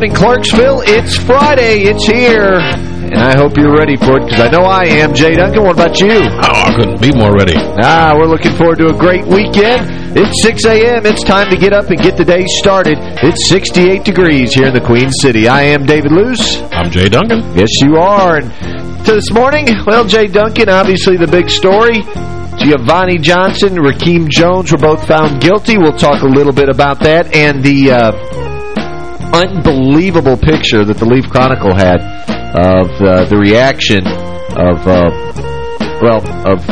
Morning, Clarksville. It's Friday. It's here. And I hope you're ready for it, because I know I am. Jay Duncan, what about you? Oh, I couldn't be more ready. Ah, we're looking forward to a great weekend. It's 6 a.m. It's time to get up and get the day started. It's 68 degrees here in the Queen City. I am David Luce. I'm Jay Duncan. Yes, you are. And to this morning, well, Jay Duncan, obviously the big story. Giovanni Johnson, Rakeem Jones were both found guilty. We'll talk a little bit about that. And the uh, unbelievable picture that the Leaf Chronicle had of uh, the reaction of, uh, well, of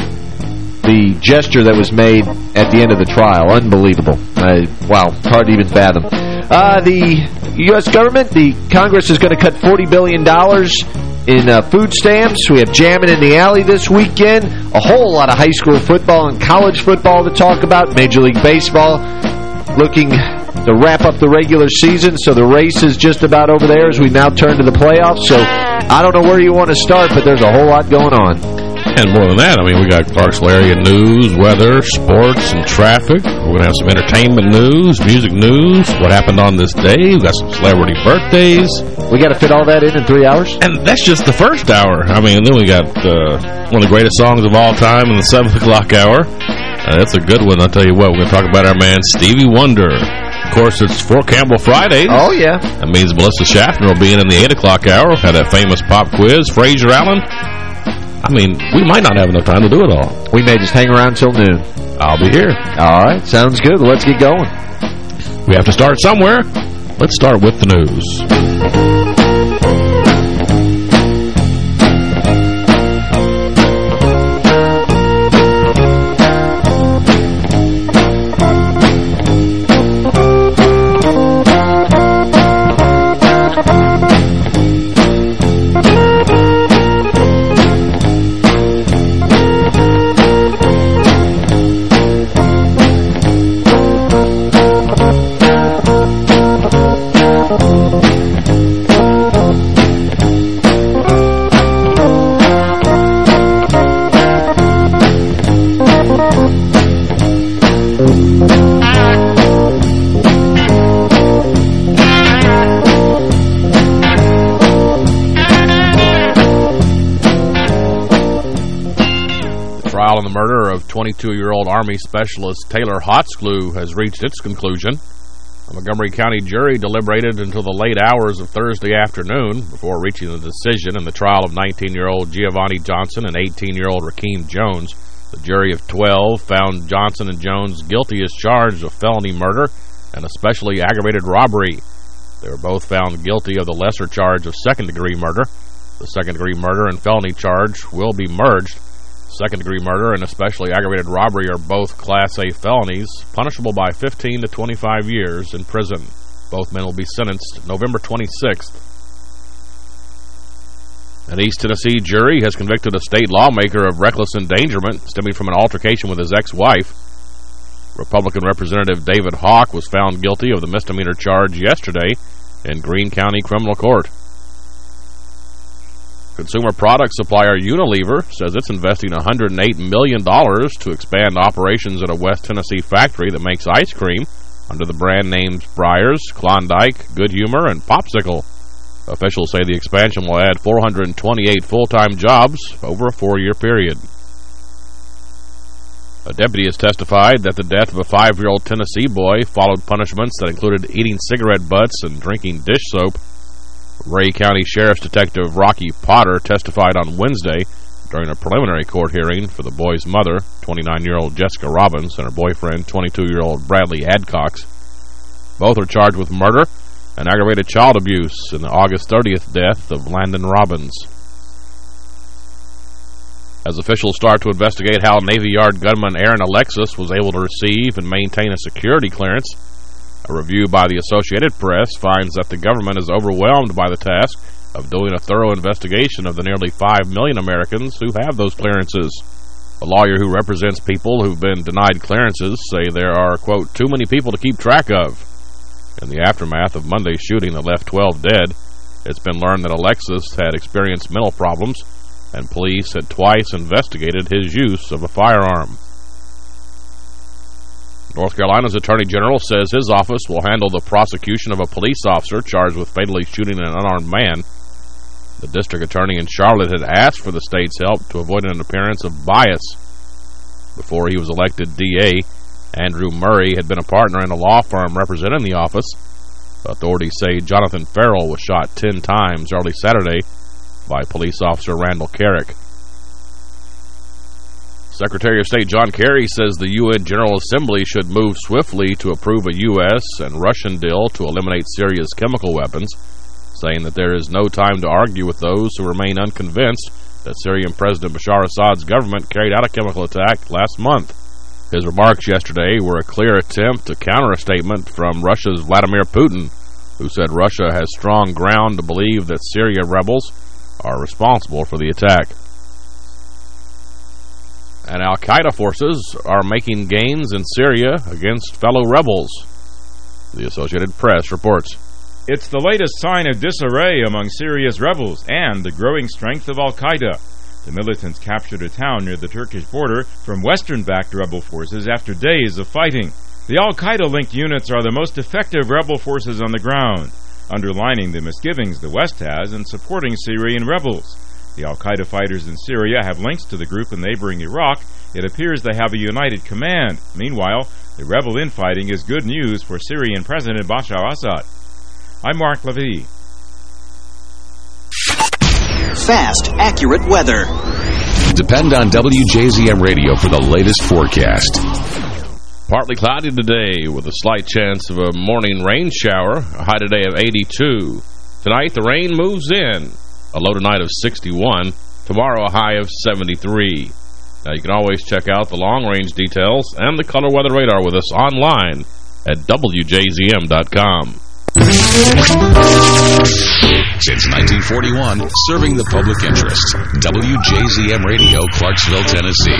the gesture that was made at the end of the trial. Unbelievable. Uh, wow, hard to even fathom. Uh, the U.S. government, the Congress is going to cut $40 billion in uh, food stamps. We have Jamming in the Alley this weekend. A whole lot of high school football and college football to talk about. Major League Baseball looking to wrap up the regular season, so the race is just about over there as we now turn to the playoffs. So I don't know where you want to start, but there's a whole lot going on. And more than that, I mean, we got Clarksville area news, weather, sports, and traffic. We're going to have some entertainment news, music news, what happened on this day. we got some celebrity birthdays. We got to fit all that in in three hours? And that's just the first hour. I mean, then we got uh, one of the greatest songs of all time in the 7 o'clock hour. Uh, that's a good one. I'll tell you what, we're going to talk about our man Stevie Wonder. Of course, it's Fort Campbell Friday. Oh, yeah. That means Melissa Schaffner will be in in the 8 o'clock hour. We'll that famous pop quiz. Fraser Allen. I mean, we might not have enough time to do it all. We may just hang around till noon. I'll be here. All right, sounds good. Let's get going. We have to start somewhere. Let's start with the news. 22-year-old Army Specialist Taylor Hotzglue has reached its conclusion. A Montgomery County jury deliberated until the late hours of Thursday afternoon before reaching a decision in the trial of 19-year-old Giovanni Johnson and 18-year-old Rakeem Jones. The jury of 12 found Johnson and Jones guilty as charged of felony murder and especially aggravated robbery. They were both found guilty of the lesser charge of second-degree murder. The second-degree murder and felony charge will be merged. Second-degree murder and especially aggravated robbery are both Class A felonies, punishable by 15 to 25 years in prison. Both men will be sentenced November 26th. An East Tennessee jury has convicted a state lawmaker of reckless endangerment stemming from an altercation with his ex-wife. Republican Representative David Hawk was found guilty of the misdemeanor charge yesterday in Greene County Criminal Court. Consumer product supplier Unilever says it's investing $108 million to expand operations at a West Tennessee factory that makes ice cream under the brand names Breyers, Klondike, Good Humor, and Popsicle. Officials say the expansion will add 428 full-time jobs over a four-year period. A deputy has testified that the death of a five-year-old Tennessee boy followed punishments that included eating cigarette butts and drinking dish soap. Rhea County Sheriff's Detective Rocky Potter testified on Wednesday during a preliminary court hearing for the boy's mother, 29-year-old Jessica Robbins, and her boyfriend, 22-year-old Bradley Adcox. Both are charged with murder and aggravated child abuse in the August 30th death of Landon Robbins. As officials start to investigate how Navy Yard gunman Aaron Alexis was able to receive and maintain a security clearance, a review by the Associated Press finds that the government is overwhelmed by the task of doing a thorough investigation of the nearly 5 million Americans who have those clearances. A lawyer who represents people who've been denied clearances say there are, quote, too many people to keep track of. In the aftermath of Monday's shooting that left 12 dead, it's been learned that Alexis had experienced mental problems, and police had twice investigated his use of a firearm. North Carolina's Attorney General says his office will handle the prosecution of a police officer charged with fatally shooting an unarmed man. The district attorney in Charlotte had asked for the state's help to avoid an appearance of bias. Before he was elected DA, Andrew Murray had been a partner in a law firm representing the office. Authorities say Jonathan Ferrell was shot 10 times early Saturday by police officer Randall Kerrick. Secretary of State John Kerry says the UN General Assembly should move swiftly to approve a U.S. and Russian deal to eliminate Syria's chemical weapons, saying that there is no time to argue with those who remain unconvinced that Syrian President Bashar Assad's government carried out a chemical attack last month. His remarks yesterday were a clear attempt to counter a statement from Russia's Vladimir Putin, who said Russia has strong ground to believe that Syria rebels are responsible for the attack. And al-Qaeda forces are making gains in Syria against fellow rebels. The Associated Press reports. It's the latest sign of disarray among Syria's rebels and the growing strength of al-Qaeda. The militants captured a town near the Turkish border from Western-backed rebel forces after days of fighting. The al-Qaeda-linked units are the most effective rebel forces on the ground, underlining the misgivings the West has in supporting Syrian rebels. The al-Qaeda fighters in Syria have links to the group in neighboring Iraq. It appears they have a united command. Meanwhile, the rebel infighting is good news for Syrian President Bashar Assad. I'm Mark Levy. Fast, accurate weather. Depend on WJZM Radio for the latest forecast. Partly cloudy today with a slight chance of a morning rain shower, a high today of 82. Tonight, the rain moves in, a low tonight of 61. Tomorrow, a high of 73. Now, you can always check out the long-range details and the color weather radar with us online at WJZM.com. Since 1941, serving the public interest. WJZM Radio, Clarksville, Tennessee.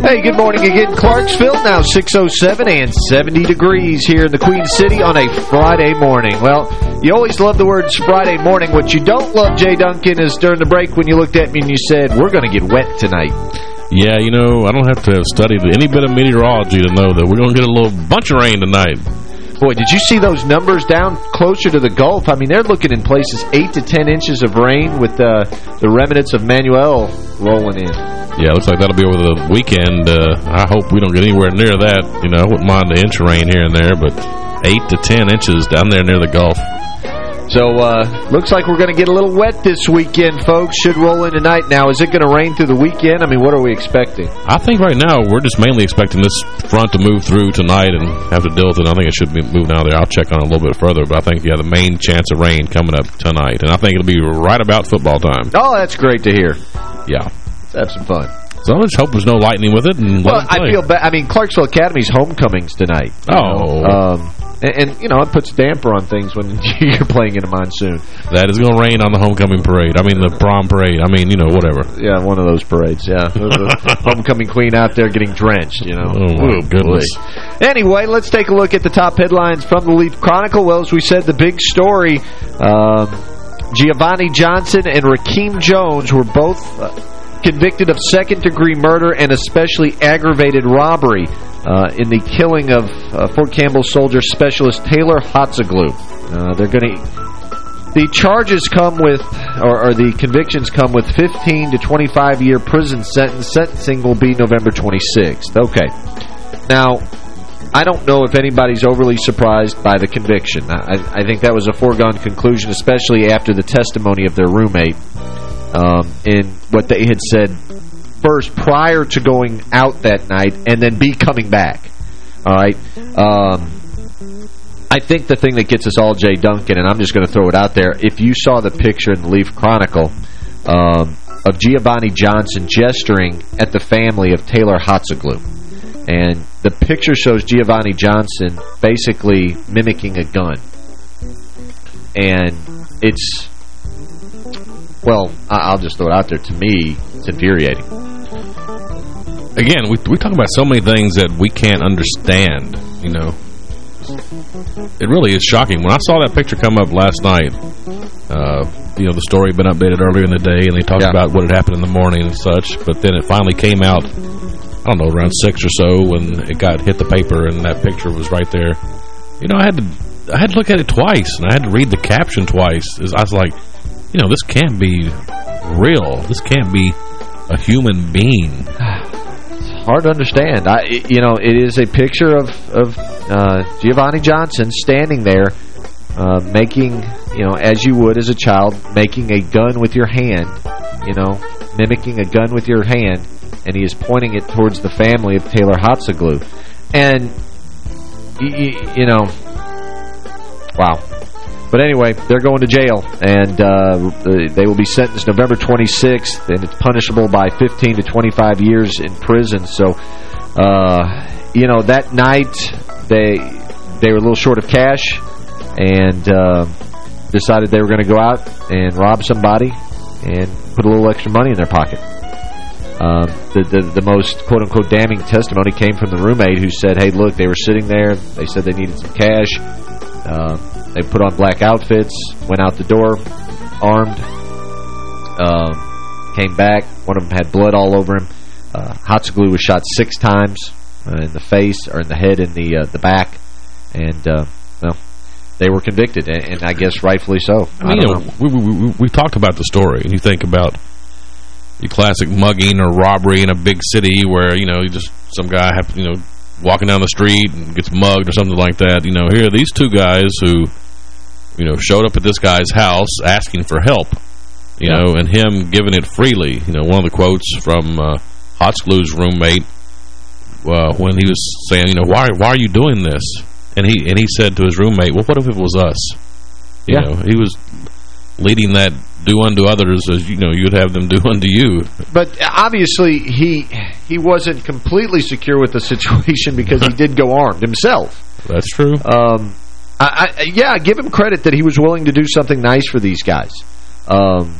Hey, good morning again, Clarksville. Now 607 and 70 degrees here in the Queen City on a Friday morning. Well, you always love the words Friday morning. What you don't love, Jay Duncan, is during the break when you looked at me and you said, we're going to get wet tonight. Yeah, you know, I don't have to have studied any bit of meteorology to know that we're going to get a little bunch of rain tonight. Boy, did you see those numbers down closer to the Gulf? I mean, they're looking in places 8 to 10 inches of rain with uh, the remnants of Manuel rolling in. Yeah, looks like that'll be over the weekend. Uh, I hope we don't get anywhere near that. You know, I wouldn't mind the inch of rain here and there, but 8 to 10 inches down there near the Gulf. So, uh, looks like we're going to get a little wet this weekend, folks. Should roll in tonight. Now, is it going to rain through the weekend? I mean, what are we expecting? I think right now we're just mainly expecting this front to move through tonight and have to deal with it. I think it should be moving out there. I'll check on it a little bit further, but I think, yeah, the main chance of rain coming up tonight. And I think it'll be right about football time. Oh, that's great to hear. Yeah. Have some fun. So let's hope there's no lightning with it. And well, I feel bad. I mean, Clarksville Academy's homecoming's tonight. Oh. Um, and, and, you know, it puts a damper on things when you're playing in a monsoon. That is going to rain on the homecoming parade. I mean, the prom parade. I mean, you know, whatever. Yeah, one of those parades, yeah. homecoming queen out there getting drenched, you know. Oh, Ooh, goodness. Boy. Anyway, let's take a look at the top headlines from the Leaf Chronicle. Well, as we said, the big story, um, Giovanni Johnson and Rakeem Jones were both... Uh, convicted of second-degree murder and especially aggravated robbery uh, in the killing of uh, Fort Campbell soldier specialist Taylor Hotzeglu. Uh, they're going to... The charges come with, or, or, the convictions come with 15 to 25-year prison sentence. Sentencing will be November 26th. Okay. Now, I don't know if anybody's overly surprised by the conviction. I, I think that was a foregone conclusion, especially after the testimony of their roommate um, in what they had said first prior to going out that night and then be coming back. All right. Um, I think the thing that gets us all, Jay Duncan, and I'm just going to throw it out there, if you saw the picture in the Leaf Chronicle um, of Giovanni Johnson gesturing at the family of Taylor Hotzeglu, and the picture shows Giovanni Johnson basically mimicking a gun. And it's well, I'll just throw it out there. To me, it's infuriating. Again, we we talk about so many things that we can't understand. You know, it really is shocking. When I saw that picture come up last night, uh, you know, the story had been updated earlier in the day, and they talked Yeah. about what had happened in the morning and such, but then it finally came out, I don't know, around 6 or so when it got hit the paper and that picture was right there. You know, I had to I had to look at it twice, and I had to read the caption twice. I was like, you know, this can't be real. This can't be a human being. hard to understand. I, you know, it is a picture of of uh, Giovanni Johnson standing there, uh, making you know as you would as a child, making a gun with your hand. You know, mimicking a gun with your hand, and he is pointing it towards the family of Taylor Hotzeglu. And you know, wow. But anyway, they're going to jail, and uh, they will be sentenced November 26th, and it's punishable by 15 to 25 years in prison. So, uh, you know, that night they they were a little short of cash, and uh, decided they were going to go out and rob somebody and put a little extra money in their pocket. Um, the, the the most quote-unquote damning testimony came from the roommate who said, hey, look, they were sitting there. They said they needed some cash. Uh, they put on black outfits, went out the door, armed, um, came back. One of them had blood all over him. Uh, Hatsuglu was shot six times uh, in the face or in the head and the uh, the back. And, uh, well, they were convicted, and, and I guess rightfully so. I mean, don't you know, know. We, we, we, we talked about the story, and you think about your classic mugging or robbery in a big city where, you know, you just some guy, have, you know, walking down the street and gets mugged or something like that. You know, here are these two guys who, you know, showed up at this guy's house asking for help, you Yeah. know, and him giving it freely. You know, one of the quotes from uh, Hotsglue's roommate uh, when he was saying, you know, why why are you doing this? And he and he said to his roommate, well, what if it was us? You Yeah. know, he was leading that do unto others as, you know, you'd have them do unto you. But obviously, he he wasn't completely secure with the situation because he did go armed himself. That's true. Um, I, I, yeah, give him credit that he was willing to do something nice for these guys. Um,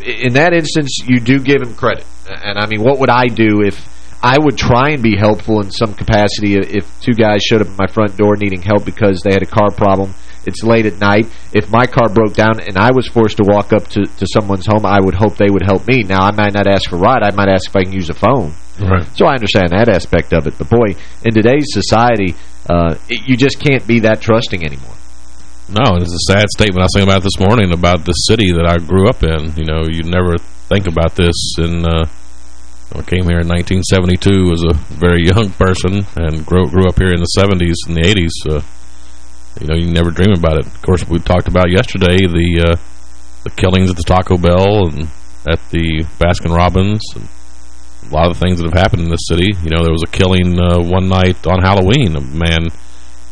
in that instance, you do give him credit. And I mean, what would I do if I would try and be helpful in some capacity if two guys showed up at my front door needing help because they had a car problem? It's late at night. If my car broke down and I was forced to walk up to, to someone's home, I would hope they would help me. Now, I might not ask for a ride. I might ask if I can use a phone. Right. So I understand that aspect of it. But, boy, in today's society, uh, it, you just can't be that trusting anymore. No, it's a sad statement I was thinking about this morning about the city that I grew up in. You know, you never think about this And Uh, I came here in 1972 as a very young person and grew, grew up here in the 70s and the 80s. Uh, you know, you never dream about it. Of course, we talked about yesterday the uh, the killings at the Taco Bell and at the Baskin Robbins and a lot of the things that have happened in this city. You know, there was a killing uh, one night on Halloween. A man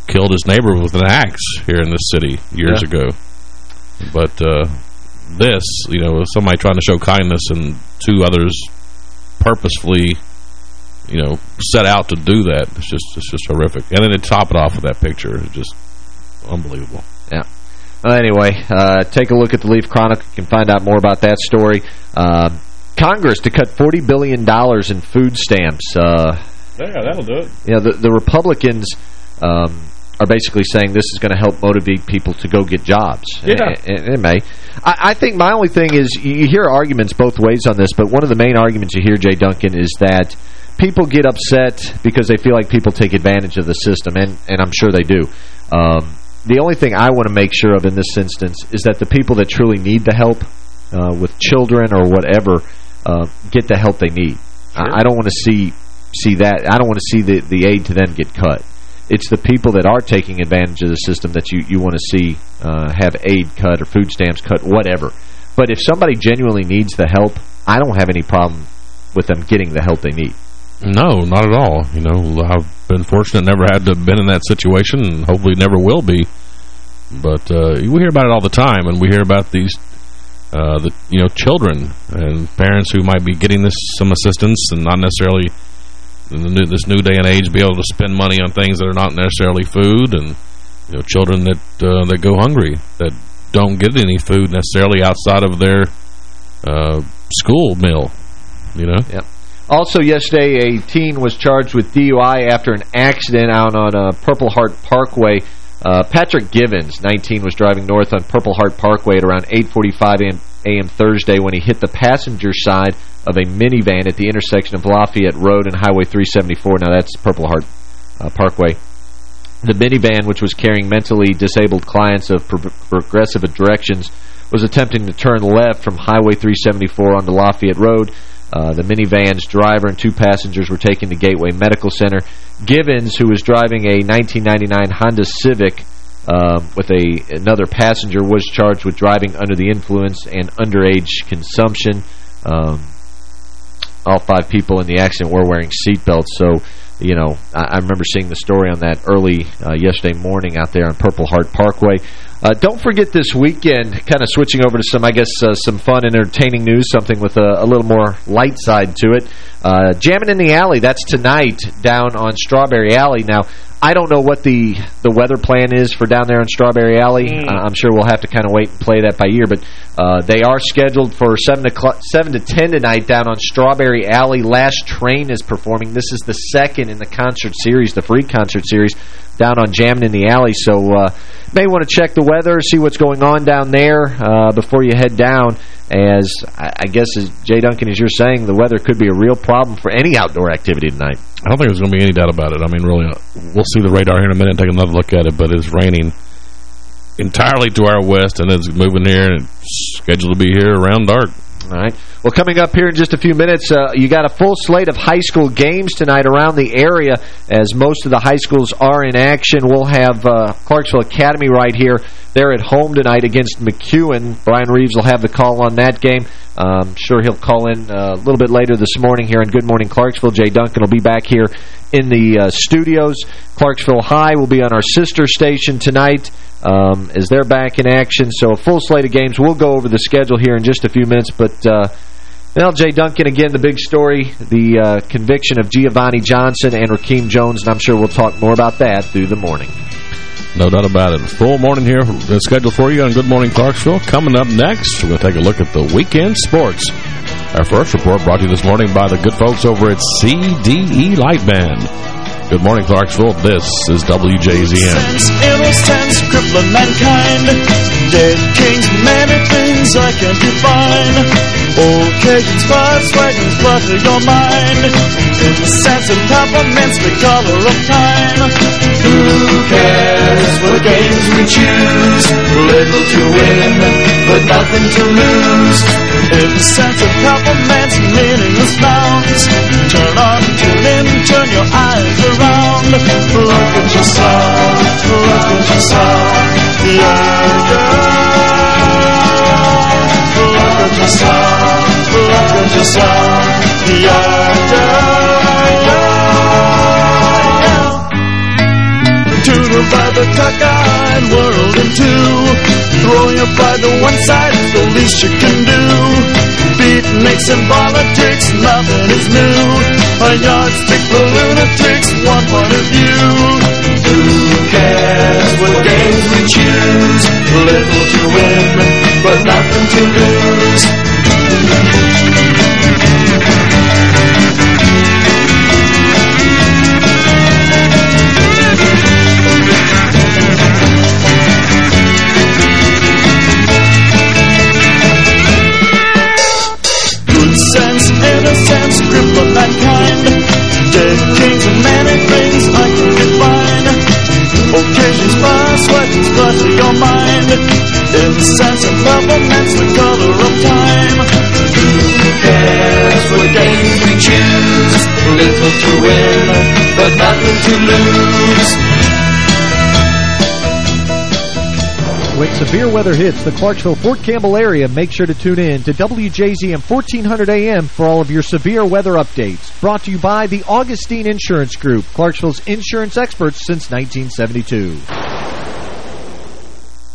killed his neighbor with an axe here in this city years Yeah. ago. But uh, this, you know, somebody trying to show kindness and two others purposefully, you know, set out to do that. It's just it's just horrific. And then to top it off with that picture, it's just unbelievable. Yeah. Well, anyway, uh, take a look at the Leaf Chronicle. You can find out more about that story. Um, Congress to cut $40 billion in food stamps. Uh, Yeah, that'll do it. you know, the, the Republicans um, are basically saying this is going to help motivate people to go get jobs. Yeah. And, it may. I, I think my only thing is you you hear arguments both ways on this, but one of the main arguments you hear, Jay Duncan, is that people get upset because they feel like people take advantage of the system, and, and I'm sure they do. Um, the only thing I want to make sure of in this instance is that the people that truly need the help uh, with children or whatever uh, get the help they need. I, I don't want to see see that. I don't want to see the, the aid to them get cut. It's the people that are taking advantage of the system that you, you want to see uh, have aid cut or food stamps cut, whatever. But if somebody genuinely needs the help, I don't have any problem with them getting the help they need. No, not at all. You know, I've been fortunate, never had to been in that situation, and hopefully never will be. But uh, we hear about it all the time, and we hear about these, uh, the you know, children and parents who might be getting this some assistance and not necessarily in new, this new day and age be able to spend money on things that are not necessarily food, and you know, children that uh, that go hungry that don't get any food necessarily outside of their uh, school meal. You know. Yep. Also yesterday, a teen was charged with DUI after an accident out on uh, Purple Heart Parkway. Uh, Patrick Givens, 19, was driving north on Purple Heart Parkway at around 8.45 a.m. Thursday when he hit the passenger side of a minivan at the intersection of Lafayette Road and Highway 374. Now, that's Purple Heart uh, Parkway. The minivan, which was carrying mentally disabled clients of pro progressive directions, was attempting to turn left from Highway 374 onto Lafayette Road. Uh, the minivan's driver and two passengers were taken to Gateway Medical Center. Givens, who was driving a 1999 Honda Civic uh, with a another passenger, was charged with driving under the influence and underage consumption. Um, all five people in the accident were wearing seatbelts, so you know, I, I, remember seeing the story on that early uh, yesterday morning out there on Purple Heart Parkway. Uh, don't forget this weekend, kind of switching over to some, I guess, uh, some fun, entertaining news, something with a, a little more light side to it. Uh, Jamming in the Alley, that's tonight down on Strawberry Alley. Now, I don't know what the the weather plan is for down there in Strawberry Alley. Mm. Uh, I'm sure we'll have to kind of wait and play that by ear. But uh, they are scheduled for 7 to, 7 to 10 tonight down on Strawberry Alley. Last Train is performing. This is the second in the concert series, the free concert series, down on Jammin' in the Alley. So uh, may want to check the weather, see what's going on down there uh, before you head down as I guess, as Jay Duncan, as you're saying, the weather could be a real problem for any outdoor activity tonight. I don't think there's going to be any doubt about it. I mean, really, uh, we'll see the radar here in a minute and take another look at it, but it's raining entirely to our west, and it's moving here and it's scheduled to be here around dark. All right. Well, coming up here in just a few minutes, uh, you got a full slate of high school games tonight around the area as most of the high schools are in action. We'll have uh, Clarksville Academy right here. They're at home tonight against McEwen. Brian Reeves will have the call on that game. I'm um, sure he'll call in uh, a little bit later this morning here on Good Morning Clarksville. Jay Duncan will be back here in the uh, studios. Clarksville High will be on our sister station tonight um, as they're back in action. So a full slate of games. We'll go over the schedule here in just a few minutes, but... Uh, Jay Duncan, again, the big story, the uh, conviction of Giovanni Johnson and Rakeem Jones, and I'm sure we'll talk more about that through the morning. No doubt about it. Full morning here uh, scheduled for you on Good Morning Clarksville. Coming up next, we're going to take a look at the weekend sports. Our first report brought to you this morning by the good folks over at CDE Lightband. Good morning, Clarksville. This is WJZM. Innocence, crippling mankind. Dead kings, many things I can't define. Wagons, your mind. Innocence and compliments, the color of time. Who cares what games we choose? Little to win, but nothing to lose. Compliments, meaningless. Turn on, tune in, turn your eyes around around. Look at yourself, look at yourself. Yeah, yeah. Look at yourself, look at yourself. Yeah, yeah, yeah. Tutor by the cockeyed world in two. Throw your pride to one side, it's the least you can do. Beat makes and politics, nothing is new. A yardstick for lunatics, one point of view. Who cares what games we choose? Little to win, but nothing to lose. Good sense, innocence, grip of mankind. Occasions by sweatings flutter your mind. The color of time. Who cares we choose? Little to win, but nothing to lose. When severe weather hits the Clarksville-Fort Campbell area, make sure to tune in to WJZM 1400 AM for all of your severe weather updates. Brought to you by the Augustine Insurance Group, Clarksville's insurance experts since 1972.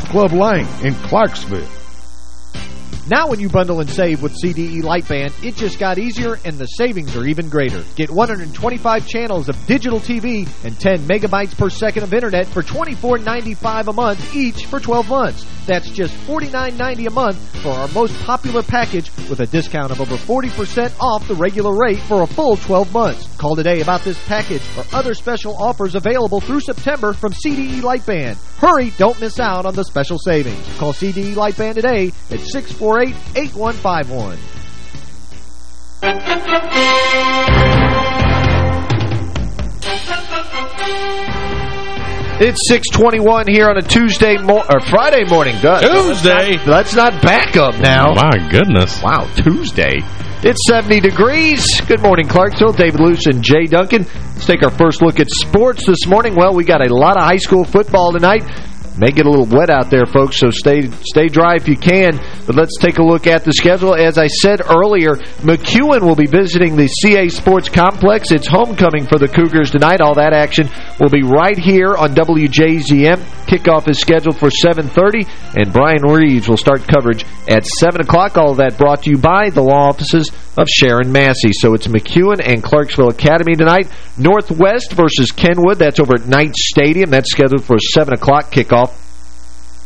Golf Club Lane in Clarksville. Now when you bundle and save with CDE Lightband, it just got easier and the savings are even greater. Get 125 channels of digital TV and 10 megabytes per second of internet for $24.95 a month each for 12 months. That's just $49.90 a month for our most popular package with a discount of over 40% off the regular rate for a full 12 months. Call today about this package or other special offers available through September from CDE Lightband. Hurry, don't miss out on the special savings. Call CDE Lightband today at 648 848-8151. It's 621 here on a Tuesday or Friday morning. Doug. Tuesday? Let's not, let's not back up now. My goodness. Wow, Tuesday. It's 70 degrees. Good morning, Clarksville. David Luce and Jay Duncan. Let's take our first look at sports this morning. Well, we got a lot of high school football tonight. May get a little wet out there, folks, so stay stay dry if you can. But let's take a look at the schedule. As I said earlier, McEwen will be visiting the CA Sports Complex. It's homecoming for the Cougars tonight. All that action will be right here on WJZM. Kickoff is scheduled for 7.30, and Brian Reeves will start coverage at 7 o'clock. All that brought to you by the law offices of Sharon Massey. So it's McEwen and Clarksville Academy tonight. Northwest versus Kenwood. That's over at Knight Stadium. That's scheduled for 7 o'clock kickoff.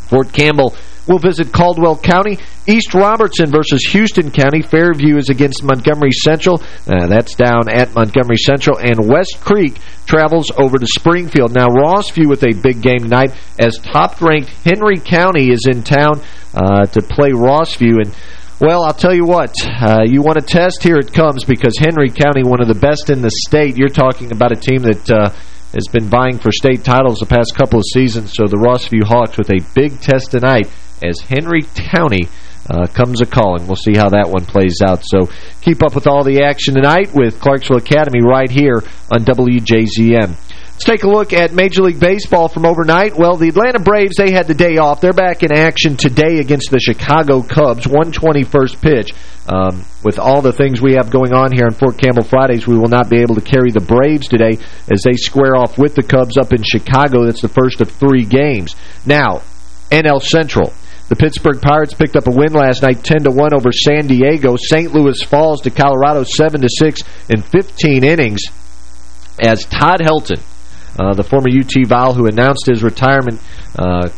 Fort Campbell will visit Caldwell County. East Robertson versus Houston County. Fairview is against Montgomery Central. Uh, that's down at Montgomery Central. And West Creek travels over to Springfield. Now, Rossview with a big game tonight as top-ranked Henry County is in town uh, to play Rossview. And well, I'll tell you what, uh, you want to test, here it comes, because Henry County, one of the best in the state, you're talking about a team that uh, has been vying for state titles the past couple of seasons. So the Rossview Hawks with a big test tonight as Henry County uh, comes a-calling. We'll see how that one plays out. So keep up with all the action tonight with Clarksville Academy right here on WJZM. Let's take a look at Major League Baseball from overnight. Well, the Atlanta Braves, they had the day off. They're back in action today against the Chicago Cubs, 121st pitch. Um, with all the things we have going on here on Fort Campbell Fridays, we will not be able to carry the Braves today as they square off with the Cubs up in Chicago. That's the first of three games. Now, NL Central. The Pittsburgh Pirates picked up a win last night 10-1 over San Diego. St. Louis falls to Colorado 7-6 in 15 innings as Todd Helton uh, the former UT Vol who announced his retirement uh,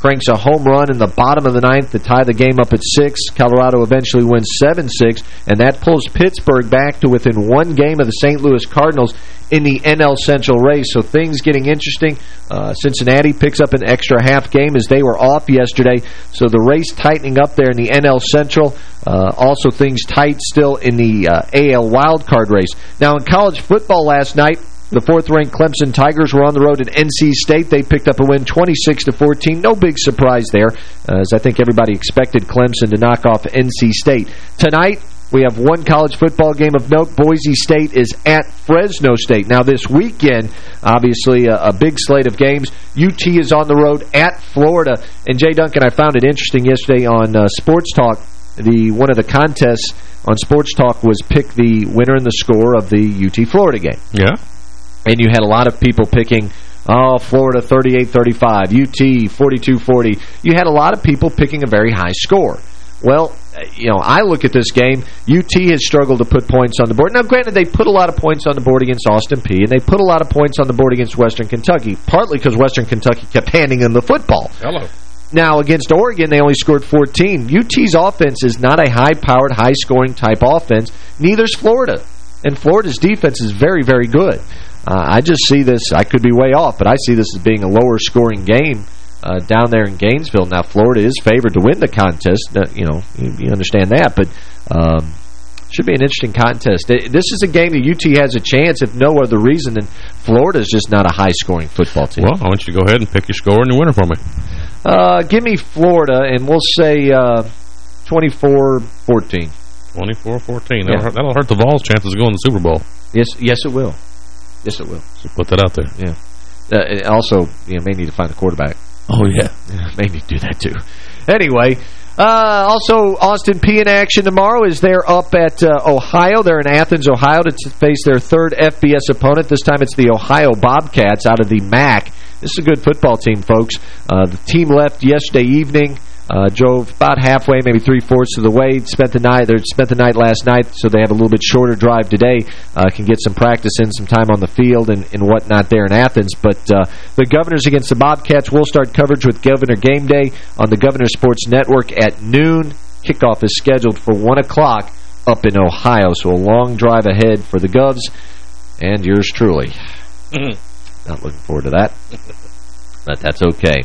cranks a home run in the bottom of the ninth to tie the game up at six. Colorado eventually wins 7-6, and that pulls Pittsburgh back to within one game of the St. Louis Cardinals in the NL Central race. So things getting interesting. Uh, Cincinnati picks up an extra half game as they were off yesterday. So the race tightening up there in the NL Central. Uh, also things tight still in the uh, AL wildcard race. Now in college football last night, the fourth-ranked Clemson Tigers were on the road at NC State. They picked up a win 26-14. No big surprise there, as I think everybody expected Clemson to knock off NC State. Tonight, We have one college football game of note. Boise State is at Fresno State. Now, this weekend, obviously, a, a big slate of games. UT is on the road at Florida. And, Jay Duncan, I found it interesting yesterday on uh, Sports Talk. The One of the contests on Sports Talk was pick the winner and the score of the UT-Florida game. Yeah. And you had a lot of people picking Oh, Florida 38-35, UT 42-40. You had a lot of people picking a very high score. Well, you know, I look at this game. UT has struggled to put points on the board. Now, granted, they put a lot of points on the board against Austin Peay, and they put a lot of points on the board against Western Kentucky, partly because Western Kentucky kept handing them the football. Hello. Now, against Oregon, they only scored 14. UT's offense is not a high-powered, high-scoring type offense. Neither's Florida. And Florida's defense is very, very good. Uh, I just see this, I could be way off, but I see this as being a lower-scoring game uh, down there in Gainesville. Now, Florida is favored to win the contest. Uh, you know, you, you, understand that, but um, should be an interesting contest. This is a game that UT has a chance, if no other reason, than Florida is just not a high-scoring football team. Well, I want you to go ahead and pick your score and your winner for me. Uh, give me Florida, and we'll say 24-14. 24-14. That'll, hurt, that'll hurt the Vols' chances of going to the Super Bowl. Yes, yes, it will. Yes, it will. So put that out there. Yeah. Uh, also, you know, may need to find a quarterback. Oh, yeah. yeah may need to do that, too. Anyway, uh, also, Austin Peay in action tomorrow is they're up at uh, Ohio. They're in Athens, Ohio to face their third FBS opponent. This time it's the Ohio Bobcats out of the MAC. This is a good football team, folks. Uh, the team left yesterday evening. Uh, drove about halfway, maybe three-fourths of the way. Spent the night. They spent the night last night, so they have a little bit shorter drive today. Uh, can get some practice in, some time on the field and, and whatnot there in Athens. But uh, the Governors against the Bobcats will start coverage with Governor Game Day on the Governor Sports Network at noon. Kickoff is scheduled for 1 o'clock up in Ohio, so a long drive ahead for the Govs and yours truly. Not looking forward to that, but that's okay.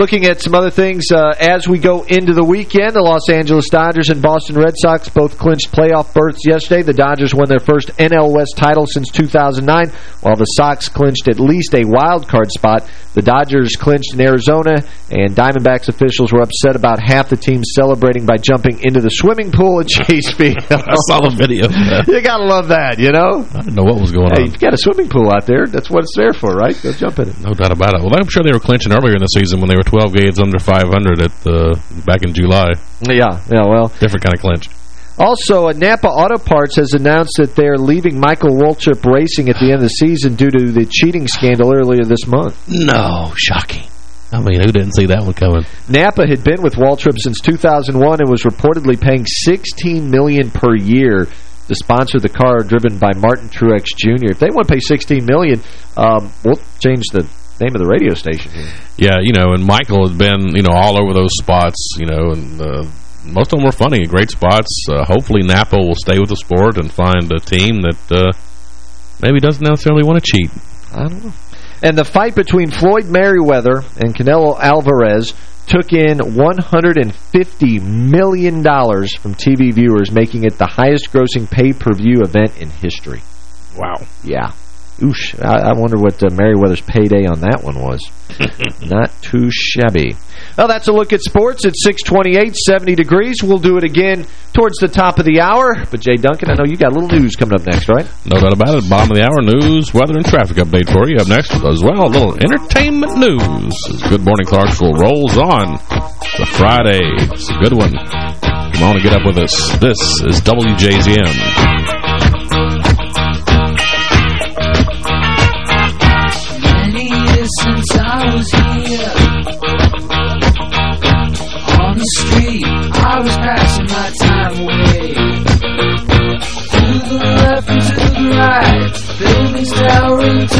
Looking at some other things, uh, as we go into the weekend, the Los Angeles Dodgers and Boston Red Sox both clinched playoff berths yesterday. The Dodgers won their first NL West title since 2009, while the Sox clinched at least a wild card spot. The Dodgers clinched in Arizona, and Diamondbacks officials were upset about half the team celebrating by jumping into the swimming pool at Chase Field. I saw the video. you got to love that, you know? I didn't know what was going hey, on. you've got a swimming pool out there. That's what it's there for, right? Go jump in it. No doubt about it. Well, I'm sure they were clinching earlier in the season when they were 12 games under 500 at the back in July. Yeah, yeah, well. Different kind of clinch. Also, uh, Napa Auto Parts has announced that they're leaving Michael Waltrip Racing at the end of the season due to the cheating scandal earlier this month. No, shocking. I mean, who didn't see that one coming? Napa had been with Waltrip since 2001 and was reportedly paying 16 million per year to sponsor the car driven by Martin Truex Jr. If they want to pay 16 million, um, we'll change the name of the radio station here. Yeah, you know, and Michael has been, you know, all over those spots, you know, and uh, most of them were funny, great spots. Uh, hopefully Napa will stay with the sport and find a team that uh, maybe doesn't necessarily want to cheat. I don't know. And the fight between Floyd Mayweather and Canelo Alvarez took in $150 million from TV viewers, making it the highest-grossing pay-per-view event in history. Wow. Yeah. Oosh. I, I wonder what uh, Mayweather's payday on that one was. Not too shabby. Well, that's a look at sports. It's 628, 70 degrees. We'll do it again towards the top of the hour. But, Jay Duncan, I know you got a little news coming up next, right? No doubt about it. Bottom of the hour news, weather, and traffic update for you. Up next as well, a little entertainment news. Good Morning Clarksville rolls on the Friday. It's a good one. Come on and get up with us. This is WJZM. I was here. On the street, I was passing my time away. To the left and to the right Buildings towering to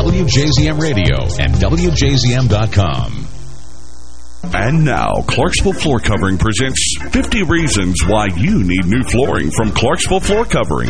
Radio and WJZM.com. And now, Clarksville Floor Covering presents 50 Reasons Why You Need New Flooring from Clarksville Floor Covering.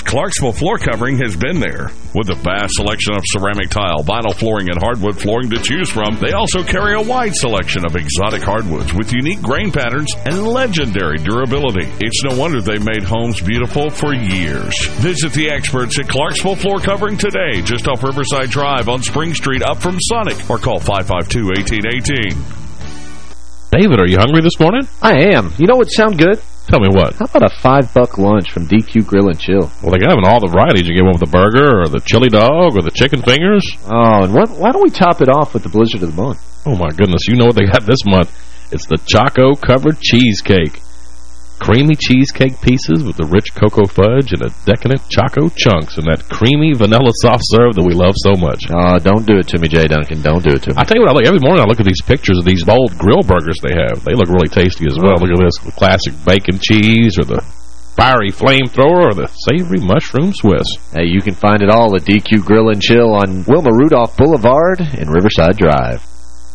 Clarksville Floor Covering has been there. With a vast selection of ceramic tile, vinyl flooring, and hardwood flooring to choose from, they also carry a wide selection of exotic hardwoods with unique grain patterns and legendary durability. It's no wonder they've made homes beautiful for years. Visit the experts at Clarksville Floor Covering today, just off Riverside Drive on Spring Street up from Sonic, or call 552-1818. David, are you hungry this morning? I am. You know what sound good? Tell me what. How about a five-buck lunch from DQ Grill and Chill? Well, they have in all the varieties. You get one with the burger or the chili dog or the chicken fingers. Oh, and what, why don't we top it off with the Blizzard of the Month? Oh, my goodness. You know what they got this month. It's the Choco-covered cheesecake. Creamy cheesecake pieces with the rich cocoa fudge and a decadent choco chunks and that creamy vanilla soft serve that we love so much. Oh, don't do it to me, Jay Duncan. Don't do it to me. I tell you what, I look, every morning I look at these pictures of these old grill burgers they have. They look really tasty as well. Oh. Look at this, the classic bacon cheese or the fiery flamethrower or the savory mushroom Swiss. Hey, you can find it all at DQ Grill and Chill on Wilma Rudolph Boulevard and Riverside Drive.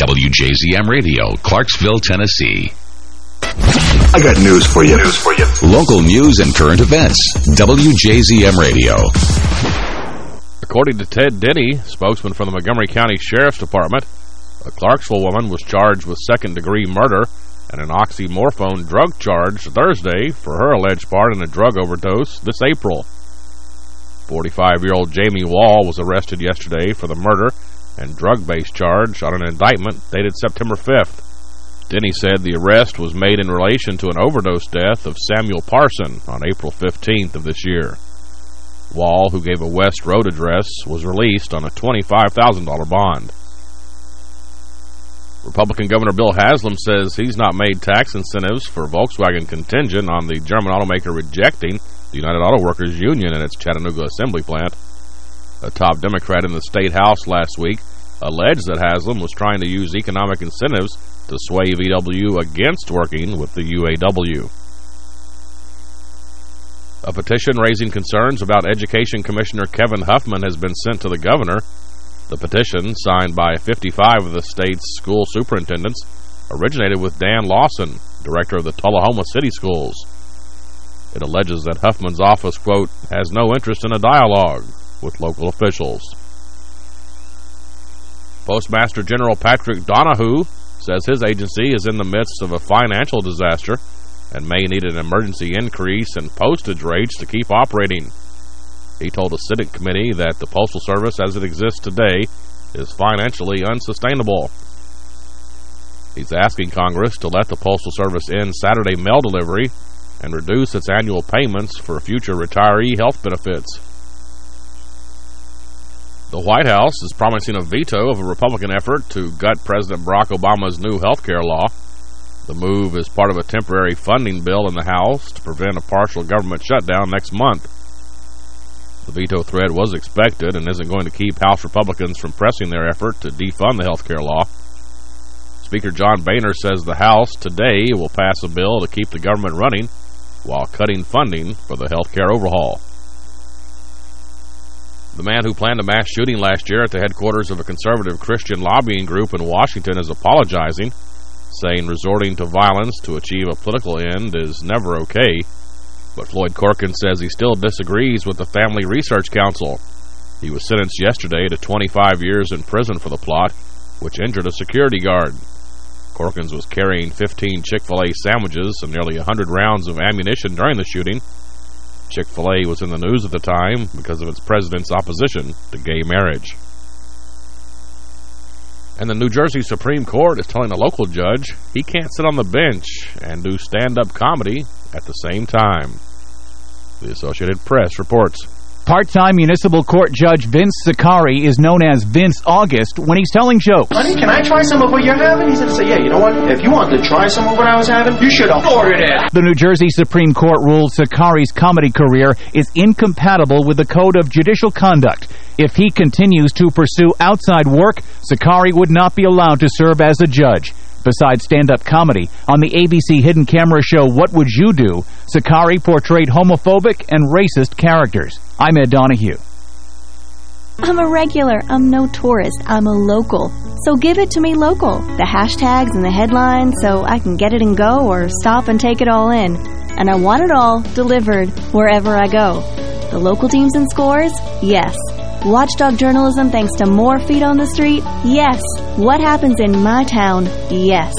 WJZM Radio, Clarksville, Tennessee. I got news for you. News for you. Local news and current events. WJZM Radio. According to Ted Denny, spokesman for the Montgomery County Sheriff's Department, a Clarksville woman was charged with second-degree murder and an oxymorphone drug charge Thursday for her alleged part in a drug overdose this April. 45-year-old Jamie Wall was arrested yesterday for the murder and drug-based charge on an indictment dated September 5th. Denny said the arrest was made in relation to an overdose death of Samuel Parson on April 15th of this year. Wall, who gave a West Road address, was released on a $25,000 bond. Republican Governor Bill Haslam says he's not made tax incentives for Volkswagen contingent on the German automaker rejecting the United Auto Workers Union in its Chattanooga assembly plant. A top Democrat in the state house last week alleged that Haslam was trying to use economic incentives to sway VW against working with the UAW. A petition raising concerns about Education Commissioner Kevin Huffman has been sent to the governor. The petition, signed by 55 of the state's school superintendents, originated with Dan Lawson, director of the Tullahoma City Schools. It alleges that Huffman's office, quote, has no interest in a dialogue with local officials. Postmaster General Patrick Donahoe says his agency is in the midst of a financial disaster and may need an emergency increase in postage rates to keep operating. He told a Senate committee that the Postal Service as it exists today is financially unsustainable. He's asking Congress to let the Postal Service end Saturday mail delivery and reduce its annual payments for future retiree health benefits. The White House is promising a veto of a Republican effort to gut President Barack Obama's new health care law. The move is part of a temporary funding bill in the House to prevent a partial government shutdown next month. The veto threat was expected and isn't going to keep House Republicans from pressing their effort to defund the health care law. Speaker John Boehner says the House today will pass a bill to keep the government running while cutting funding for the health care overhaul. The man who planned a mass shooting last year at the headquarters of a conservative Christian lobbying group in Washington is apologizing, saying resorting to violence to achieve a political end is never okay. But Floyd Corkins says he still disagrees with the Family Research Council. He was sentenced yesterday to 25 years in prison for the plot, which injured a security guard. Corkins was carrying 15 Chick-fil-A sandwiches and nearly 100 rounds of ammunition during the shooting. Chick-fil-A was in the news at the time because of its president's opposition to gay marriage. And the New Jersey Supreme Court is telling a local judge he can't sit on the bench and do stand-up comedy at the same time. The Associated Press reports. Part-time municipal court judge Vince Sicari is known as Vince August when he's telling jokes. Honey, can I try some of what you're having? He said, say, yeah, you know what? If you wanted to try some of what I was having, you should have ordered it. The New Jersey Supreme Court ruled Sicari's comedy career is incompatible with the Code of Judicial Conduct. If he continues to pursue outside work, Sicari would not be allowed to serve as a judge. Besides stand-up comedy, on the ABC hidden camera show What Would You Do, Sicari portrayed homophobic and racist characters. I'm Ed Donahue. I'm a regular. I'm no tourist. I'm a local. So give it to me local. The hashtags and the headlines so I can get it and go or stop and take it all in. And I want it all delivered wherever I go. The local teams and scores? Yes. Watchdog journalism thanks to more feet on the street? Yes. What happens in my town? Yes.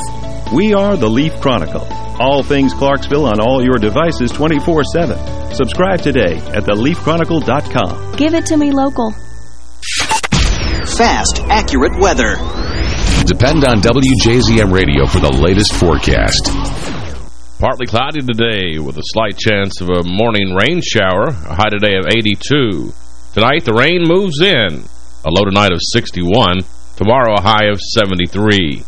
We are the Leaf Chronicle. All things Clarksville on all your devices 24-7. Subscribe today at theleafchronicle.com. Give it to me local. Fast, accurate weather. Depend on WJZM Radio for the latest forecast. Partly cloudy today with a slight chance of a morning rain shower. A high today of 82. Tonight, the rain moves in. A low tonight of 61. Tomorrow, a high of 73.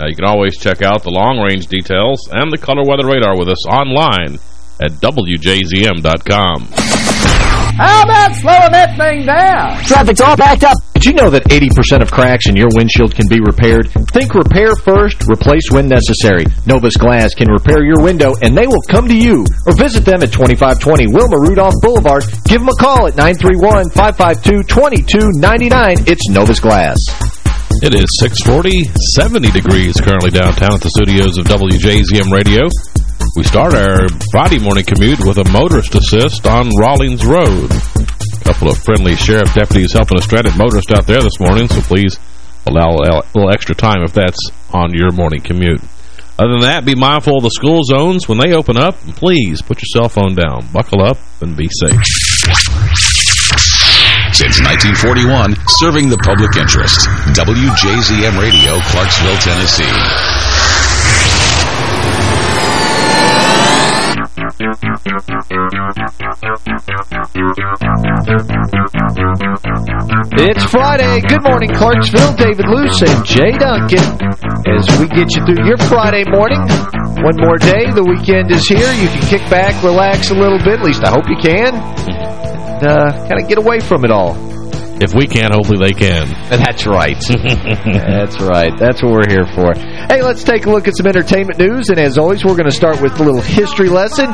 Now, you can always check out the long-range details and the color weather radar with us online at WJZM.com. How about slowing that thing down? Traffic's all backed up. Did you know that 80% of cracks in your windshield can be repaired? Think repair first, replace when necessary. Novus Glass can repair your window, and they will come to you. Or visit them at 2520 Wilma Rudolph Boulevard. Give them a call at 931-552-2299. It's Novus Glass. It is 640, 70 degrees currently downtown at the studios of WJZM Radio. We start our Friday morning commute with a motorist assist on Rawlings Road. A couple of friendly sheriff deputies helping a stranded motorist out there this morning, so please allow a little extra time if that's on your morning commute. Other than that, be mindful of the school zones when they open up. And please put your cell phone down, buckle up, and be safe. Since 1941, serving the public interest. WJZM Radio, Clarksville, Tennessee. It's Friday. Good morning, Clarksville. David Luce and Jay Duncan. As we get you through your Friday morning, one more day. The weekend is here. You can kick back, relax a little bit. At least I hope you can. And uh, kind of get away from it all. If we can't, hopefully they can. That's right. That's right. That's what we're here for. Hey, let's take a look at some entertainment news. And as always, we're going to start with a little history lesson.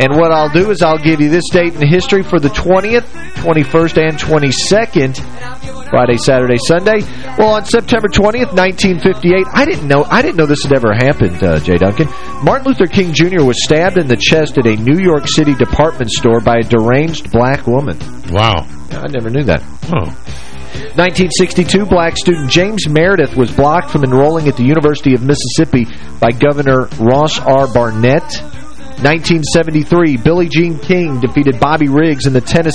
And what I'll do is I'll give you this date in history for the 20th, 21st, and 22nd. Friday, Saturday, Sunday. Well, on September 20th, 1958, I didn't know I didn't know this had ever happened, uh, Jay Duncan. Martin Luther King Jr. was stabbed in the chest at a New York City department store by a deranged black woman. Wow. I never knew that. Oh. 1962, black student James Meredith was blocked from enrolling at the University of Mississippi by Governor Ross R. Barnett. 1973, Billie Jean King defeated Bobby Riggs in the tennis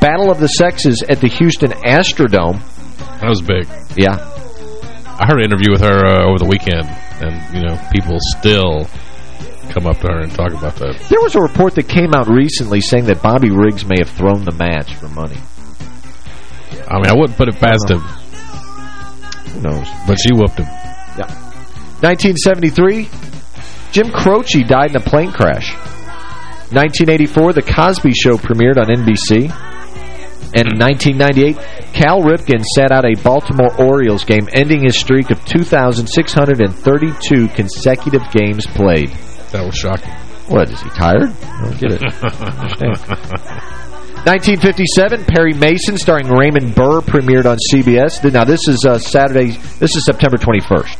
Battle of the Sexes at the Houston Astrodome. That was big. Yeah. I heard an interview with her uh, over the weekend, and, you know, people still come up to her and talk about that. There was a report that came out recently saying that Bobby Riggs may have thrown the match for money. I mean, I wouldn't put it past him. Who knows? But she whooped him. Yeah. 1973, Jim Croce died in a plane crash. 1984, The Cosby Show premiered on NBC. And in 1998, Cal Ripken sat out a Baltimore Orioles game, ending his streak of 2,632 consecutive games played. That was shocking. What, is he tired? I don't get it. 1957, Perry Mason, starring Raymond Burr, premiered on CBS. Now, this is uh, Saturday. This is September 21st.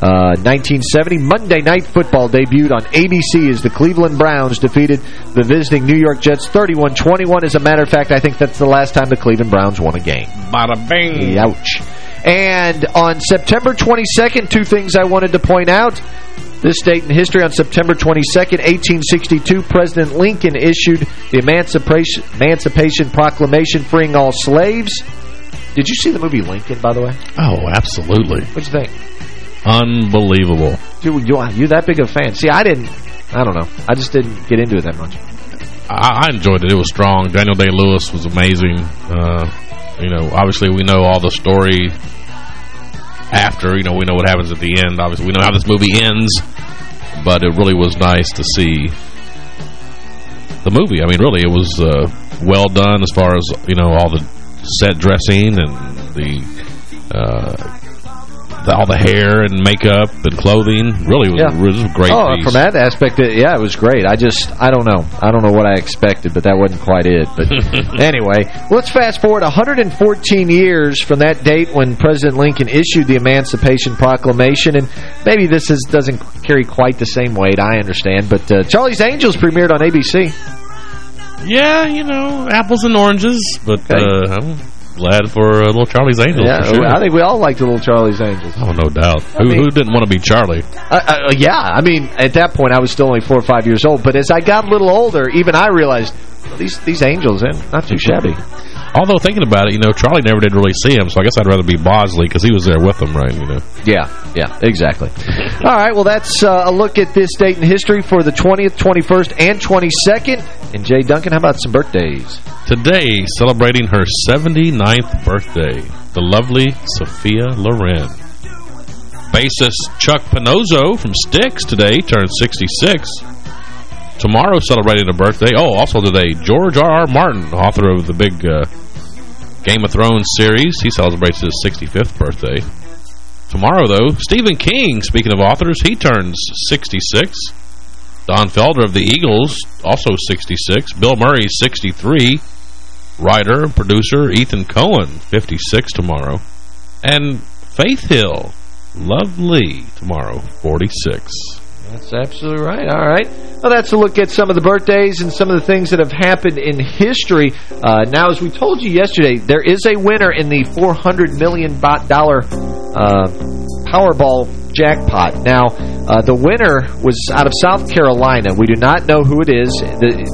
Uh, 1970, Monday Night Football debuted on ABC as the Cleveland Browns defeated the visiting New York Jets 31-21. As a matter of fact, I think that's the last time the Cleveland Browns won a game. Bada bing. Ouch. And on September 22nd, two things I wanted to point out. This date in history, on September 22nd, 1862, President Lincoln issued the Emancipation, Emancipation Proclamation freeing all slaves. Did you see the movie Lincoln, by the way? Oh, absolutely. What'd you think? Unbelievable. Dude, you, you that big of a fan. See, I didn't, I don't know. I just didn't get into it that much. I, I enjoyed it. It was strong. Daniel Day-Lewis was amazing. Uh, you know, obviously we know all the story after. You know, we know what happens at the end. Obviously, we know how this movie ends. But it really was nice to see the movie. I mean, really, it was uh, well done as far as, you know, all the set dressing and the, uh, the all the hair and makeup and clothing. Really was, Yeah. was a great Oh, piece. from that aspect, it, yeah, it was great. I just, I don't know. I don't know what I expected, but that wasn't quite it. But anyway, let's fast forward 114 years from that date when President Lincoln issued the Emancipation Proclamation. And maybe this is, doesn't carry quite the same weight, I understand. But uh, Charlie's Angels premiered on ABC. Yeah, you know, apples and oranges. But Okay. uh, glad for uh, little Charlie's Angels. Yeah, sure. I think we all liked the little Charlie's Angels. Oh, no doubt. Who, mean- who didn't want to be Charlie? Uh, uh, yeah, I mean, at that point, I was still only four or five years old. But as I got a little older, even I realized well, these these angels, eh, not too shabby. Although, thinking about it, you know, Charlie never did really see him, so I guess I'd rather be Bosley because he was there with him, right, you know. Yeah, yeah, exactly. All right, well, that's uh, a look at this date in history for the 20th, 21st, and 22nd. And Jay Duncan, how about some birthdays? Today, celebrating her 79th birthday, the lovely Sophia Loren. Bassist Chuck Panozzo from Styx today turned 66. Tomorrow, celebrating a birthday. Oh, also today, George R. R. Martin, author of the big uh, Game of Thrones series. He celebrates his 65th birthday. Tomorrow, though, Stephen King, speaking of authors, he turns 66. Don Felder of the Eagles, also 66. Bill Murray, 63. Writer producer Ethan Coen, 56 tomorrow. And Faith Hill, lovely tomorrow, 46. That's absolutely right. All right. Well, that's a look at some of the birthdays and some of the things that have happened in history. Uh, now, as we told you yesterday, there is a winner in the $400 million uh, Powerball jackpot. Now, uh, the winner was out of South Carolina. We do not know who it is. The,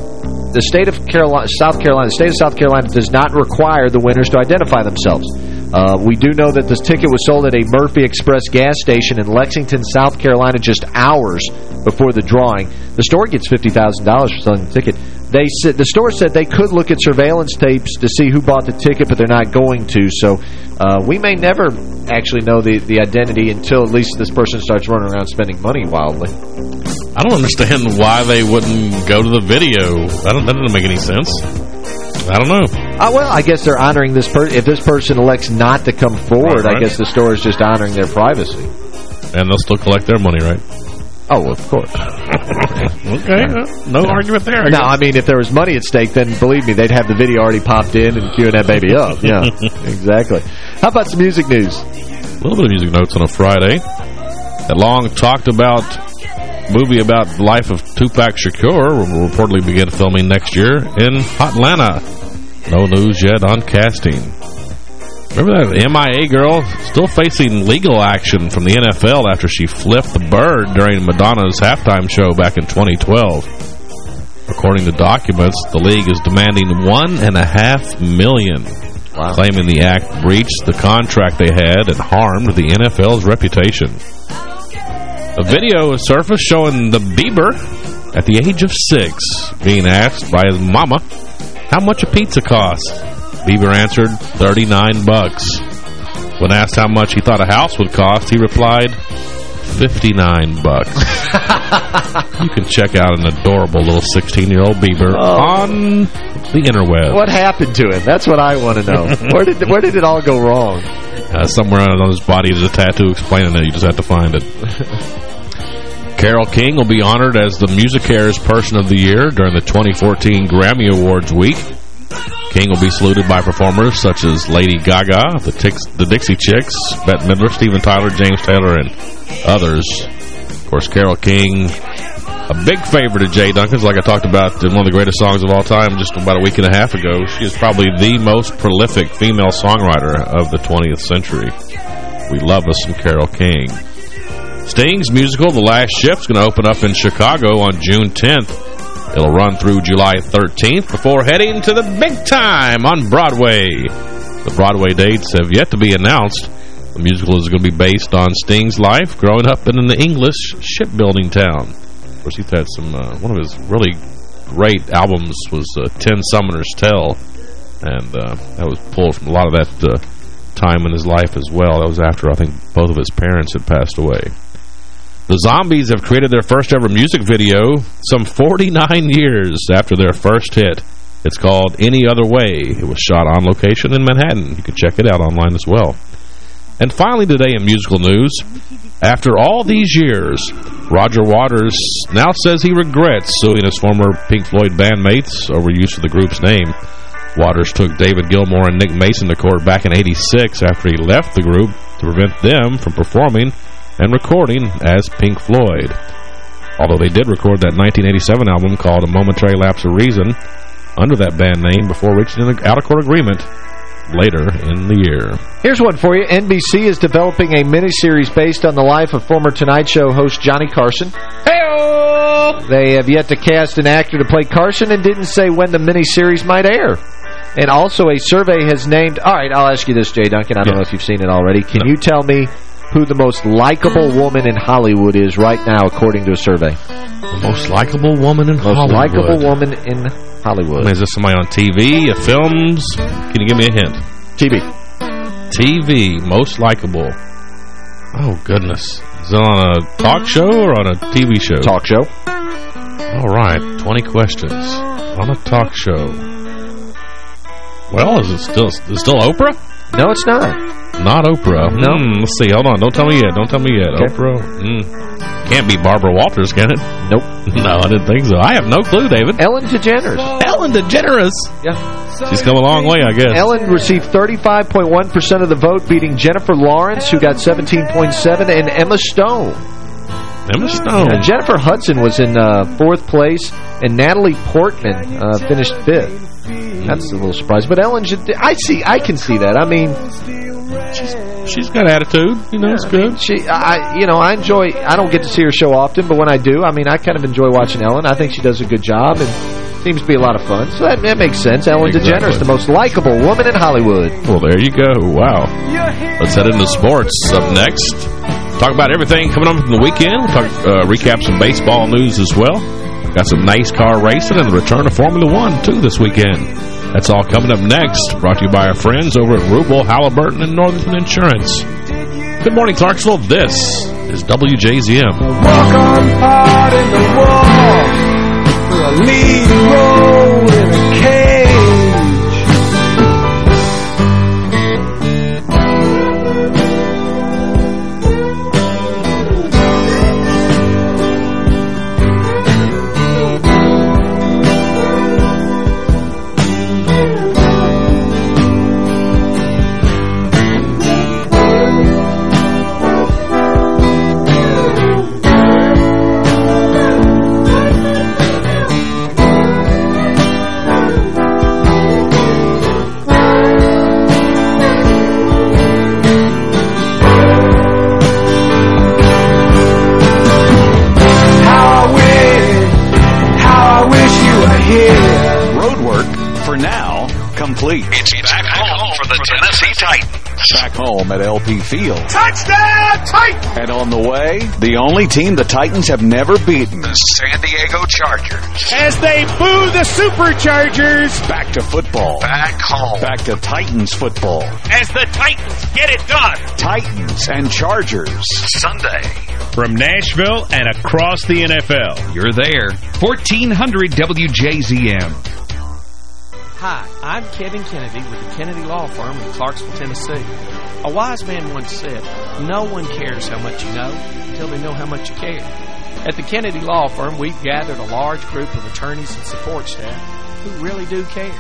the state of Carolina, South Carolina, the state of South Carolina does not require the winners to identify themselves. Uh, we do know that this ticket was sold at a Murphy Express gas station in Lexington, South Carolina, just hours before the drawing. The store gets $50,000 for selling the ticket. They said The store said they could look at surveillance tapes to see who bought the ticket, but they're not going to. So uh, we may never actually know the, the identity until at least this person starts running around spending money wildly. I don't understand why they wouldn't go to the video. I don't, that doesn't make any sense. I don't know. Uh, well, I guess they're honoring this person. If this person elects not to come forward, Right, right. I guess the store is just honoring their privacy. And they'll still collect their money, right? Oh, of course. okay, no argument there. I No, I mean, if there was money at stake, then believe me, they'd have the video already popped in and queuing that baby up. Yeah, exactly. How about some music news? A little bit of music notes on a Friday. That long talked about movie about the life of Tupac Shakur will reportedly begin filming next year in Atlanta. No news yet on casting. Remember that MIA girl still facing legal action from the NFL after she flipped the bird during Madonna's halftime show back in 2012. According to documents, the league is demanding one and a half million, claiming the act breached the contract they had and harmed the NFL's reputation. A video has surfaced showing the Bieber at the age of six being asked by his mama how much a pizza costs. Bieber answered 39 bucks. When asked how much he thought a house would cost, he replied 59 bucks. you can check out an adorable little 16-year-old Bieber oh. on the interweb. What happened to him? That's what I want to know. where did where did it all go wrong? Uh, somewhere on his body is a tattoo explaining it. You just have to find it. Carole King will be honored as the MusiCares Person of the Year during the 2014 Grammy Awards week. King will be saluted by performers such as Lady Gaga, the, Tix, the Dixie Chicks, Bette Midler, Steven Tyler, James Taylor, and others. Of course, Carole King, a big favorite of Jay Duncan's, like I talked about in one of the greatest songs of all time just about a week and a half ago. She is probably the most prolific female songwriter of the 20th century. We love us some Carole King. Sting's musical, The Last Ship, is going to open up in Chicago on June 10th. It'll run through July 13th before heading to the big time on Broadway. The Broadway dates have yet to be announced. The musical is going to be based on Sting's life growing up in an English shipbuilding town. Course, he's had some, uh, one of his really great albums was uh, Ten Summoners Tell, and uh, that was pulled from a lot of that uh, time in his life as well. That was after, I think, both of his parents had passed away. The Zombies have created their first ever music video some 49 years after their first hit. It's called Any Other Way. It was shot on location in Manhattan. You can check it out online as well. And finally today in musical news, after all these years, Roger Waters now says he regrets suing his former Pink Floyd bandmates over use of the group's name. Waters took David Gilmour and Nick Mason to court back in 86 after he left the group to prevent them from performing and recording as Pink Floyd. Although they did record that 1987 album called A Momentary Lapse of Reason under that band name before reaching an out-of-court agreement later in the year. Here's one for you. NBC is developing a miniseries based on the life of former Tonight Show host Johnny Carson. They have yet to cast an actor to play Carson and didn't say when the miniseries might air. And also a survey has named... All right, I'll ask you this, Jay Duncan. I don't know if you've seen it already. Can you tell me who the most likable mm. woman in Hollywood is right now, according to a survey? The most likable woman in most Hollywood. likable woman in Hollywood. Is this somebody on TV, films? Can you give me a hint? TV. TV, most likable. Oh, goodness. Is it on a talk show or on a TV show? Talk show. All right, 20 questions. On a talk show. Well, is it still is it still Oprah? No, it's not. Not Oprah. No. Hmm, let's see. Hold on. Don't tell me yet. Don't tell me yet. Okay. Oprah. Mm. Can't be Barbara Walters, can it? Nope. No, I didn't think so. I have no clue, David. Ellen DeGeneres. Ellen DeGeneres. Yeah. She's come a long way, I guess. Ellen received 35.1% of the vote, beating Jennifer Lawrence, who got 17.7, and Emma Stone. Emma Stone. Yeah, Jennifer Hudson was in uh, fourth place, and Natalie Portman uh, finished fifth. That's a little surprise. But Ellen, I see, I can see that. I mean, she's, got attitude. You know, yeah, it's good. I mean, she, I, you know, I enjoy. I don't get to see her show often, but when I do, I mean, I kind of enjoy watching Ellen. I think she does a good job, and seems to be a lot of fun. So that, that makes sense. Ellen Exactly. DeGeneres, the most likable woman in Hollywood. Well, there you go. Wow. Let's head into sports. Up next, talk about everything coming up in the weekend. We'll talk, uh, recap some baseball news as well. Got some nice car racing and the return of Formula One, too, this weekend. That's all coming up next. Brought to you by our friends over at Rubel, Halliburton, and Northern Insurance. Good morning, Clarksville. This is WJZM. Walk on part in the wall. Lead road Back home at LP Field. Touchdown, Titans! And on the way, the only team the Titans have never beaten. The San Diego Chargers. As they boo the Superchargers. Back to football. Back home. Back to Titans football. As the Titans get it done. Titans and Chargers. Sunday. From Nashville and across the NFL. You're there. 1400 WJZM. Hi, I'm Kevin Kennedy with the Kennedy Law Firm in Clarksville, Tennessee. A wise man once said, No one cares how much you know until they know how much you care. At the Kennedy Law Firm, we've gathered a large group of attorneys and support staff who really do care.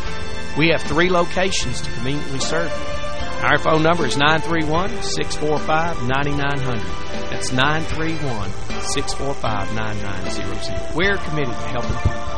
We have three locations to conveniently serve you. Our phone number is 931-645-9900. That's 931-645-9900. We're committed to helping people.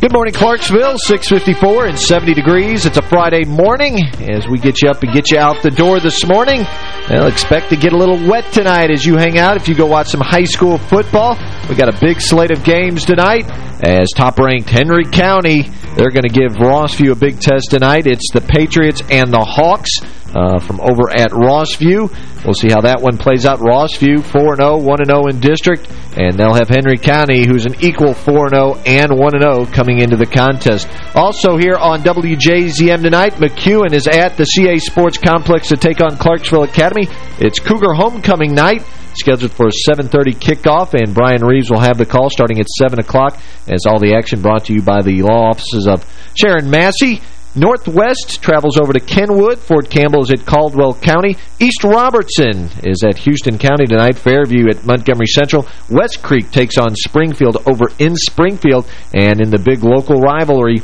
Good morning, Clarksville. 654 and 70 degrees. It's a Friday morning as we get you up and get you out the door this morning. Well, expect to get a little wet tonight as you hang out if you go watch some high school football. We got a big slate of games tonight as top-ranked Henry County, they're going to give Rossview a big test tonight. It's the Patriots and the Hawks uh, from over at Rossview. We'll see how that one plays out. Rossview 4-0, 1-0 in district, and they'll have Henry County, who's an equal 4-0 and 1-0 coming into the contest. Also here on WJZM tonight, McEwen is at the CA Sports Complex to take on Clarksville Academy. It's Cougar Homecoming night scheduled for a 7.30 kickoff, and Brian Reeves will have the call starting at 7 o'clock as all the action brought to you by the law offices of Sharon Massey. Northwest travels over to Kenwood. Fort Campbell is at Caldwell County. East Robertson is at Houston County tonight. Fairview at Montgomery Central. West Creek takes on Springfield over in Springfield. And in the big local rivalry,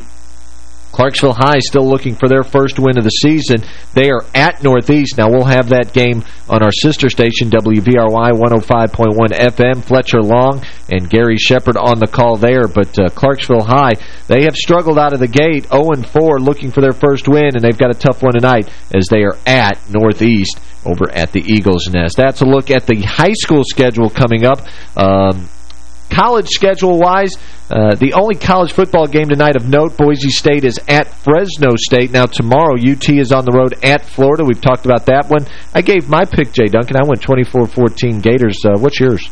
Clarksville High still looking for their first win of the season. They are at Northeast. Now, we'll have that game on our sister station, WVRY 105.1 FM. Fletcher Long and Gary Shepard on the call there. But uh, Clarksville High, they have struggled out of the gate, 0-4, looking for their first win, and they've got a tough one tonight as they are at Northeast over at the Eagles Nest. That's a look at the high school schedule coming up. Um, college schedule-wise, uh, the only college football game tonight of note, Boise State is at Fresno State. Now, tomorrow, UT is on the road at Florida. We've talked about that one. I gave my pick, Jay Duncan. I went 24-14 Gators. Uh, what's yours?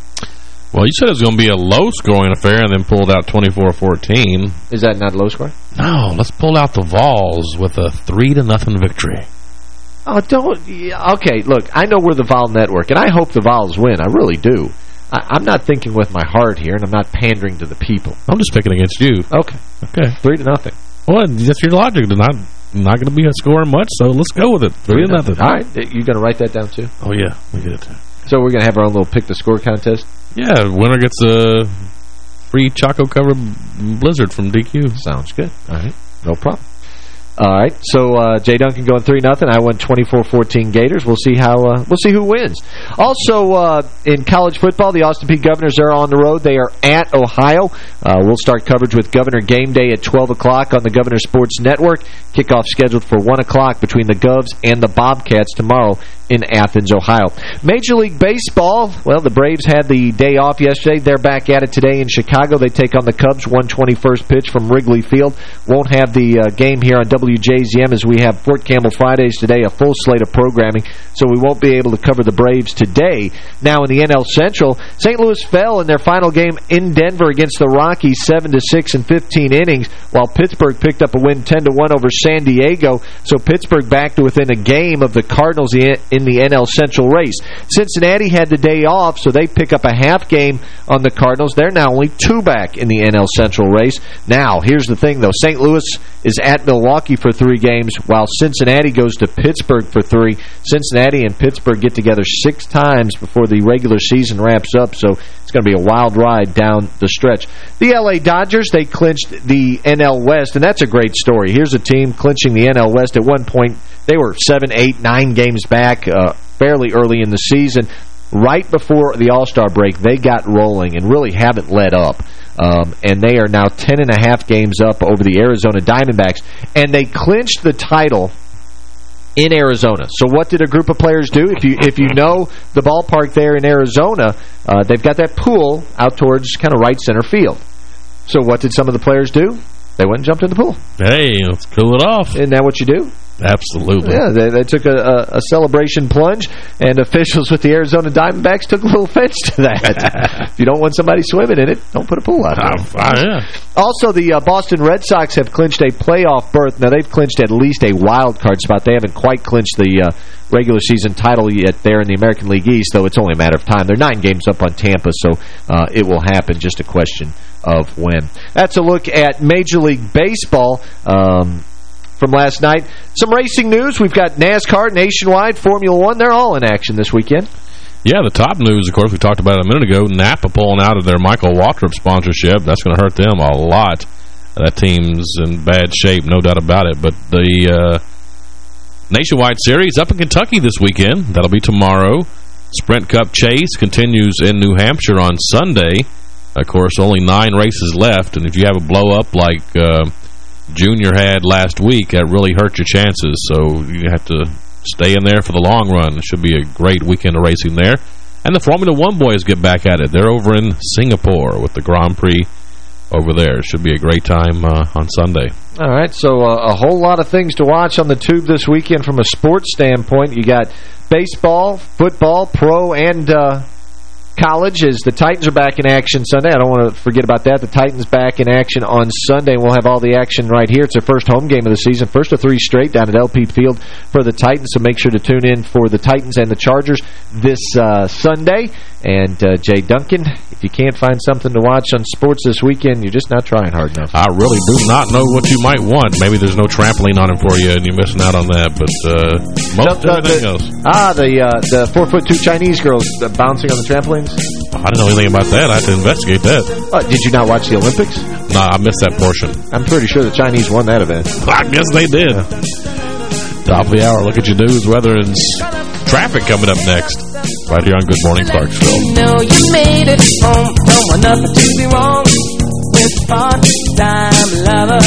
Well, you said it was going to be a low-scoring affair and then pulled out 24-14. Is that not low score? No, let's pull out the Vols with a 3 to nothing victory. Oh, don't... Yeah, okay, look, I know we're the Vol Network, and I hope the Vols win. I really do. I, am not thinking with my heart here, and I'm not pandering to the people. I'm just picking against you. Okay. Okay. Three to nothing. Well, that's your logic. They're not, not going to be a scoring much, so let's go with it. Three, Three to nothing. nothing. All right. You going to write that down, too? Oh, yeah. We get it. So we're going to have our own little pick-the-score contest? Yeah. Winner gets a free Choco-covered blizzard from DQ. Sounds good. All right. No problem. All right, so uh, Jay Duncan going three nothing. I went 24-14 Gators. We'll see how uh, we'll see who wins. Also, uh, in college football, the Austin Peay Governors are on the road. They are at Ohio. Uh, we'll start coverage with Governor Game Day at 12 o'clock on the Governor Sports Network. Kickoff scheduled for 1 o'clock between the Govs and the Bobcats tomorrow in Athens, Ohio. Major League Baseball, well, the Braves had the day off yesterday. They're back at it today in Chicago. They take on the Cubs, 121st pitch from Wrigley Field. Won't have the uh, game here on WJZM as we have Fort Campbell Fridays today, a full slate of programming, so we won't be able to cover the Braves today. Now in the NL Central, St. Louis fell in their final game in Denver against the Rockies, 7-6 in 15 innings, while Pittsburgh picked up a win 10-1 over San Diego, so Pittsburgh back to within a game of the Cardinals in in the NL Central race. Cincinnati had the day off, so they pick up a half game on the Cardinals. They're now only two back in the NL Central race. Now, here's the thing, though. St. Louis is at Milwaukee for three games, while Cincinnati goes to Pittsburgh for three. Cincinnati and Pittsburgh get together six times before the regular season wraps up, so it's going to be a wild ride down the stretch. The L.A. Dodgers, they clinched the NL West, and that's a great story. Here's a team clinching the NL West at one point they were seven, eight, nine games back uh, fairly early in the season. Right before the All-Star break, they got rolling and really haven't let up. Um, and they are now 10 and a half games up over the Arizona Diamondbacks. And they clinched the title in Arizona. So what did a group of players do? If you if you know the ballpark there in Arizona, uh, they've got that pool out towards kind of right center field. So what did some of the players do? They went and jumped in the pool. Hey, let's cool it off. Isn't that what you do? Absolutely. Yeah, they, they took a, a, a, celebration plunge, and officials with the Arizona Diamondbacks took a little offense to that. if you don't want somebody swimming in it, don't put a pool out there. Uh, yeah. Also, the uh, Boston Red Sox have clinched a playoff berth. Now, they've clinched at least a wild card spot. They haven't quite clinched the uh, regular season title yet there in the American League East, though it's only a matter of time. They're nine games up on Tampa, so uh, it will happen. Just a question of when. That's a look at Major League Baseball. Um, from last night. Some racing news. We've got NASCAR, Nationwide, Formula One. They're all in action this weekend. Yeah, the top news, of course, we talked about it a minute ago. Napa pulling out of their Michael Waltrip sponsorship. That's going to hurt them a lot. That team's in bad shape, no doubt about it. But the uh, Nationwide Series up in Kentucky this weekend. That'll be tomorrow. Sprint Cup Chase continues in New Hampshire on Sunday. Of course, only nine races left, and if you have a blow-up like uh, Junior had last week, that really hurt your chances. So you have to stay in there for the long run. It should be a great weekend of racing there. And the Formula One boys get back at it. They're over in Singapore with the Grand Prix over there. It should be a great time uh, on Sunday. All right, so uh, a whole lot of things to watch on the tube this weekend from a sports standpoint. You got baseball, football, pro, and uh, college as the Titans are back in action Sunday. I don't want to forget about that. The Titans back in action on Sunday. We'll have all the action right here. It's their first home game of the season. First of three straight down at LP Field for the Titans. So make sure to tune in for the Titans and the Chargers this uh, Sunday. And uh, Jay Duncan, if you can't find something to watch on sports this weekend, you're just not trying hard enough. I really do not know what you might want. Maybe there's no trampoline on him for you and you're missing out on that. But uh, most the, everything the, else. Ah, the uh, the four foot two Chinese girls uh, bouncing on the trampolines. I didn't know anything about that. I had to investigate that. Uh, did you not watch the Olympics? No, I missed that portion. I'm pretty sure the Chinese won that event. I guess they did. Top of the hour. Look at your news, weather, and traffic coming up next. Right here on Good Morning Clarksville. You know you made it home. Don't want nothing to be wrong with part-time lover.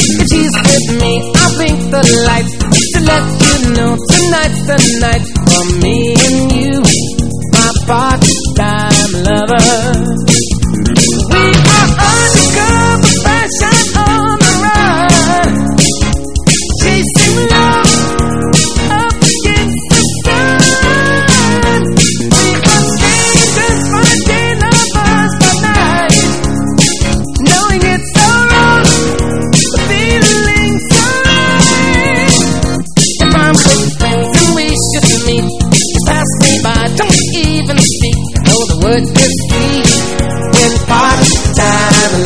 If she's with me, I'll blink the lights to let you know tonight's the night for me and you, my part-time lover.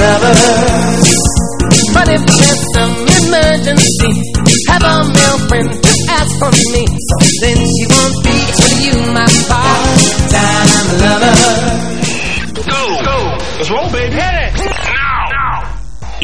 Part-time lovers. But if there's some emergency, have a male friend to ask for me. So then she won't be with you, my part-time lover. Go! Go! Let's roll, baby. Hit it!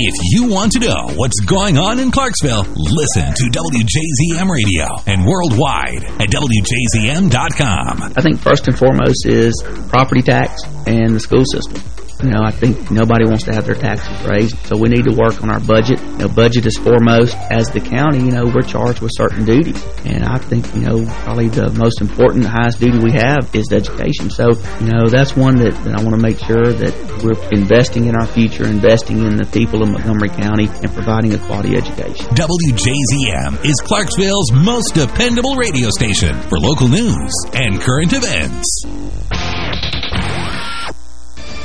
If you want to know what's going on in Clarksville, listen to WJZM Radio and worldwide at WJZM.com. I think first and foremost is property tax and the school system. You know, I think nobody wants to have their taxes raised, so we need to work on our budget. You know, budget is foremost. As the county, you know, we're charged with certain duties, and I think, you know, probably the most important, highest duty we have is education. So, you know, that's one that, that I want to make sure that we're investing in our future, investing in the people of Montgomery County, and providing a quality education. WJZM is Clarksville's most dependable radio station for local news and current events.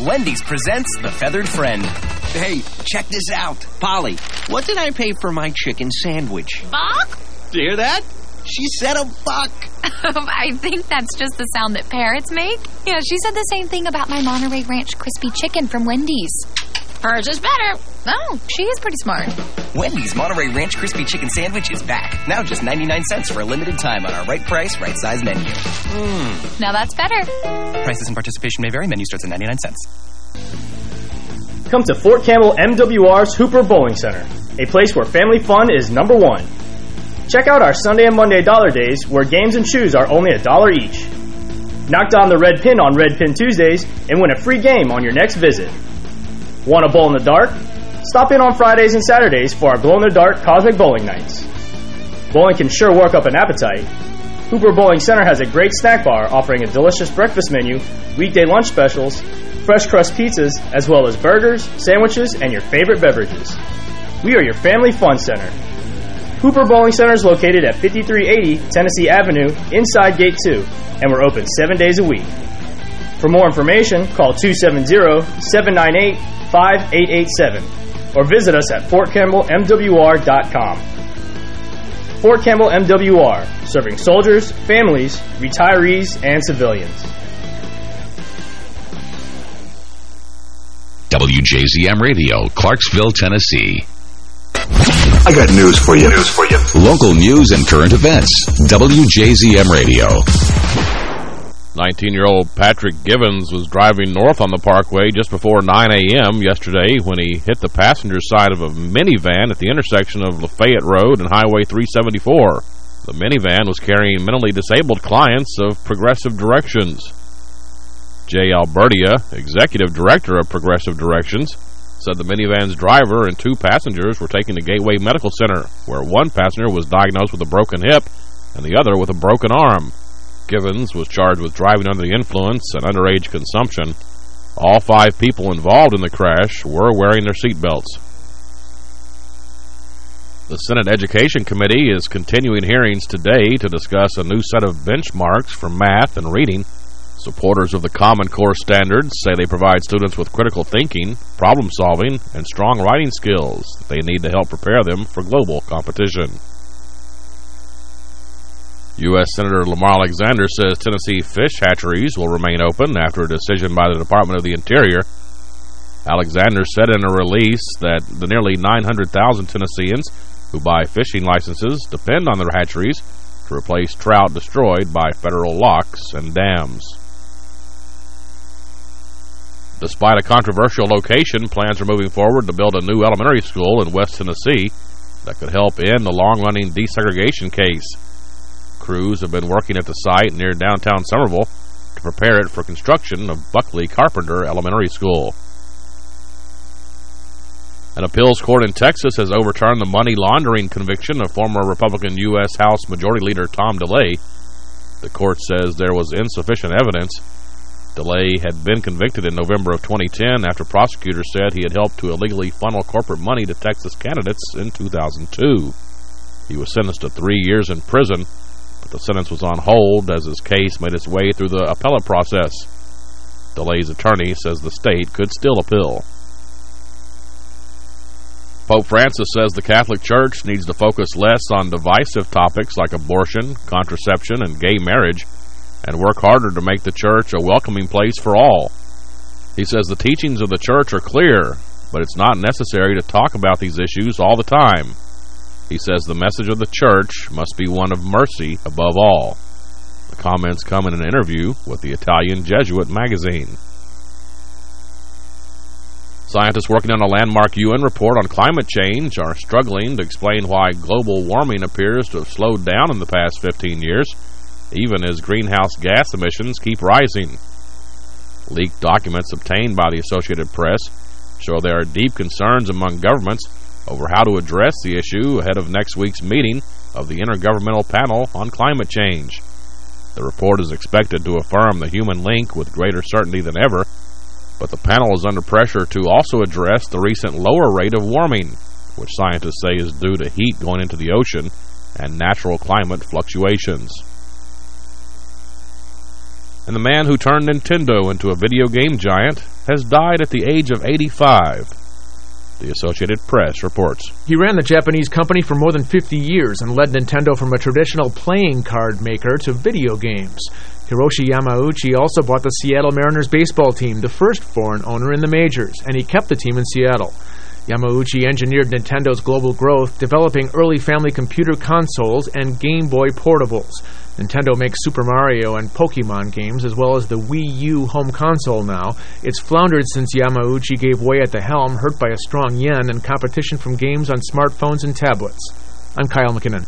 Wendy's presents The Feathered Friend. Hey, check this out. Polly, what did I pay for my chicken sandwich? Buck? Did you hear that? She said a buck. I think that's just the sound that parrots make. Yeah, she said the same thing about my Monterey Ranch crispy chicken from Wendy's. Hers is better. Oh, she is pretty smart. Wendy's Monterey Ranch Crispy Chicken Sandwich is back. Now just 99 cents for a limited time on our right price, right size menu. Mmm. Now that's better. Prices and participation may vary. Menu starts at 99 cents. Come to Fort Campbell MWR's Hooper Bowling Center, a place where family fun is number one. Check out our Sunday and Monday dollar days where games and shoes are only a dollar each. Knock down the red pin on Red Pin Tuesdays and win a free game on your next visit. Want a bowl in the dark? Stop in on Fridays and Saturdays for our glow-in-the-dark Cosmic Bowling Nights. Bowling can sure work up an appetite, Hooper Bowling Center has a great snack bar offering a delicious breakfast menu, weekday lunch specials, fresh crust pizzas, as well as burgers, sandwiches, and your favorite beverages. We are your family fun center. Hooper Bowling Center is located at 5380 Tennessee Avenue inside Gate 2, and we're open seven days a week. For more information, call 270-798-5887 or visit us at fortcampbellmwr.com. Fort Campbell MWR, serving soldiers, families, retirees, and civilians. WJZM Radio, Clarksville, Tennessee. I got news for you. News for you. Local news and current events. WJZM Radio. 19-year-old Patrick Givens was driving north on the parkway just before 9 a.m. yesterday when he hit the passenger side of a minivan at the intersection of Lafayette Road and Highway 374. The minivan was carrying mentally disabled clients of Progressive Directions. Jay Albertia, executive director of Progressive Directions, said the minivan's driver and two passengers were taken to Gateway Medical Center, where one passenger was diagnosed with a broken hip and the other with a broken arm. Givens was charged with driving under the influence and underage consumption. All five people involved in the crash were wearing their seatbelts. The Senate Education Committee is continuing hearings today to discuss a new set of benchmarks for math and reading. Supporters of the Common Core standards say they provide students with critical thinking, problem-solving, and strong writing skills they need to help prepare them for global competition. U.S. Senator Lamar Alexander says Tennessee fish hatcheries will remain open after a decision by the Department of the Interior. Alexander said in a release that the nearly 900,000 Tennesseans who buy fishing licenses depend on their hatcheries to replace trout destroyed by federal locks and dams. Despite a controversial location, plans are moving forward to build a new elementary school in West Tennessee that could help end the long-running desegregation case. Crews have been working at the site near downtown Somerville to prepare it for construction of Buckley Carpenter Elementary School. An appeals court in Texas has overturned the money laundering conviction of former Republican U.S. House Majority Leader Tom DeLay. The court says there was insufficient evidence. DeLay had been convicted in November of 2010 after prosecutors said he had helped to illegally funnel corporate money to Texas candidates in 2002. He was sentenced to three years in prison the sentence was on hold as his case made its way through the appellate process. DeLay's attorney says the state could still appeal. Pope Francis says the Catholic Church needs to focus less on divisive topics like abortion, contraception, and gay marriage, and work harder to make the church a welcoming place for all. He says the teachings of the church are clear, but it's not necessary to talk about these issues all the time. He says the message of the church must be one of mercy above all. The comments come in an interview with the Italian Jesuit magazine. Scientists working on a landmark UN report on climate change are struggling to explain why global warming appears to have slowed down in the past 15 years, even as greenhouse gas emissions keep rising. Leaked documents obtained by the Associated Press show there are deep concerns among governments over how to address the issue ahead of next week's meeting of the Intergovernmental Panel on Climate Change. The report is expected to affirm the human link with greater certainty than ever, but the panel is under pressure to also address the recent lower rate of warming, which scientists say is due to heat going into the ocean and natural climate fluctuations. And the man who turned Nintendo into a video game giant has died at the age of 85. The Associated Press reports. He ran the Japanese company for more than 50 years and led Nintendo from a traditional playing card maker to video games. Hiroshi Yamauchi also bought the Seattle Mariners baseball team, the first foreign owner in the majors, and he kept the team in Seattle. Yamauchi engineered Nintendo's global growth, developing early family computer consoles and Game Boy portables. Nintendo makes Super Mario and Pokemon games, as well as the Wii U home console now. It's floundered since Yamauchi gave way at the helm, hurt by a strong yen and competition from games on smartphones and tablets. I'm Kyle McKinnon.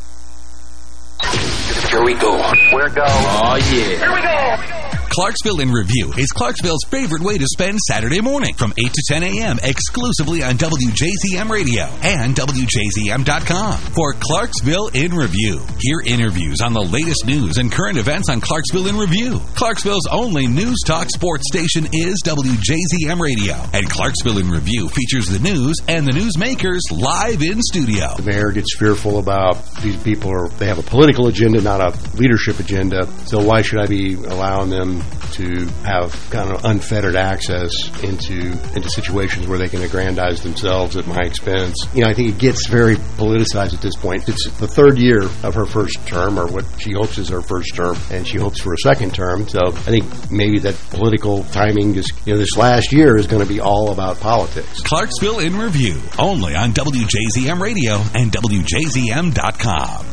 Here we go. We're go. Oh, yeah. Here we go. Clarksville in Review is Clarksville's favorite way to spend Saturday morning from 8 to 10 a.m. exclusively on WJZM Radio and WJZM.com for Clarksville in Review. Hear interviews on the latest news and current events on Clarksville in Review. Clarksville's only news talk sports station is WJZM Radio, and Clarksville in Review features the news and the newsmakers live in studio. The mayor gets fearful about these people are they have a political agenda, not a leadership agenda. So why should I be allowing them to have kind of unfettered access into into situations where they can aggrandize themselves at my expense? You know, I think it gets very politicized at this point. It's the third year of her first term, or what she hopes is her first term, and she hopes for a second term. So I think maybe that political timing is, you know, this last year is going to be all about politics. Clarksville in Review, only on WJZM Radio and WJZM.com.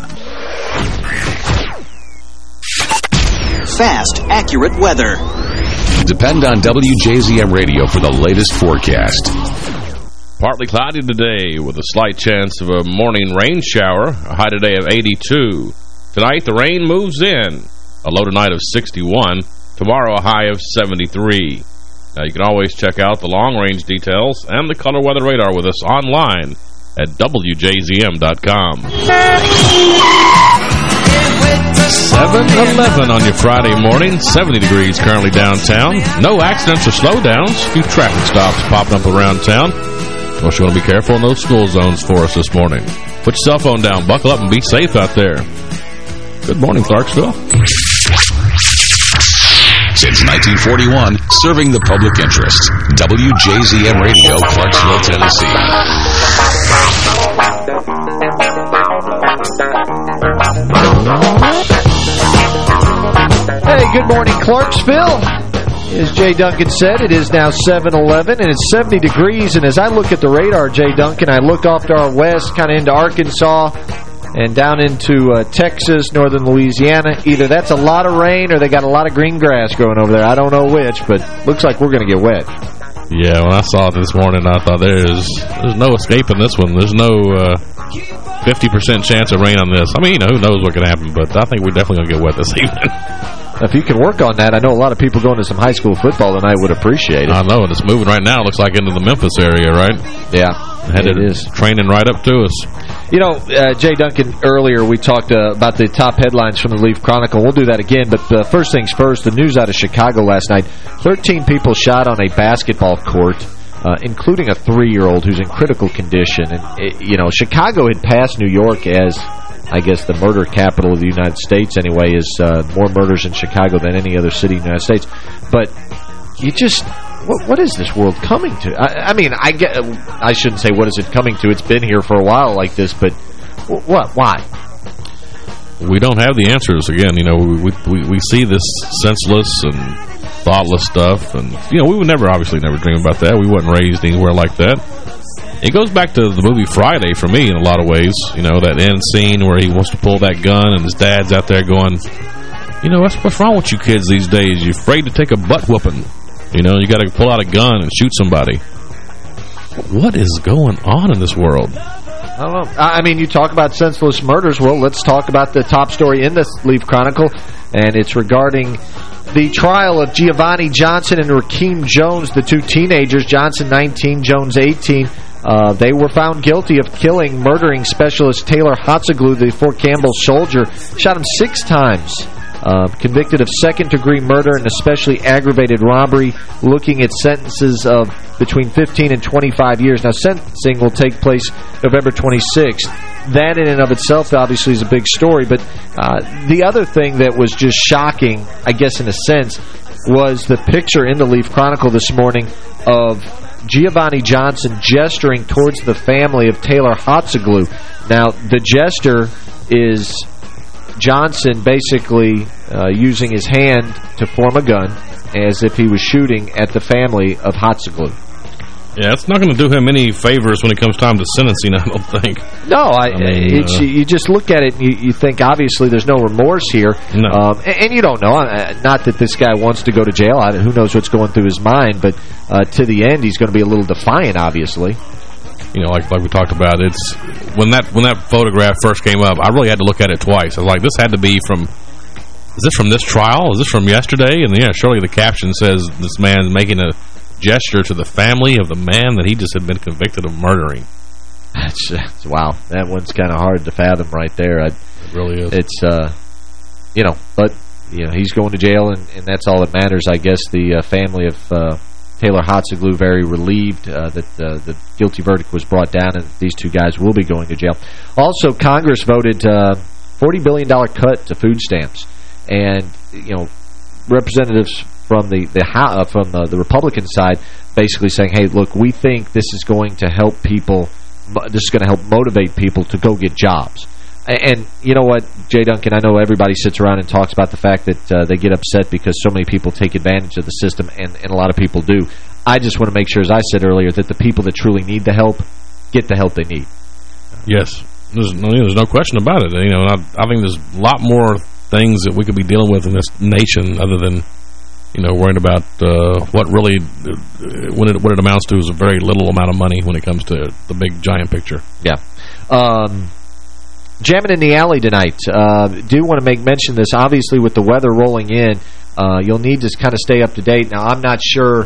Fast, accurate weather. Depend on WJZM Radio for the latest forecast. Partly cloudy today with a slight chance of a morning rain shower. A high today of 82. Tonight, the rain moves in. A low tonight of 61. Tomorrow, a high of 73. Now, you can always check out the long-range details and the color weather radar with us online at WJZM.com. 7-Eleven on your Friday morning. 70 degrees currently downtown. No accidents or slowdowns. A few traffic stops popping up around town. Of course, you want to be careful in those school zones for us this morning. Put your cell phone down, buckle up, and be safe out there. Good morning, Clarksville. Since 1941, serving the public interest. WJZM Radio, Clarksville, Tennessee. Hey, good morning, Clarksville. As Jay Duncan said, it is now 7-Eleven, and it's 70 degrees. And as I look at the radar, Jay Duncan, I look off to our west, kind of into Arkansas, and down into uh, Texas, northern Louisiana. Either that's a lot of rain or they got a lot of green grass growing over there. I don't know which, but looks like we're going to get wet. Yeah, when I saw it this morning, I thought there's there's no escaping this one. There's no 50% uh, chance of rain on this. I mean, who knows what can happen, but I think we're definitely going to get wet this evening. If you can work on that, I know a lot of people going to some high school football tonight would appreciate it. I know, and it's moving right now. It looks like into the Memphis area, right? Yeah, Headed, it is. Training right up to us. You know, uh, Jay Duncan, earlier we talked uh, about the top headlines from the Leaf Chronicle. We'll do that again, but uh, first things first, the news out of Chicago last night. 13 people shot on a basketball court, uh, including a three-year-old who's in critical condition. And, it, you know, Chicago had passed New York as... I guess the murder capital of the United States anyway is uh, more murders in Chicago than any other city in the United States. But you just what, what is this world coming to? I, I, mean, I get. I shouldn't say what is it coming to. It's been here for a while like this, but what? Why? We don't have the answers. Again, you know, we we we see this senseless and thoughtless stuff, and you know, we would never, obviously, never dream about that. We weren't raised anywhere like that. It goes back to the movie Friday for me in a lot of ways. You know, that end scene where he wants to pull that gun and his dad's out there going, you know, what's, what's wrong with you kids these days? You're afraid to take a butt whooping. You know, you got to pull out a gun and shoot somebody. What is going on in this world? I don't know. I mean, you talk about senseless murders. Well, let's talk about the top story in this Leaf Chronicle, and it's regarding the trial of Giovanni Johnson and Rakeem Jones, the two teenagers, Johnson 19, Jones 18. Uh, they were found guilty of killing, murdering specialist Taylor Hotzeglu, the Fort Campbell soldier. Shot him six times. Uh, convicted of second-degree murder and especially aggravated robbery, looking at sentences of between 15 and 25 years. Now, sentencing will take place November 26th. That in and of itself obviously is a big story, but uh, the other thing that was just shocking, I guess in a sense, was the picture in the Leaf Chronicle this morning of Giovanni Johnson gesturing towards the family of Taylor Hotzeglu. Now, the gesture is Johnson basically uh, using his hand to form a gun as if he was shooting at the family of Hotzeglu. Yeah, it's not going to do him any favors when it comes time to sentencing, I don't think. No, I, I mean, uh, you just look at it and you, you, think, obviously, there's no remorse here. No. Um, and, and, you don't know. Uh, not that this guy wants to go to jail. I, who knows what's going through his mind. But uh, to the end, he's going to be a little defiant, obviously. You know, like like we talked about, it's when that when that photograph first came up, I really had to look at it twice. I was like, this had to be from Is this from this trial? Is this from yesterday? And yeah, surely the caption says this man's making a gesture to the family of the man that he just had been convicted of murdering. That's, wow, that one's kind of hard to fathom right there. I, it really is. It's, uh, you know, but, you know, he's going to jail, and, and that's all that matters. I guess the uh, family of uh, Taylor Hotzeglu very relieved uh, that uh, the guilty verdict was brought down and these two guys will be going to jail. Also, Congress voted uh, $40 billion cut to food stamps. And, you know, representatives from the the uh, from the, the Republican side basically saying, hey, look, we think this is going to help people, this is going to help motivate people to go get jobs. And you know what, Jay Duncan, I know everybody sits around and talks about the fact that uh, they get upset because so many people take advantage of the system, and, and a lot of people do. I just want to make sure, as I said earlier, that the people that truly need the help get the help they need. Yes. There's, there's no question about it. You know, I, I think there's a lot more things that we could be dealing with in this nation other than you know, worrying about uh, what really, uh, what it, what it amounts to is a very little amount of money when it comes to the big giant picture. Yeah. Um, jamming in the alley tonight. Uh, do want to make mention this. Obviously, with the weather rolling in, uh, you'll need to kind of stay up to date. Now, I'm not sure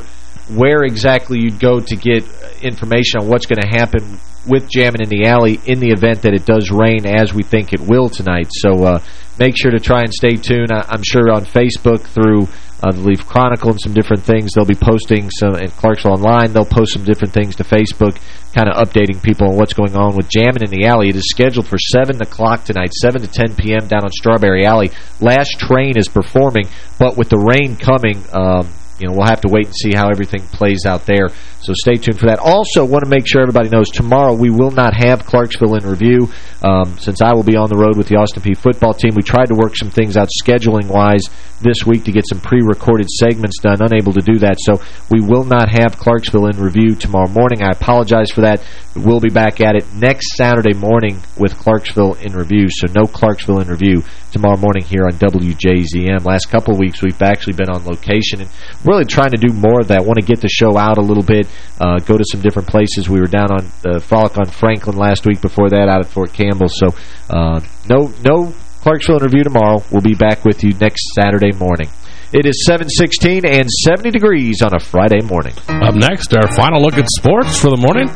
where exactly you'd go to get information on what's going to happen with Jamming in the Alley in the event that it does rain as we think it will tonight. So uh, make sure to try and stay tuned. I am sure on Facebook through uh, the Leaf Chronicle and some different things. They'll be posting some, in Clarksville Online, they'll post some different things to Facebook, kind of updating people on what's going on with Jamming in the Alley. It is scheduled for 7 o'clock tonight, 7 to 10 p.m. down on Strawberry Alley. Last Train is performing, but with the rain coming, um, you know, we'll have to wait and see how everything plays out there. So stay tuned for that. Also, want to make sure everybody knows tomorrow we will not have Clarksville in review. Um, since I will be on the road with the Austin Peay football team, we tried to work some things out scheduling-wise this week to get some pre-recorded segments done. Unable to do that, so we will not have Clarksville in review tomorrow morning. I apologize for that. We'll be back at it next Saturday morning with Clarksville in review, so no Clarksville in review tomorrow morning here on WJZM. Last couple weeks, we've actually been on location and really trying to do more of that. want to get the show out a little bit, uh, go to some different places. We were down on uh, Frolic on Franklin last week. Before that, out at Fort Campbell. So uh, no, no Clarksville in Review tomorrow. We'll be back with you next Saturday morning. It is 716 and 70 degrees on a Friday morning. Up next, our final look at sports for the morning.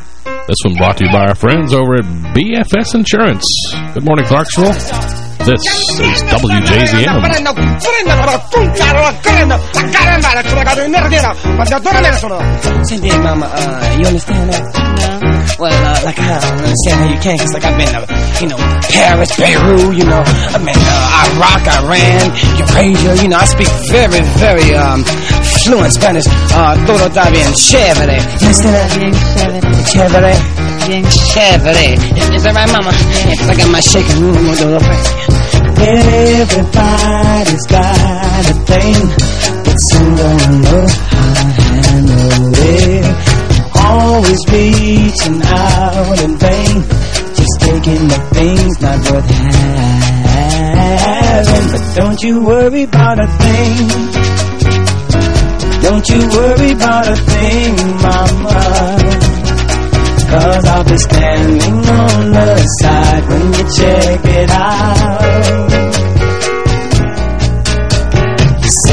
This one brought to you by our friends over at BFS Insurance. Good morning, Clarksville. This is WJZM. Big mama, uh, you understand that? No. Well, uh, like, I don't understand how you can, because, like, I've been, uh, you know, Paris, Beirut, you know, I've been, uh, Iraq, Iran, Eurasia, you know, I speak very, very, um, fluent Spanish. Uh, todo está bien chévere. You? Bien chévere. Chévere. Is that right, mama? Cause I got my shaking room Everybody's got a thing, but some don't know how to handle it. Always reaching out in vain, just taking the things not worth having. But don't you worry about a thing. Don't you worry about a thing, mama. Cause I'll be standing on the side when you check it out.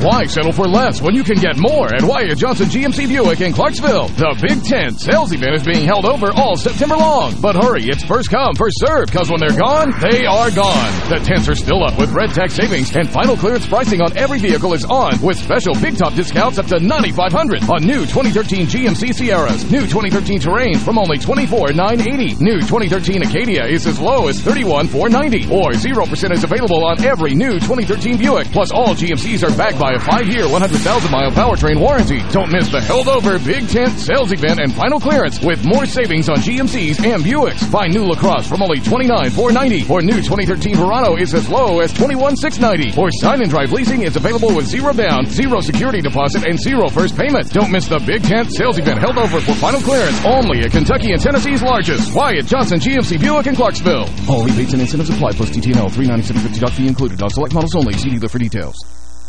Why settle for less when you can get more at Wyatt Johnson GMC Buick in Clarksville? The Big Tent sales event is being held over all September long. But hurry, it's first come, first served, because when they're gone, they are gone. The tents are still up with red tax savings, and final clearance pricing on every vehicle is on with special big top discounts up to 9,500 on new 2013 GMC Sierras, new 2013 Terrain from only $24,980. New 2013 Acadia is as low as $31,490, or 0% is available on every new 2013 Buick. Plus, all GMCs are backed by a five-year, 100,000-mile powertrain warranty. Don't miss the held-over Big Tent sales event and final clearance with more savings on GMCs and Buicks. Find new LaCrosse from only $29,490, or new 2013 Verano is as low as $21,690, or sign and drive leasing is available with zero down, zero security deposit, and zero first payment. Don't miss the Big Tent sales event held over for final clearance only at Kentucky and Tennessee's largest. Wyatt Johnson GMC Buick in Clarksville. All rebates and incentives apply plus TTNL 397.50 doc fee included. On select models only. See dealer for details.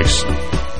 The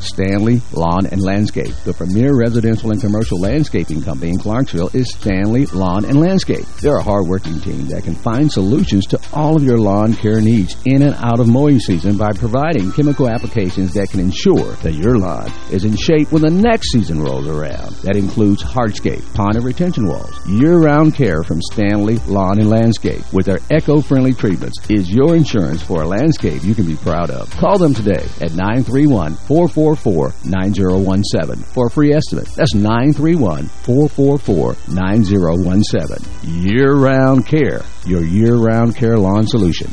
Stanley Lawn and Landscape. The premier residential and commercial landscaping company in Clarksville is Stanley Lawn and Landscape. They're a hard-working team that can find solutions to all of your lawn care needs in and out of mowing season by providing chemical applications that can ensure that your lawn is in shape when the next season rolls around. That includes hardscape, pond and retention walls. Year-round care from Stanley Lawn and Landscape with their eco-friendly treatments is your insurance for a landscape you can be proud of. Call them today at 931 444 444-9017 for a free estimate. That's 931-444-9017. Year-round care. Your year-round care lawn solution.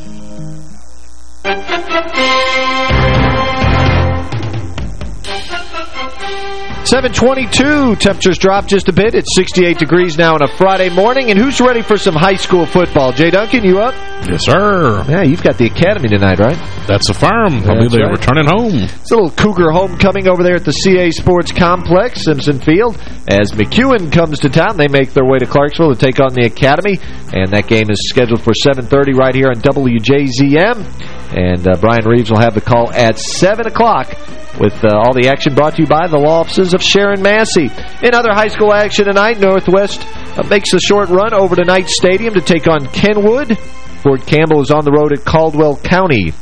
Thank you. 722. Temperatures drop just a bit. It's 68 degrees now on a Friday morning. And who's ready for some high school football? Jay Duncan, you up? Yes, sir. Yeah, you've got the academy tonight, right? That's a farm. I'll be there right. returning home. It's a little Cougar homecoming over there at the CA Sports Complex, Simpson Field. As McEwen comes to town, they make their way to Clarksville to take on the academy. And that game is scheduled for 7.30 right here on WJZM. And uh, Brian Reeves will have the call at 7 o'clock with uh, all the action brought to you by the law offices of Sharon Massey. In other high school action tonight, Northwest uh, makes a short run over to Knight Stadium to take on Kenwood. Fort Campbell is on the road at Caldwell County.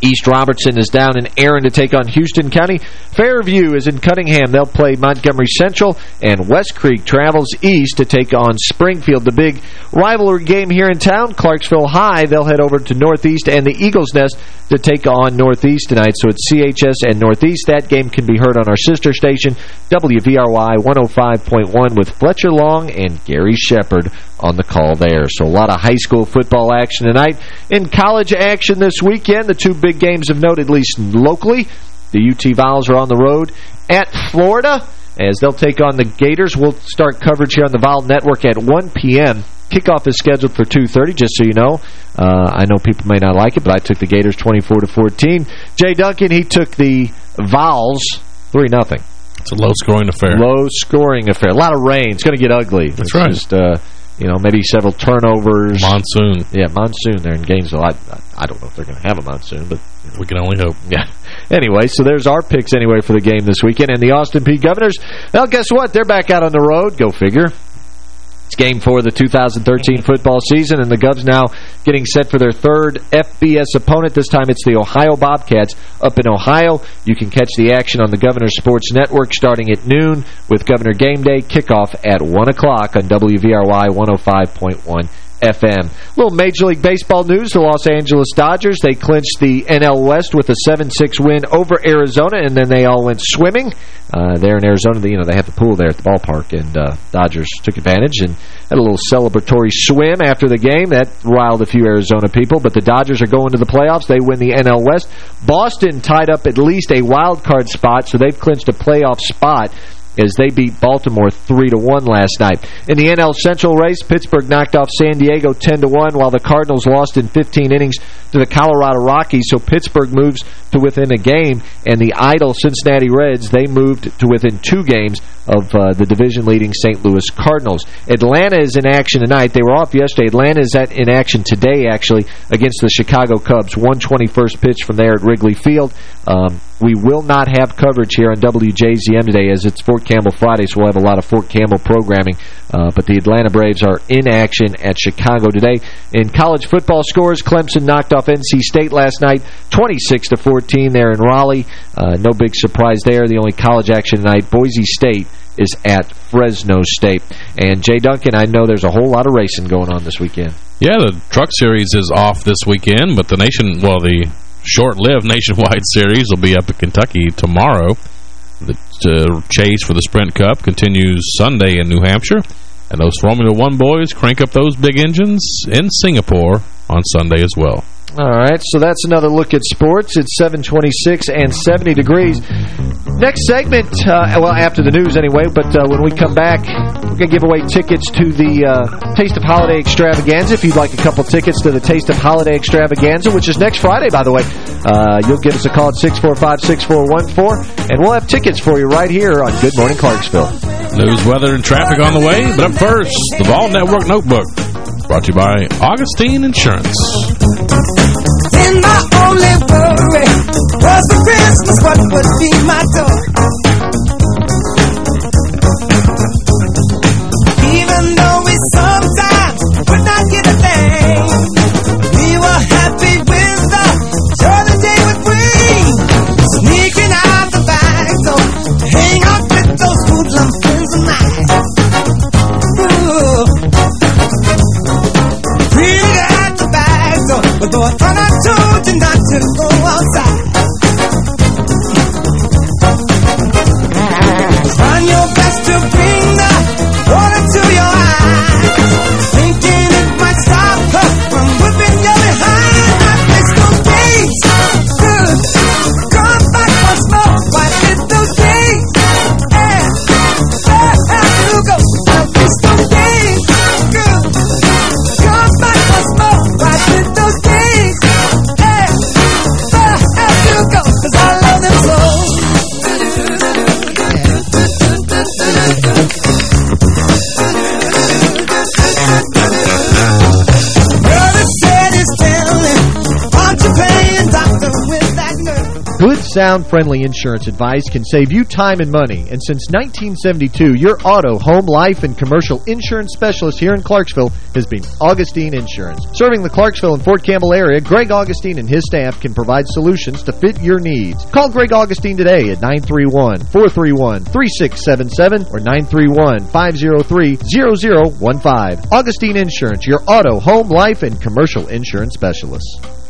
East Robertson is down in Erin to take on Houston County. Fairview is in Cunningham. They'll play Montgomery Central. And West Creek travels east to take on Springfield. The big rivalry game here in town, Clarksville High, they'll head over to Northeast and the Eagles Nest to take on Northeast tonight. So it's CHS and Northeast. That game can be heard on our sister station, WVRY 105.1 with Fletcher Long and Gary Shepard on the call there. So a lot of high school football action tonight. In college action this weekend, the two big games of note, at least locally. The UT Vols are on the road at Florida as they'll take on the Gators. We'll start coverage here on the Vol Network at 1 p.m. Kickoff is scheduled for 2.30, just so you know. Uh, I know people may not like it, but I took the Gators 24 to 14. Jay Duncan, he took the Vols 3 nothing. It's a low-scoring affair. Low-scoring affair. A lot of rain. It's going to get ugly. That's it's right. Just, uh, you know, maybe several turnovers. Monsoon. Yeah, monsoon there in Gainesville. I, I, I don't know if they're going to have a monsoon, but... You know. We can only hope. Yeah. Anyway, so there's our picks anyway for the game this weekend. And the Austin Peay Governors, well, guess what? They're back out on the road. Go figure. It's game four of the 2013 football season, and the Govs now getting set for their third FBS opponent. This time it's the Ohio Bobcats up in Ohio. You can catch the action on the Governor Sports Network starting at noon with Governor Game Day kickoff at 1 o'clock on WVRY 105.1 FM. A little Major League Baseball news. The Los Angeles Dodgers, they clinched the NL West with a 7-6 win over Arizona, and then they all went swimming. Uh, there in Arizona, you know, they have the pool there at the ballpark, and uh, Dodgers took advantage and had a little celebratory swim after the game. That riled a few Arizona people, but the Dodgers are going to the playoffs. They win the NL West. Boston tied up at least a wild card spot, so they've clinched a playoff spot as they beat Baltimore 3 to one last night. In the NL Central race, Pittsburgh knocked off San Diego 10 to one, while the Cardinals lost in 15 innings to the Colorado Rockies. So Pittsburgh moves to within a game, and the idle Cincinnati Reds they moved to within two games of uh, the division-leading St. Louis Cardinals. Atlanta is in action tonight. They were off yesterday. Atlanta is at, in action today, actually, against the Chicago Cubs. 121st pitch from there at Wrigley Field. Um, we will not have coverage here on WJZM today as it's Fort Campbell Friday, so we'll have a lot of Fort Campbell programming. Uh, but the Atlanta Braves are in action at Chicago today. In college football scores, Clemson knocked off NC State last night, 26 to 14 there in Raleigh. Uh, no big surprise there. The only college action tonight, Boise State is at Fresno State. And Jay Duncan, I know there's a whole lot of racing going on this weekend. Yeah, the Truck Series is off this weekend, but the nation, well, the short-lived nationwide series will be up in Kentucky tomorrow. The uh, chase for the Sprint Cup continues Sunday in New Hampshire. And those Formula One boys crank up those big engines in Singapore on Sunday as well. All right, so that's another look at sports. It's 726 and 70 degrees. Next segment, uh, well, after the news anyway, but uh, when we come back, we're going to give away tickets to the uh, Taste of Holiday Extravaganza. If you'd like a couple tickets to the Taste of Holiday Extravaganza, which is next Friday, by the way, uh, you'll give us a call at 645-6414, and we'll have tickets for you right here on Good Morning Clarksville. News, weather, and traffic on the way, but up first, the Vol Network Notebook, brought to you by Augustine Insurance. Only worry was for Christmas what would be my joy. Even though we sometimes would not get a thing, we were happy with the joy the day would bring. Sneaking out the back door, hang out with those hoodlum friends of mine. Ooh. Really got the back door, but though I told you not to go outside. Sound, friendly insurance advice can save you time and money. And since 1972, your auto, home, life, and commercial insurance specialist here in Clarksville has been Augustine Insurance. Serving the Clarksville and Fort Campbell area, Greg Augustine and his staff can provide solutions to fit your needs. Call Greg Augustine today at 931-431-3677 or 931-503-0015. Augustine Insurance, your auto, home, life, and commercial insurance specialist.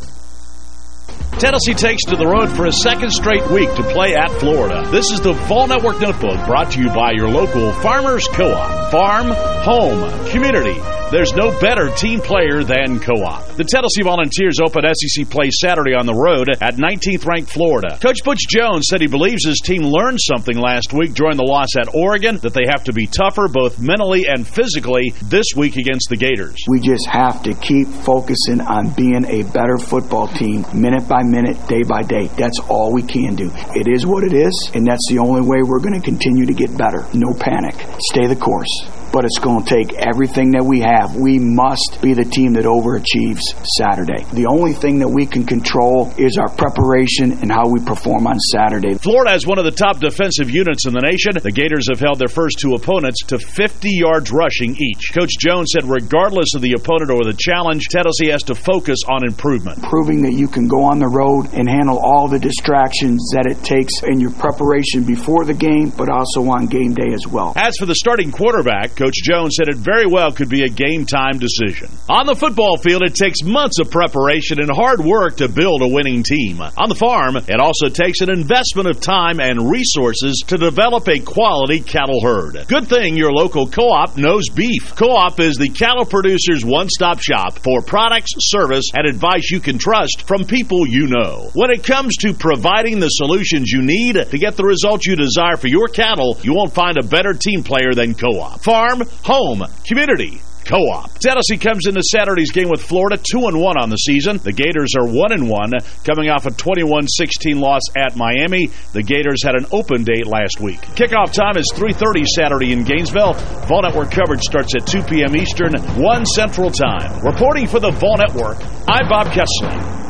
Tennessee takes to the road for a second straight week to play at Florida. This is the Vol Network Notebook brought to you by your local Farmers Co-op. Farm, home, community. There's no better team player than Co-op. The Tennessee Volunteers open SEC play Saturday on the road at 19th ranked Florida. Coach Butch Jones said he believes his team learned something last week during the loss at Oregon, that they have to be tougher both mentally and physically this week against the Gators. We just have to keep focusing on being a better football team minute by minute, day by day. That's all we can do. It is what it is, and that's the only way we're going to continue to get better. No panic. Stay the course but it's going to take everything that we have. We must be the team that overachieves Saturday. The only thing that we can control is our preparation and how we perform on Saturday. Florida has one of the top defensive units in the nation. The Gators have held their first two opponents to 50 yards rushing each. Coach Jones said regardless of the opponent or the challenge, Tennessee has to focus on improvement. Proving that you can go on the road and handle all the distractions that it takes in your preparation before the game, but also on game day as well. As for the starting quarterback, Coach Jones said it very well could be a game-time decision. On the football field, it takes months of preparation and hard work to build a winning team. On the farm, it also takes an investment of time and resources to develop a quality cattle herd. Good thing your local co-op knows beef. Co-op is the cattle producer's one-stop shop for products, service, and advice you can trust from people you know. When it comes to providing the solutions you need to get the results you desire for your cattle, you won't find a better team player than Co-op. Farm farm, home, community, co-op. Tennessee comes into Saturday's game with Florida 2-1 on the season. The Gators are 1-1, coming off a 21-16 loss at Miami. The Gators had an open date last week. Kickoff time is 3.30 Saturday in Gainesville. Vol Network coverage starts at 2 p.m. Eastern, 1 Central Time. Reporting for the Vol Network, I'm Bob Kesling.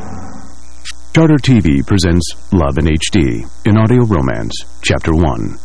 Charter TV presents Love in HD, in audio romance, Chapter 1.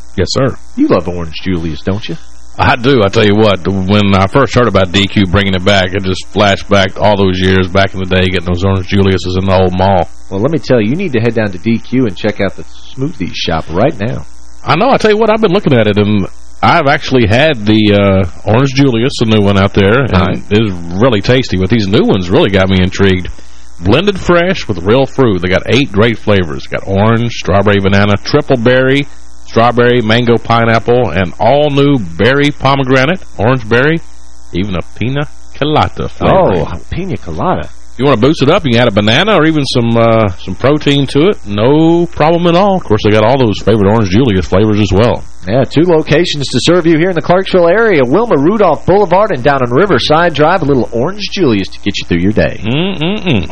Yes, sir. You love Orange Julius, don't you? I do. I tell you what, when I first heard about DQ bringing it back, it just flashed back all those years back in the day getting those Orange Julius's in the old mall. Well, let me tell you, you need to head down to DQ and check out the smoothie shop right now. I know. I tell you what, I've been looking at it, and I've actually had the uh, Orange Julius, the new one out there, and right. it is really tasty. But these new ones really got me intrigued. Blended fresh with real fruit. They got eight great flavors. Got orange, strawberry, banana, triple berry, strawberry, mango, pineapple, and all new berry pomegranate, orange berry, even a pina colada flavor. Oh, pina colada. If you want to boost it up, you can add a banana or even some uh, some protein to it. No problem at all. Of course, they got all those favorite Orange Julius flavors as well. Yeah, two locations to serve you here in the Clarksville area. Wilma Rudolph Boulevard and down on Riverside Drive. A little Orange Julius to get you through your day. Mm-mm-mm.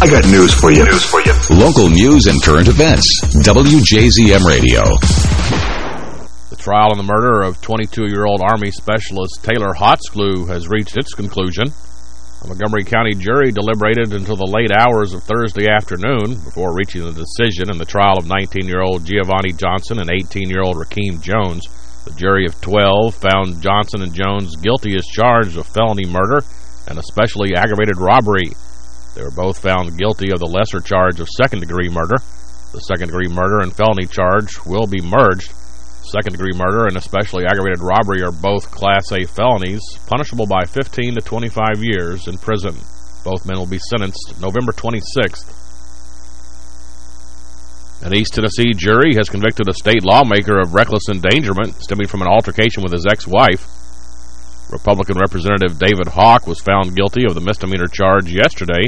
I got news for you. News for you. Local news and current events. WJZM Radio. The trial in the murder of 22-year-old Army Specialist Taylor Hotzglue has reached its conclusion. A Montgomery County jury deliberated until the late hours of Thursday afternoon before reaching a decision in the trial of 19-year-old Giovanni Johnson and 18-year-old Rakeem Jones. The jury of 12 found Johnson and Jones guilty as charged of felony murder and especially aggravated robbery. They were both found guilty of the lesser charge of second-degree murder. The second-degree murder and felony charge will be merged. Second-degree murder and especially aggravated robbery are both Class A felonies, punishable by 15 to 25 years in prison. Both men will be sentenced November 26th. An East Tennessee jury has convicted a state lawmaker of reckless endangerment stemming from an altercation with his ex-wife. Republican Representative David Hawk was found guilty of the misdemeanor charge yesterday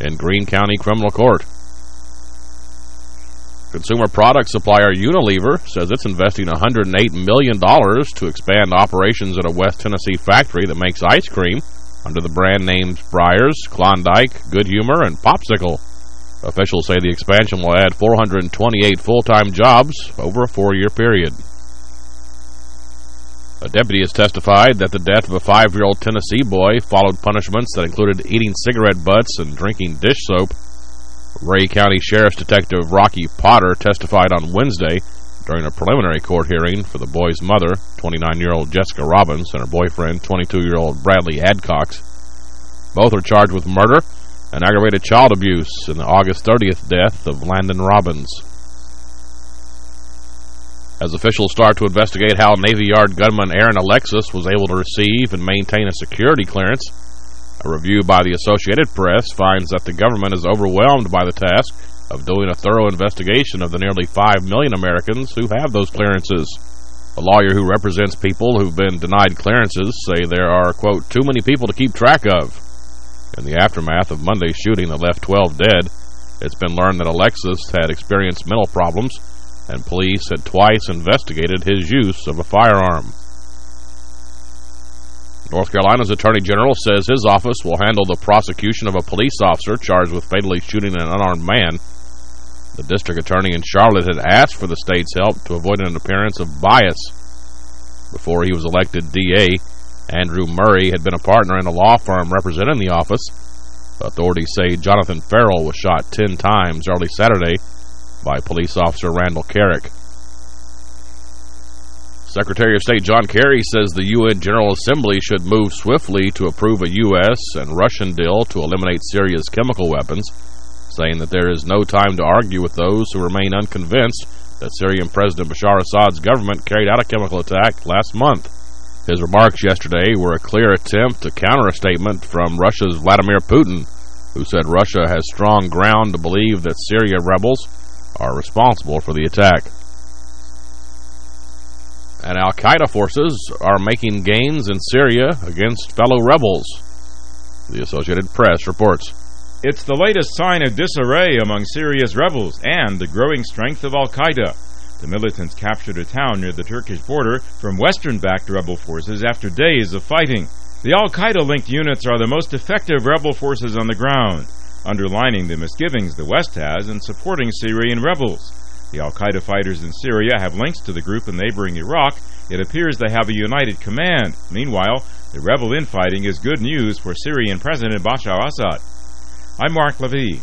in Greene County Criminal Court. Consumer product supplier Unilever says it's investing $108 million to expand operations at a West Tennessee factory that makes ice cream under the brand names Breyers, Klondike, Good Humor, and Popsicle. Officials say the expansion will add 428 full-time jobs over a four-year period. A deputy has testified that the death of a five-year-old Tennessee boy followed punishments that included eating cigarette butts and drinking dish soap. Rhea County Sheriff's Detective Rocky Potter testified on Wednesday during a preliminary court hearing for the boy's mother, 29-year-old Jessica Robbins, and her boyfriend, 22-year-old Bradley Adcox. Both are charged with murder and aggravated child abuse in the August 30th death of Landon Robbins. As officials start to investigate how Navy Yard gunman Aaron Alexis was able to receive and maintain a security clearance, a review by the Associated Press finds that the government is overwhelmed by the task of doing a thorough investigation of the nearly 5 million Americans who have those clearances. A lawyer who represents people who've been denied clearances say there are, quote, too many people to keep track of. In the aftermath of Monday's shooting that left 12 dead, it's been learned that Alexis had experienced mental problems and police had twice investigated his use of a firearm. North Carolina's Attorney General says his office will handle the prosecution of a police officer charged with fatally shooting an unarmed man. The district attorney in Charlotte had asked for the state's help to avoid an appearance of bias. Before he was elected DA, Andrew Murray had been a partner in a law firm representing the office. Authorities say Jonathan Ferrell was shot 10 times early Saturday by police officer Randall Kerrick. Secretary of State John Kerry says the UN General Assembly should move swiftly to approve a U.S. and Russian deal to eliminate Syria's chemical weapons, saying that there is no time to argue with those who remain unconvinced that Syrian President Bashar Assad's government carried out a chemical attack last month. His remarks yesterday were a clear attempt to counter a statement from Russia's Vladimir Putin, who said Russia has strong ground to believe that Syria rebels are responsible for the attack. And Al-Qaeda forces are making gains in Syria against fellow rebels. The Associated Press reports. It's the latest sign of disarray among Syria's rebels and the growing strength of Al-Qaeda. The militants captured a town near the Turkish border from Western-backed rebel forces after days of fighting. The Al-Qaeda-linked units are the most effective rebel forces on the ground, underlining the misgivings the West has in supporting Syrian rebels. The Al-Qaeda fighters in Syria have links to the group in neighboring Iraq. It appears they have a united command. Meanwhile, the rebel infighting is good news for Syrian President Bashar Assad. I'm Mark Levy.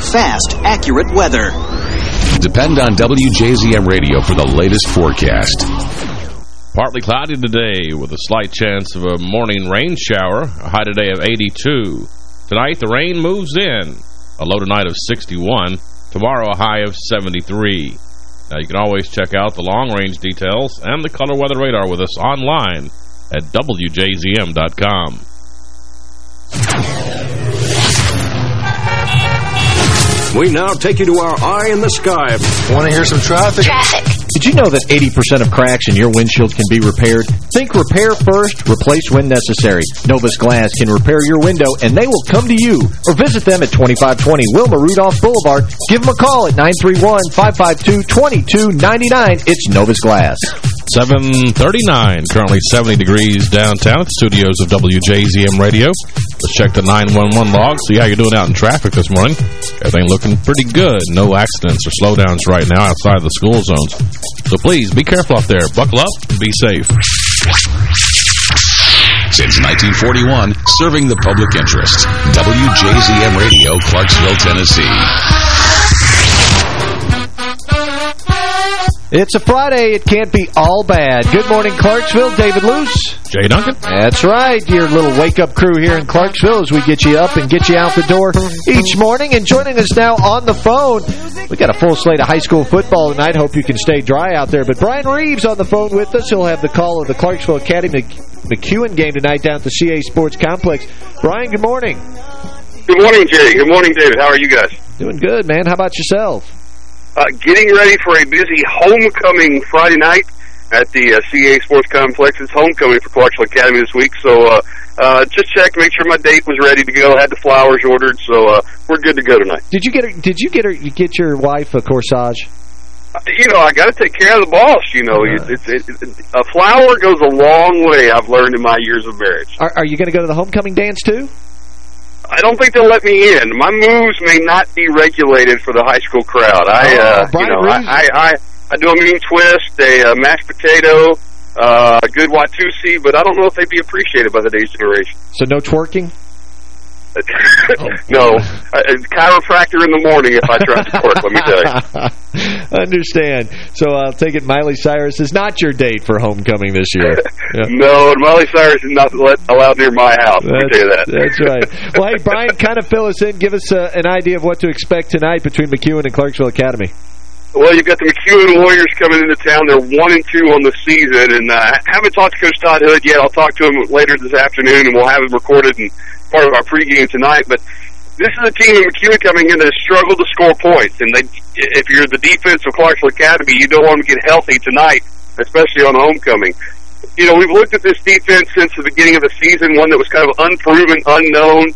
Fast, accurate weather. Depend on WJZM Radio for the latest forecast. Partly cloudy today with a slight chance of a morning rain shower. A high today of 82. Tonight, the rain moves in. A low tonight of 61. Tomorrow, a high of 73. Now, you can always check out the long-range details and the color weather radar with us online at WJZM.com. We now take you to our eye in the sky. Want to hear some traffic? Traffic. Did you know that 80% of cracks in your windshield can be repaired? Think repair first, replace when necessary. Novus Glass can repair your window, and they will come to you. Or visit them at 2520 Wilma Rudolph Boulevard. Give them a call at 931-552-2299. It's Novus Glass. 739, currently 70 degrees downtown at the studios of WJZM Radio. Let's check the 911 log, see how you're doing out in traffic this morning. Everything looking pretty good. No accidents or slowdowns right now outside the school zones. So please, be careful out there. Buckle up and be safe. Since 1941, serving the public interest. WJZM Radio, Clarksville, Tennessee. It's a Friday. It can't be all bad. Good morning, Clarksville. David Luce. Jay Duncan. That's right. Your little wake-up crew here in Clarksville as we get you up and get you out the door each morning. And joining us now on the phone, we got a full slate of high school football tonight. Hope you can stay dry out there. But Brian Reeves on the phone with us. He'll have the call of the Clarksville Academy McEwen game tonight down at the CA Sports Complex. Brian, good morning. Good morning, Jay. Good morning, David. How are you guys? Doing good, man. How about yourself? Uh, getting ready for a busy homecoming Friday night at the uh, CA Sports Complex. It's homecoming for Clarksville Academy this week, so uh, uh, just checked, make sure my date was ready to go. Had the flowers ordered, so uh, we're good to go tonight. Did you get her, Did you get her? You get your wife a corsage? Uh, You know, I got to take care of the boss. You know, it, it, it, it, a flower goes a long way. I've learned in my years of marriage. Are, are you going to go to the homecoming dance too? I don't think they'll let me in. My moves may not be regulated for the high school crowd. I, Oh, uh, you know, I, I, I, I do a mean twist, a uh, mashed potato, uh, a good Watusi, but I don't know if they'd be appreciated by the today's generation. So no twerking? no, I, I- chiropractor in the morning if I tried to work. let me tell you. Understand. So I'll take it Miley Cyrus is not your date for homecoming this year. Yeah. No, and Miley Cyrus is not let, allowed near my house. Let me tell you that. That's right. Well, hey, Brian, kind of fill us in. Give us uh, an idea of what to expect tonight between McEwen and Clarksville Academy. Well, you've got the McEwen Warriors coming into town. They're one and two on the season, and uh, I haven't talked to Coach Todd Hood yet. I'll talk to him later this afternoon, and we'll have it recorded and part of our pregame tonight. But this is a team in McEwen coming in that has struggled to score points, and they, if you're the defense of Clarksville Academy, you don't want to get healthy tonight, especially on homecoming. You know, we've looked at this defense since the beginning of the season, one that was kind of unproven, unknown.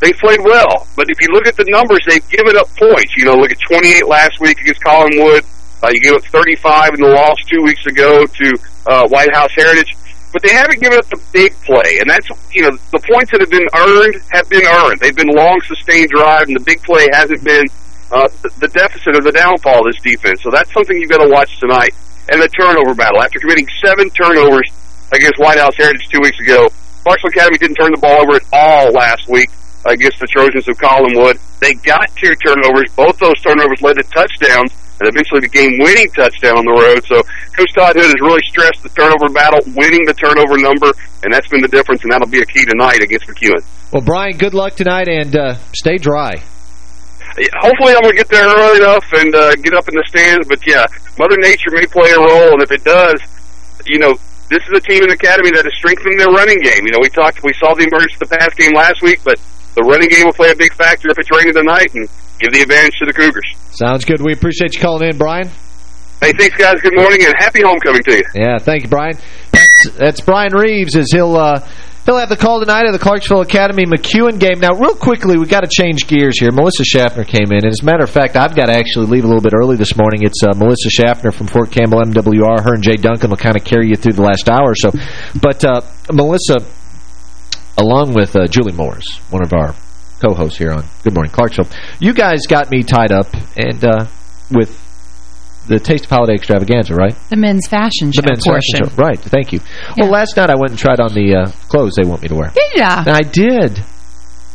They played well, but if you look at the numbers, they've given up points. You know, look at 28 last week against Collinwood. Uh, you gave up 35 in the loss two weeks ago to uh, White House Heritage. But they haven't given up the big play, and that's you know the points that have been earned have been earned. They've been long sustained drive, and the big play hasn't been uh, the, deficit or the downfall of this defense. So that's something you've got to watch tonight. And the turnover battle. After committing seven turnovers against White House Heritage two weeks ago, Clarksville Academy didn't turn the ball over at all last week against the Trojans of Collinwood. They got two turnovers. Both those turnovers led to touchdowns, and eventually the game-winning touchdown on the road. So Coach Todd Hood has really stressed the turnover battle, winning the turnover number, and that's been the difference, and that'll be a key tonight against McEwen. Well, Brian, good luck tonight, and uh, stay dry. Hopefully I'm going to get there early enough and uh, get up in the stands, but yeah, Mother Nature may play a role, and if it does, you know, this is a team in the academy that has strengthened their running game. You know, we talked, we saw the emergence of the pass game last week, but the running game will play a big factor if it's raining tonight and give the advantage to the Cougars. Sounds good. We appreciate you calling in, Brian. Hey, thanks, guys. Good morning and happy homecoming to you. Yeah, thank you, Brian. That's, that's Brian Reeves. As he'll uh, he'll have the call tonight of the Clarksville Academy McEwen game. Now, real quickly, we've got to change gears here. Melissa Schaffner came in, and as a matter of fact, I've got to actually leave a little bit early this morning. It's uh, Melissa Schaffner from Fort Campbell MWR. Her and Jay Duncan will kind of carry you through the last hour or so. But uh, Melissa, along with uh, Julie Morris, one of our co-hosts here on Good Morning Clarksville, you guys got me tied up and uh, with the Taste of Holiday Extravaganza, right? The men's fashion show The men's portion. fashion show. Right, thank you. Well, last night I went and tried on the uh, clothes they want me to wear. Yeah. And I did.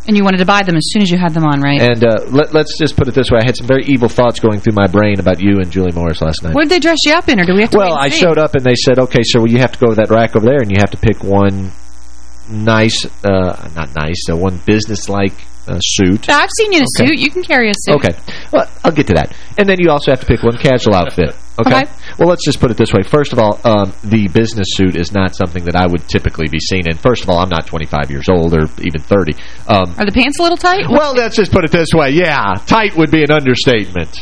And you wanted to buy them as soon as you had them on, right? And uh, let, let's just put it this way. I had some very evil thoughts going through my brain about you and Julie Morris last night. what did they dress you up in, or do we have to Well, I see? showed up and they said, okay, so you have to go to that rack over there and you have to pick one nice, uh, not nice, uh, one business-like uh, suit. I've seen you in a Okay. suit. You can carry a suit. Okay. Well, I'll get to that. And then you also have to pick one casual outfit. Okay? Okay. Well, let's just put it this way. First of all, um, the business suit is not something that I would typically be seen in. First of all, I'm not 25 years old or even 30. Um, Are the pants a little tight? well, let's just put it this way. Yeah, tight would be an understatement.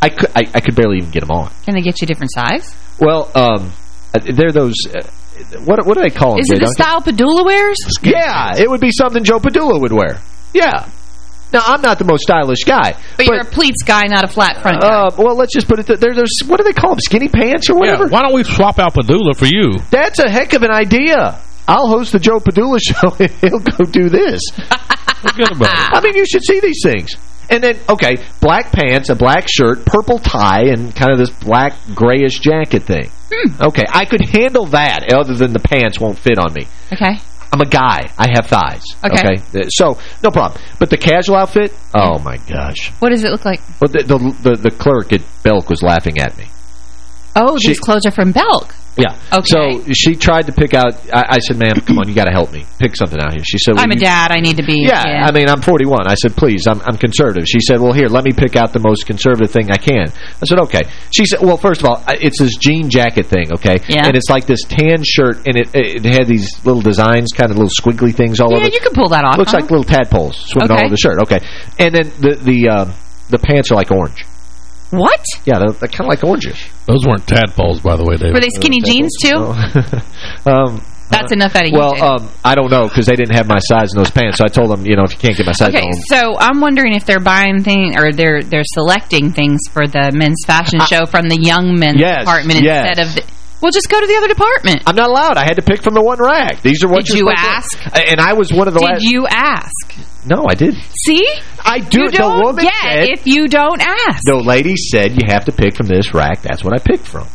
I could I, I could barely even get them on. Can they get you different size? Well, um, uh, they're those. Uh, what what do they call them? Is it the style Padula wears? Yeah, it would be something Joe Padula would wear. Yeah. Now I'm not the most stylish guy, But, you're a pleats guy, not a flat front guy. Uh, well, let's just put it. Th there, there's what do they call them? Skinny pants or whatever. Yeah, why don't we swap out Padula for you? That's a heck of an idea. I'll host the Joe Padula show and he'll go do this. Forget about it. I mean, you should see these things. And then, okay, black pants, a black shirt, purple tie, and kind of this black grayish jacket thing. Hmm. Okay, I could handle that other than the pants won't fit on me. Okay. I'm a guy. I have thighs. Okay. Uh, So, no problem. But the casual outfit, oh my gosh. What does it look like? Well, the, the, the, the clerk at Belk was laughing at me. Oh, She- these clothes are from Belk. Yeah. Okay. So she tried to pick out, I, I said, ma'am, come on, you got to help me. Pick something out here. She said, well, I'm a dad. I need to be. Yeah, I mean, I'm 41. I said, please, I'm, I'm conservative. She said, well, here, let me pick out the most conservative thing I can. I said, okay. She said, well, first of all, it's this jean jacket thing, okay? Yeah. And it's like this tan shirt, and it it had these little designs, kind of little squiggly things all yeah, over. Yeah, you can pull that off. Looks huh? like little tadpoles swimming all over the shirt. Okay. And then the the um, the pants are like orange. What? Yeah, they're, they're kind of like orangish. Those weren't tadpoles, by the way, David. Were they skinny jeans, too? um, That's enough out of you, well, um, I don't know because they didn't have my size in those pants. So I told them, you know, if you can't get my size, Okay, on 'em- so I'm wondering if they're buying things or they're they're selecting things for the men's fashion show from the young men's Yes, department yes. instead of. The, well, just go to the other department. I'm not allowed. I had to pick from the one rack. These are what Did you're you supposed to- ask? And I was one of the Did last. you ask? No, I did. See, I do. You the don't woman get said, if you don't ask. The lady said you have to pick from this rack. That's what I picked from.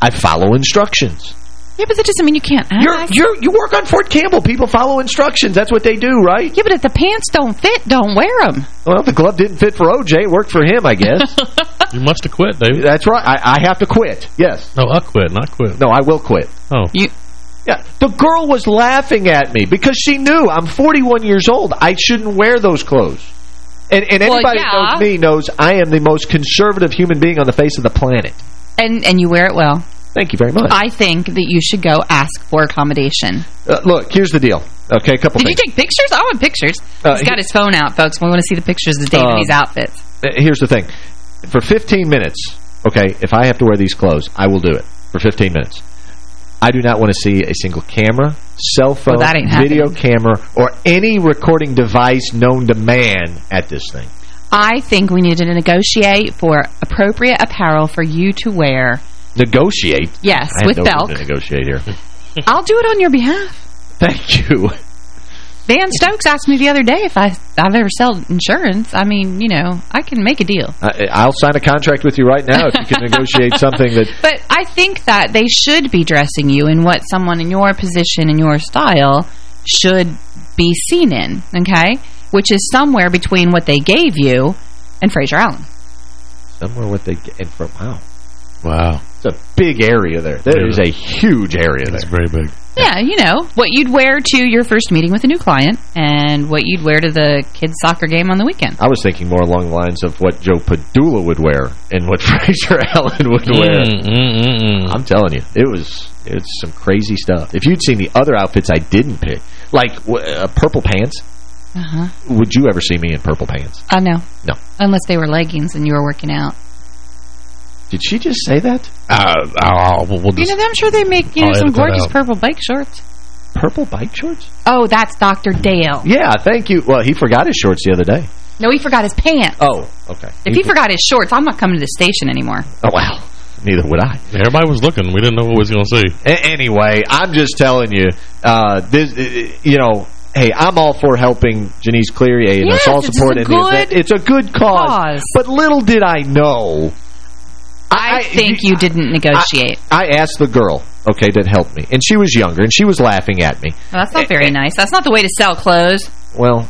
I follow instructions. Yeah, but that doesn't mean you can't ask. You're, you're, you work on Fort Campbell. People follow instructions. That's what they do, right? yeah, but if the pants don't fit, don't wear them. Well, the glove didn't fit for OJ. It worked for him, I guess. You must have quit, David. That's right. I, I have to quit. Yes. No, I quit, not quit. No, I will quit. Oh. You. Yeah, the girl was laughing at me because she knew I'm 41 years old. I shouldn't wear those clothes. And, and Well, anybody that yeah. knows me knows I am the most conservative human being on the face of the planet. And and you wear it well. Thank you very much. I think that you should go ask for accommodation. Uh, look, here's the deal. Okay, a couple Did you take pictures? I want pictures. Uh, He's got his phone out, folks. We want to see the pictures of Dave in these outfits. Uh, Here's the thing. For 15 minutes, okay, if I have to wear these clothes, I will do it for 15 minutes. I do not want to see a single camera, cell phone, ain't video camera, or any recording device known to man at this thing. I think we need to negotiate for appropriate apparel for you to wear. Negotiate? Yes, I with no Belk. negotiate here. I'll do it on your behalf. Thank you. Dan Stokes asked me the other day if I, I've ever sold insurance. I mean, you know, I can make a deal. I, I'll sign a contract with you right now if you can negotiate something that... But I think that they should be dressing you in what someone in your position and your style should be seen in, okay? Which is somewhere between what they gave you and Fraser Allen. Somewhere what they get from... Wow. Wow. It's a big area there. There Yeah. is a huge area there. It's very big. Yeah, you know, what you'd wear to your first meeting with a new client and what you'd wear to the kids' soccer game on the weekend. I was thinking more along the lines of what Joe Padula would wear and what Fraser Allen would wear. Mm, mm, mm, mm. I'm telling you, it was it's some crazy stuff. If you'd seen the other outfits I didn't pick, like uh, purple pants, Uh-huh. would you ever see me in purple pants? I know. No. Unless they were leggings and you were working out. Did she just say that? Uh, oh, we'll You just, know, I'm sure they make, you I'll know, some gorgeous purple bike shorts. Purple bike shorts? Oh, that's Dr. Dale. Yeah, thank you. Well, he forgot his shorts the other day. No, he forgot his pants. Oh, okay. If he forgot his shorts, I'm not coming to the station anymore. Oh, wow. Neither would I. Everybody was looking. We didn't know what we was going to see. A anyway, I'm just telling you, uh, this, uh, you know, hey, I'm all for helping Janice Cleary and Yes, assault it's support a in the event. good It's a good cause, cause. But little did I know. I, think you didn't negotiate. I asked the girl, okay, that helped me, and she was younger, and she was laughing at me. Well, that's not very nice. That's not the way to sell clothes. Well,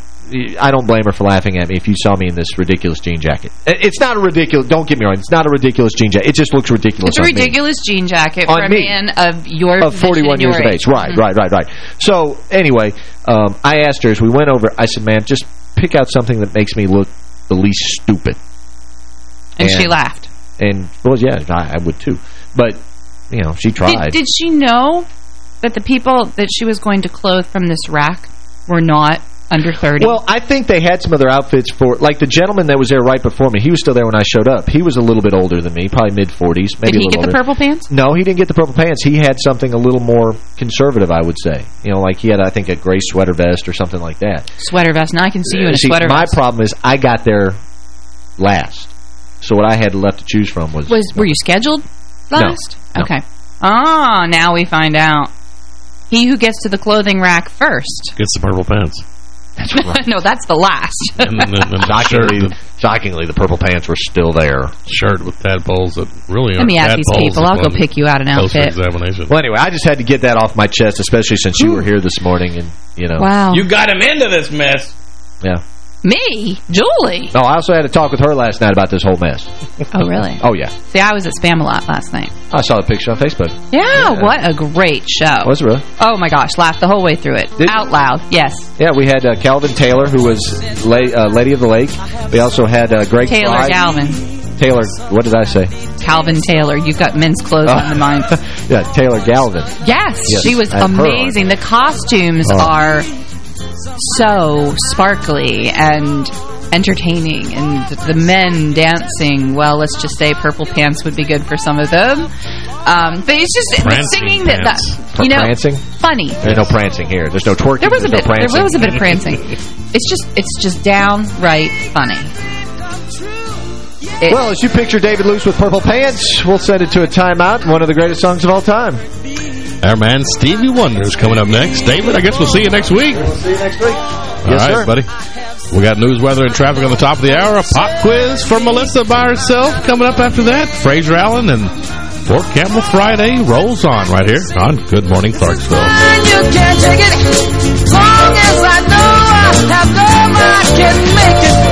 I don't blame her for laughing at me if you saw me in this ridiculous jean jacket. It's not a ridiculous, don't get me wrong, it's not a ridiculous jean jacket. It just looks ridiculous It's a on me. ridiculous jean jacket On for a me. man of your of 41 and years of age. Right, Mhm. right, right, right. So, anyway, um, I asked her as we went over, I said, man, just pick out something that makes me look the least stupid. And, she laughed. And, well, yeah, I, I would too. But, you know, she tried. Did, did she know that the people that she was going to clothe from this rack were not under 30. Well, I think they had some other outfits for, like the gentleman that was there right before me. He was still there when I showed up. He was a little bit older than me, probably mid-40s, maybe Did he get older. the purple pants? No, he didn't get the purple pants. He had something a little more conservative, I would say. You know, like he had, I think, a gray sweater vest or something like that. Sweater vest. Now I can see you in a See, sweater my vest. problem is I got there last. So what I had left to choose from was... Was Were you scheduled last? No. Okay. Ah, now we find out. He who gets to the clothing rack first. Gets the purple pants. That's right. no, that's the last. and then, then the shockingly, shirt, shockingly, the purple pants were still there. shirt with tadpoles that really Let aren't me ask these tadpoles people. I'll go upon pick you out an outfit. examination. Well, anyway, I just had to get that off my chest, especially since you were here this morning, and you know. Wow. You got him into this mess. Yeah. Me? Julie? No, I also had to talk with her last night about this whole mess. Oh, really? Oh yeah, See, I was at Spam-A-Lot last night. I saw the picture on Facebook. Yeah, what a great show. Was it really? Oh, my gosh. Laughed the whole way through it. Did- Out loud. Yes. Yeah, we had uh, Calvin Taylor, who was la uh, Lady of the Lake. We also had uh, Greg Taylor Fry. Galvin. Taylor, what did I say? Calvin Taylor. You've got men's clothes on the mind. yeah, Taylor Galvin. Yes, Yes, she was I have her on. amazing. The costumes Oh. are so sparkly and entertaining and the men dancing well let's just say purple pants would be good for some of them um, but it's just the Prancing singing that, that you know Prancing? funny There's no prancing here. There's no twerking. there was a bit no prancing. there was a bit of prancing it's just it's just downright funny It- well, as you picture David Luce with purple pants, we'll send it to a timeout. One of the greatest songs of all time. Our man Stevie Wonder's coming up next. David, I guess we'll see you next week. We'll see you next week. All yes, right, sir. buddy. We got news, weather, and traffic on the top of the hour. A pop quiz from Melissa by herself coming up after that. Fraser Allen and Fort Campbell Friday rolls on right here on Good Morning Clarksville. you can't take it. Long as I know I have love, I can make it.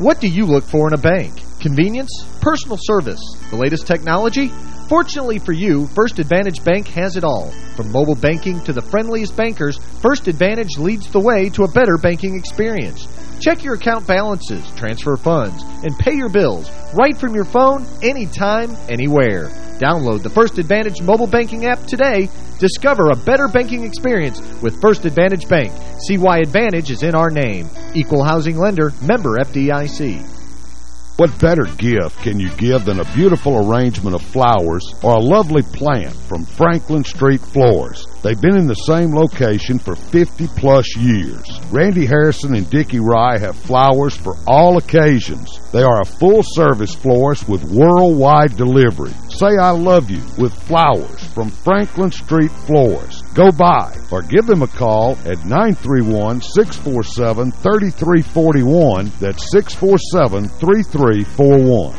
What do you look for in a bank? Convenience? Personal service? The latest technology? Fortunately for you, First Advantage Bank has it all. From mobile banking to the friendliest bankers, First Advantage leads the way to a better banking experience. Check your account balances, transfer funds, and pay your bills right from your phone, anytime, anywhere. Download the First Advantage mobile banking app today. Discover a better banking experience with First Advantage Bank. See why Advantage is in our name. Equal Housing Lender, member FDIC. What better gift can you give than a beautiful arrangement of flowers or a lovely plant from Franklin Street Florist? They've been in the same location for 50-plus years. Randy Harrison and Dickie Rye have flowers for all occasions. They are a full-service florist with worldwide delivery. Say I love you with flowers from Franklin Street Florist. Go by or give them a call at 931-647-3341. That's 647-3341.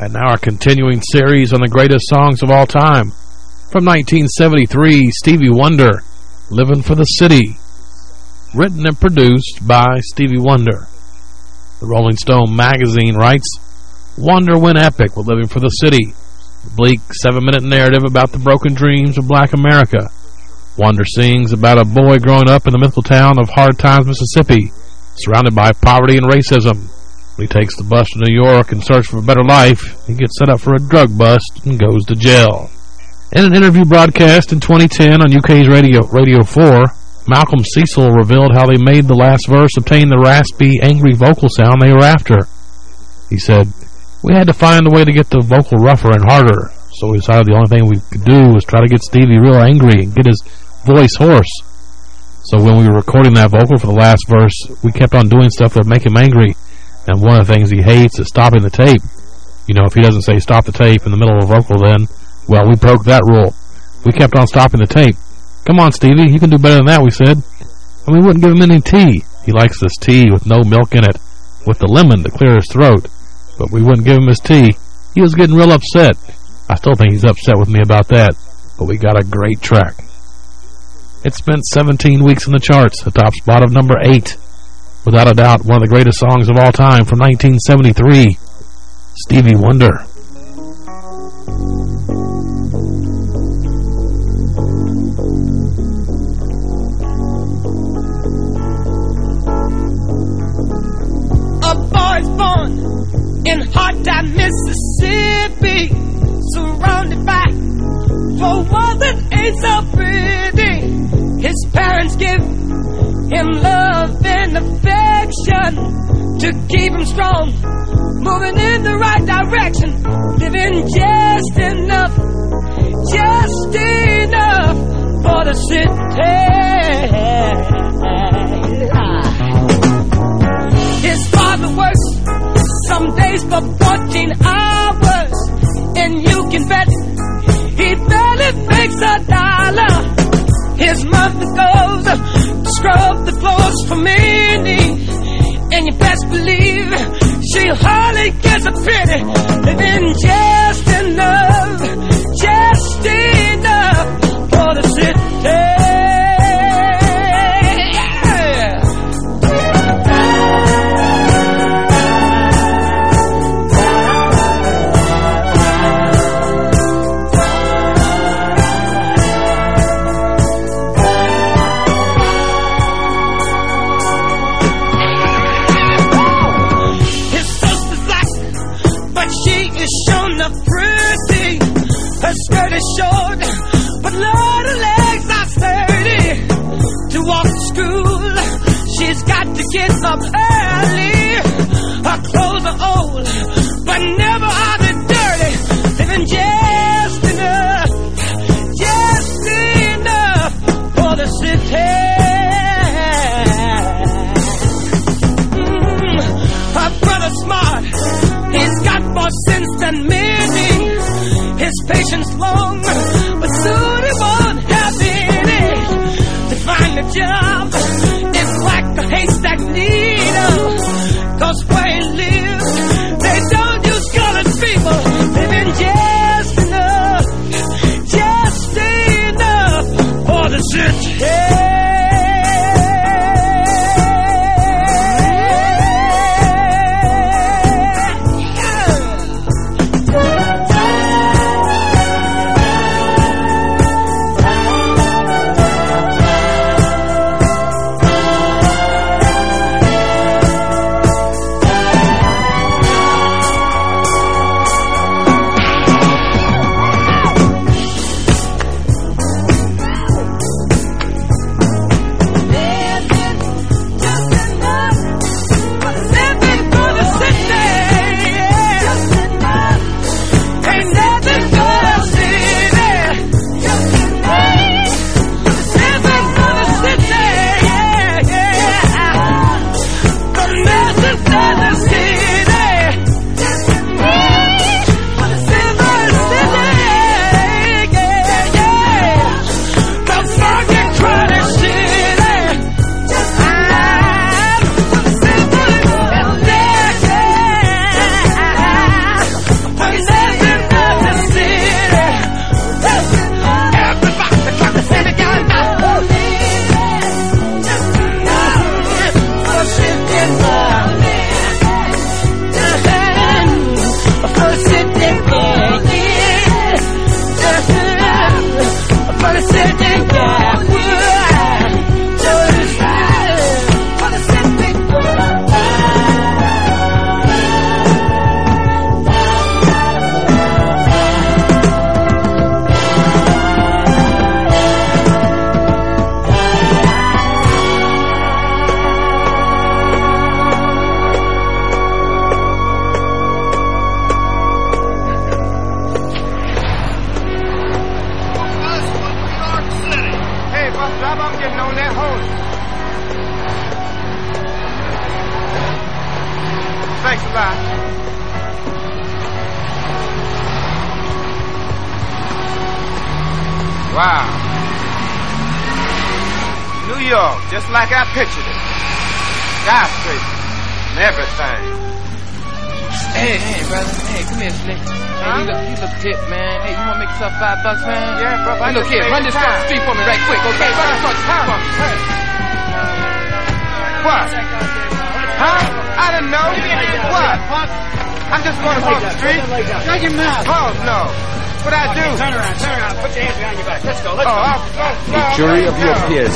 And now our continuing series on the greatest songs of all time. From 1973, Stevie Wonder, Living for the City. Written and produced by Stevie Wonder. The Rolling Stone magazine writes, Wonder went epic with Living for the City. Bleak seven-minute narrative about the broken dreams of black America. Wonder sings about a boy growing up in the mythical town of Hard Times, Mississippi, surrounded by poverty and racism. He takes the bus to New York in search for a better life, he gets set up for a drug bust and goes to jail. In an interview broadcast in 2010 on UK's Radio, Radio 4, Malcolm Cecil revealed how they made the last verse obtain the raspy, angry vocal sound they were after. He said, We had to find a way to get the vocal rougher and harder, so we decided the only thing we could do was try to get Stevie real angry and get his voice hoarse. So when we were recording that vocal for the last verse, we kept on doing stuff that would make him angry, and one of the things he hates is stopping the tape. You know, if he doesn't say stop the tape in the middle of a vocal then, well, we broke that rule. We kept on stopping the tape. Come on, Stevie, you can do better than that, we said. And we wouldn't give him any tea. He likes this tea with no milk in it, with the lemon to clear his throat. But we wouldn't give him his tea. He was getting real upset. I still think he's upset with me about that. But we got a great track. It spent 17 weeks in the charts, the top spot of number 8. Without a doubt, one of the greatest songs of all time from 1973, Stevie Wonder. In hard time, Mississippi, surrounded by four walls that ain't so pretty. His parents give him love and affection to keep him strong, moving in the right direction, living just enough, just enough for the city. His father works some days for 14 hours, and you can bet he barely makes a dollar. His mother goes to scrub the floors for many, and you best believe she hardly gets a penny, living just enough, get up early. Haystack needle.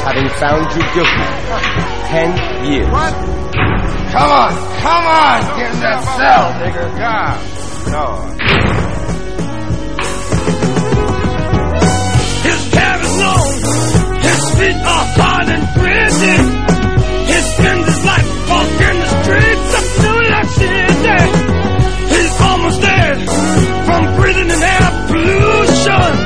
Having found you guilty. Ten years. What? Come on, come on. Get in that cell, nigga. God, Lord. His hair is long, his feet are hard and gritty. He spends his life walking the streets of New York City. He's almost dead from breathing in air pollution.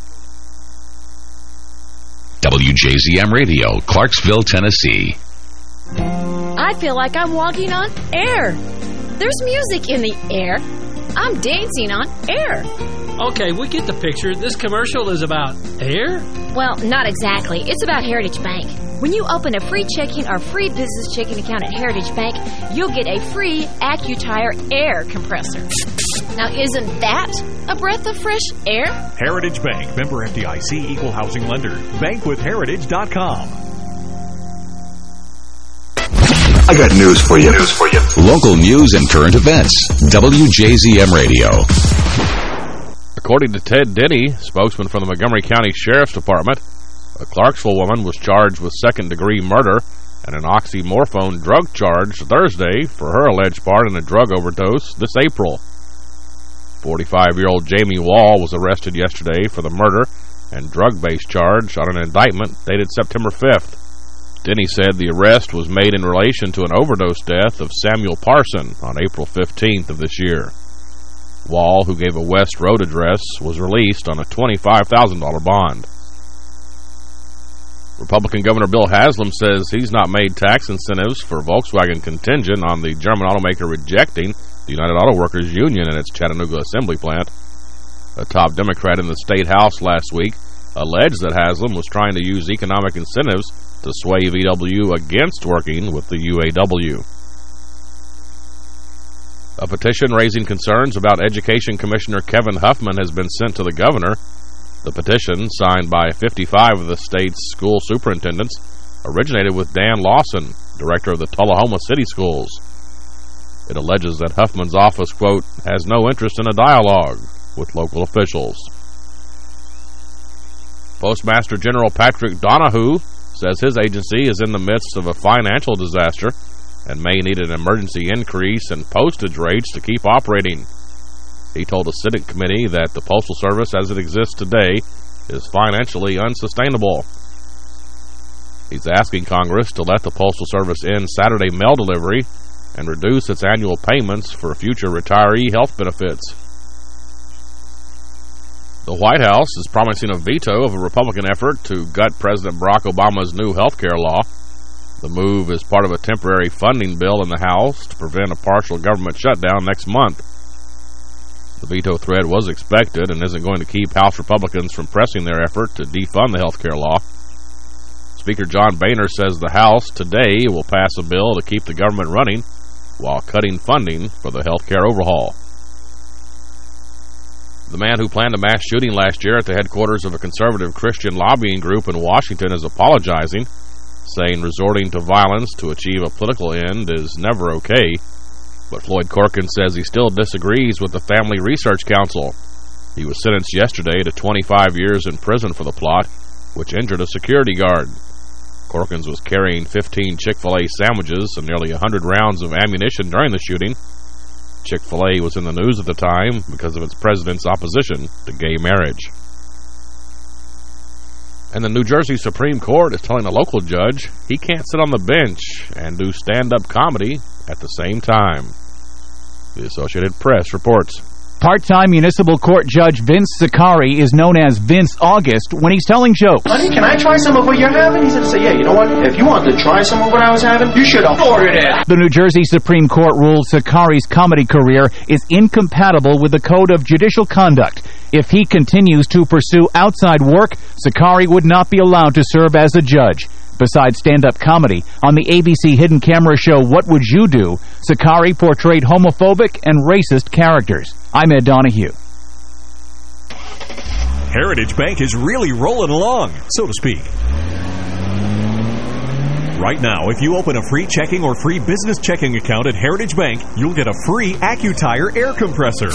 WJZM Radio, Clarksville, Tennessee. I feel like I'm walking on air. There's music in the air. I'm dancing on air. Okay, we get the picture. This commercial is about air? Well, not exactly. It's about Heritage Bank. When you open a free checking or free business checking account at Heritage Bank, you'll get a free AccuTire air compressor. Now, isn't that a breath of fresh air? Heritage Bank, member FDIC, equal housing lender. Bankwithheritage.com. I got news for you. News for you. Local news and current events. WJZM Radio. According to Ted Denny, spokesman for the Montgomery County Sheriff's Department, a Clarksville woman was charged with second-degree murder and an oxymorphone drug charge Thursday for her alleged part in a drug overdose this April. 45-year-old Jamie Wall was arrested yesterday for the murder and drug-based charge on an indictment dated September 5th. Denny said the arrest was made in relation to an overdose death of Samuel Parson on April 15th of this year. Wall, who gave a West Road address, was released on a $25,000 bond. Republican Governor Bill Haslam says he's not made tax incentives for Volkswagen contingent on the German automaker rejecting the United Auto Workers Union in its Chattanooga assembly plant. A top Democrat in the state house last week alleged that Haslam was trying to use economic incentives to sway VW against working with the UAW. A petition raising concerns about Education Commissioner Kevin Huffman has been sent to the governor. The petition, signed by 55 of the state's school superintendents, originated with Dan Lawson, director of the Tullahoma City Schools. It alleges that Huffman's office, quote, has no interest in a dialogue with local officials. Postmaster General Patrick Donahoe says his agency is in the midst of a financial disaster and may need an emergency increase in postage rates to keep operating. He told a Senate committee that the Postal Service as it exists today is financially unsustainable. He's asking Congress to let the Postal Service end Saturday mail delivery and reduce its annual payments for future retiree health benefits. The White House is promising a veto of a Republican effort to gut President Barack Obama's new health care law. The move is part of a temporary funding bill in the House to prevent a partial government shutdown next month. The veto threat was expected and isn't going to keep House Republicans from pressing their effort to defund the health care law. Speaker John Boehner says the House today will pass a bill to keep the government running while cutting funding for the health care overhaul. The man who planned a mass shooting last year at the headquarters of a conservative Christian lobbying group in Washington is apologizing, saying resorting to violence to achieve a political end is never okay. But Floyd Corkins says he still disagrees with the Family Research Council. He was sentenced yesterday to 25 years in prison for the plot, which injured a security guard. Corkins was carrying 15 Chick-fil-A sandwiches and nearly 100 rounds of ammunition during the shooting. Chick-fil-A was in the news at the time because of its president's opposition to gay marriage. And the New Jersey Supreme Court is telling a local judge he can't sit on the bench and do stand-up comedy at the same time. The Associated Press reports. Part-time municipal court judge Vince Sicari is known as Vince August when he's telling jokes. Honey, can I try some of what you're having? He said, say, yeah, you know what? If you wanted to try some of what I was having, you should have ordered it. The New Jersey Supreme Court ruled Sicari's comedy career is incompatible with the Code of Judicial Conduct. If he continues to pursue outside work, Sicari would not be allowed to serve as a judge. Besides stand-up comedy, on the ABC hidden camera show What Would You Do, Sicari portrayed homophobic and racist characters. I'm Ed Donahue. Heritage Bank is really rolling along, so to speak. Right now, if you open a free checking or free business checking account at Heritage Bank, you'll get a free AccuTire air compressor.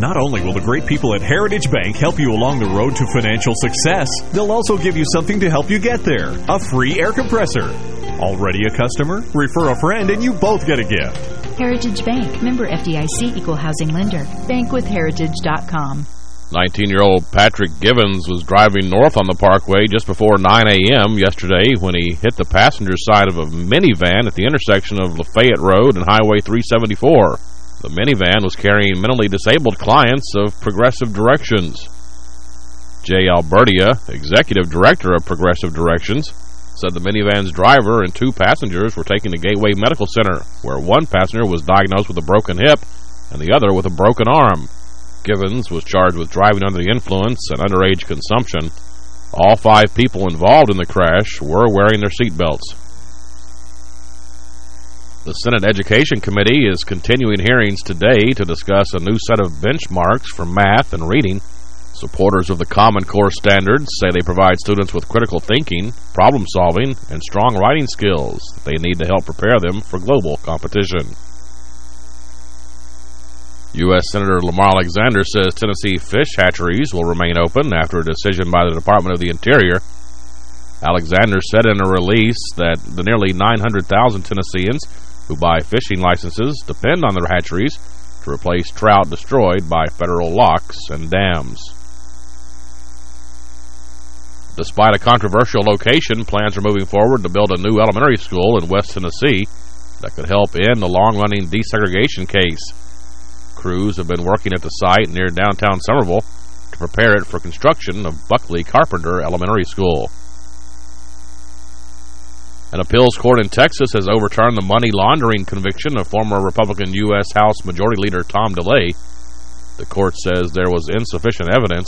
Not only will the great people at Heritage Bank help you along the road to financial success, they'll also give you something to help you get there, a free air compressor. Already a customer? Refer a friend and you both get a gift. Heritage Bank, member FDIC, equal housing lender. Bankwithheritage.com. 19-year-old Patrick Givens was driving north on the parkway just before 9 a.m. yesterday when he hit the passenger side of a minivan at the intersection of Lafayette Road and Highway 374. The minivan was carrying mentally disabled clients of Progressive Directions. Jay Albertia, executive director of Progressive Directions, said the minivan's driver and two passengers were taken to Gateway Medical Center, where one passenger was diagnosed with a broken hip and the other with a broken arm. Givens was charged with driving under the influence and underage consumption. All five people involved in the crash were wearing their seatbelts. The Senate Education Committee is continuing hearings today to discuss a new set of benchmarks for math and reading. Supporters of the Common Core standards say they provide students with critical thinking, problem solving, and strong writing skills they need to help prepare them for global competition. U.S. Senator Lamar Alexander says Tennessee fish hatcheries will remain open after a decision by the Department of the Interior. Alexander said in a release that the nearly 900,000 Tennesseans who buy fishing licenses depend on their hatcheries to replace trout destroyed by federal locks and dams. Despite a controversial location, plans are moving forward to build a new elementary school in West Tennessee that could help end the long-running desegregation case. Crews have been working at the site near downtown Somerville to prepare it for construction of Buckley Carpenter Elementary School. An appeals court in Texas has overturned the money laundering conviction of former Republican U.S. House Majority Leader Tom DeLay. The court says there was insufficient evidence.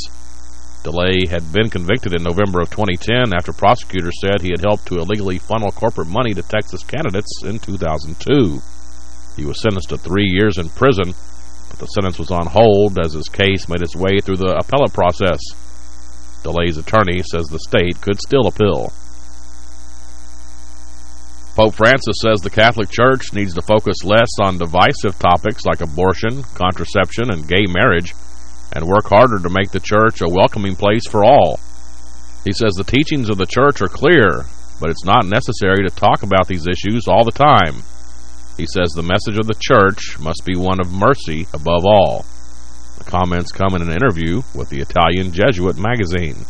DeLay had been convicted in November of 2010 after prosecutors said he had helped to illegally funnel corporate money to Texas candidates in 2002. He was sentenced to three years in prison but the sentence was on hold as his case made its way through the appellate process. DeLay's attorney says the state could still appeal. Pope Francis says the Catholic Church needs to focus less on divisive topics like abortion, contraception, and gay marriage, and work harder to make the church a welcoming place for all. He says the teachings of the church are clear, but it's not necessary to talk about these issues all the time. He says the message of the church must be one of mercy above all. The comments come in an interview with the Italian Jesuit magazine.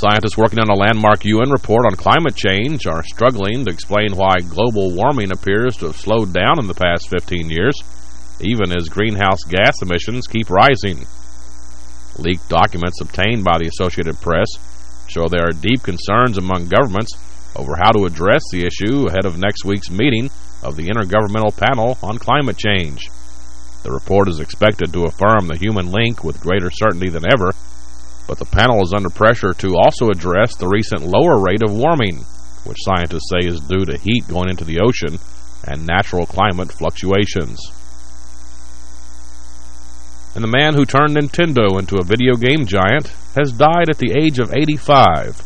Scientists working on a landmark UN report on climate change are struggling to explain why global warming appears to have slowed down in the past 15 years, even as greenhouse gas emissions keep rising. Leaked documents obtained by the Associated Press show there are deep concerns among governments over how to address the issue ahead of next week's meeting of the Intergovernmental Panel on Climate Change. The report is expected to affirm the human link with greater certainty than ever, but the panel is under pressure to also address the recent lower rate of warming, which scientists say is due to heat going into the ocean and natural climate fluctuations. And the man who turned Nintendo into a video game giant has died at the age of 85.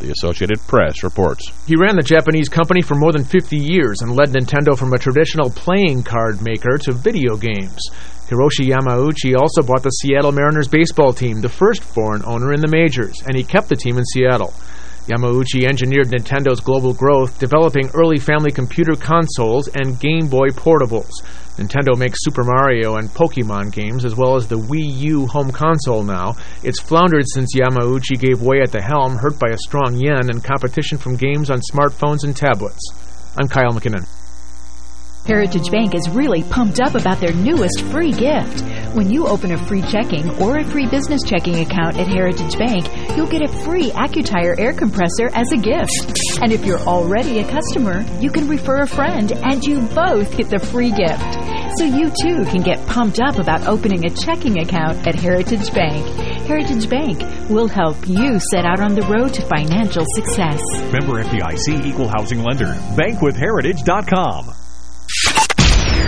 The Associated Press reports. He ran the Japanese company for more than 50 years and led Nintendo from a traditional playing card maker to video games. Hiroshi Yamauchi also bought the Seattle Mariners baseball team, the first foreign owner in the majors, and he kept the team in Seattle. Yamauchi engineered Nintendo's global growth, developing early family computer consoles and Game Boy portables. Nintendo makes Super Mario and Pokemon games, as well as the Wii U home console now. It's floundered since Yamauchi gave way at the helm, hurt by a strong yen and competition from games on smartphones and tablets. I'm Kyle McKinnon. Heritage Bank is really pumped up about their newest free gift. When you open a free checking or a free business checking account at Heritage Bank, you'll get a free AccuTire air compressor as a gift. And if you're already a customer, you can refer a friend and you both get the free gift. So you too can get pumped up about opening a checking account at Heritage Bank. Heritage Bank will help you set out on the road to financial success. Member FDIC Equal Housing Lender. Bankwithheritage.com.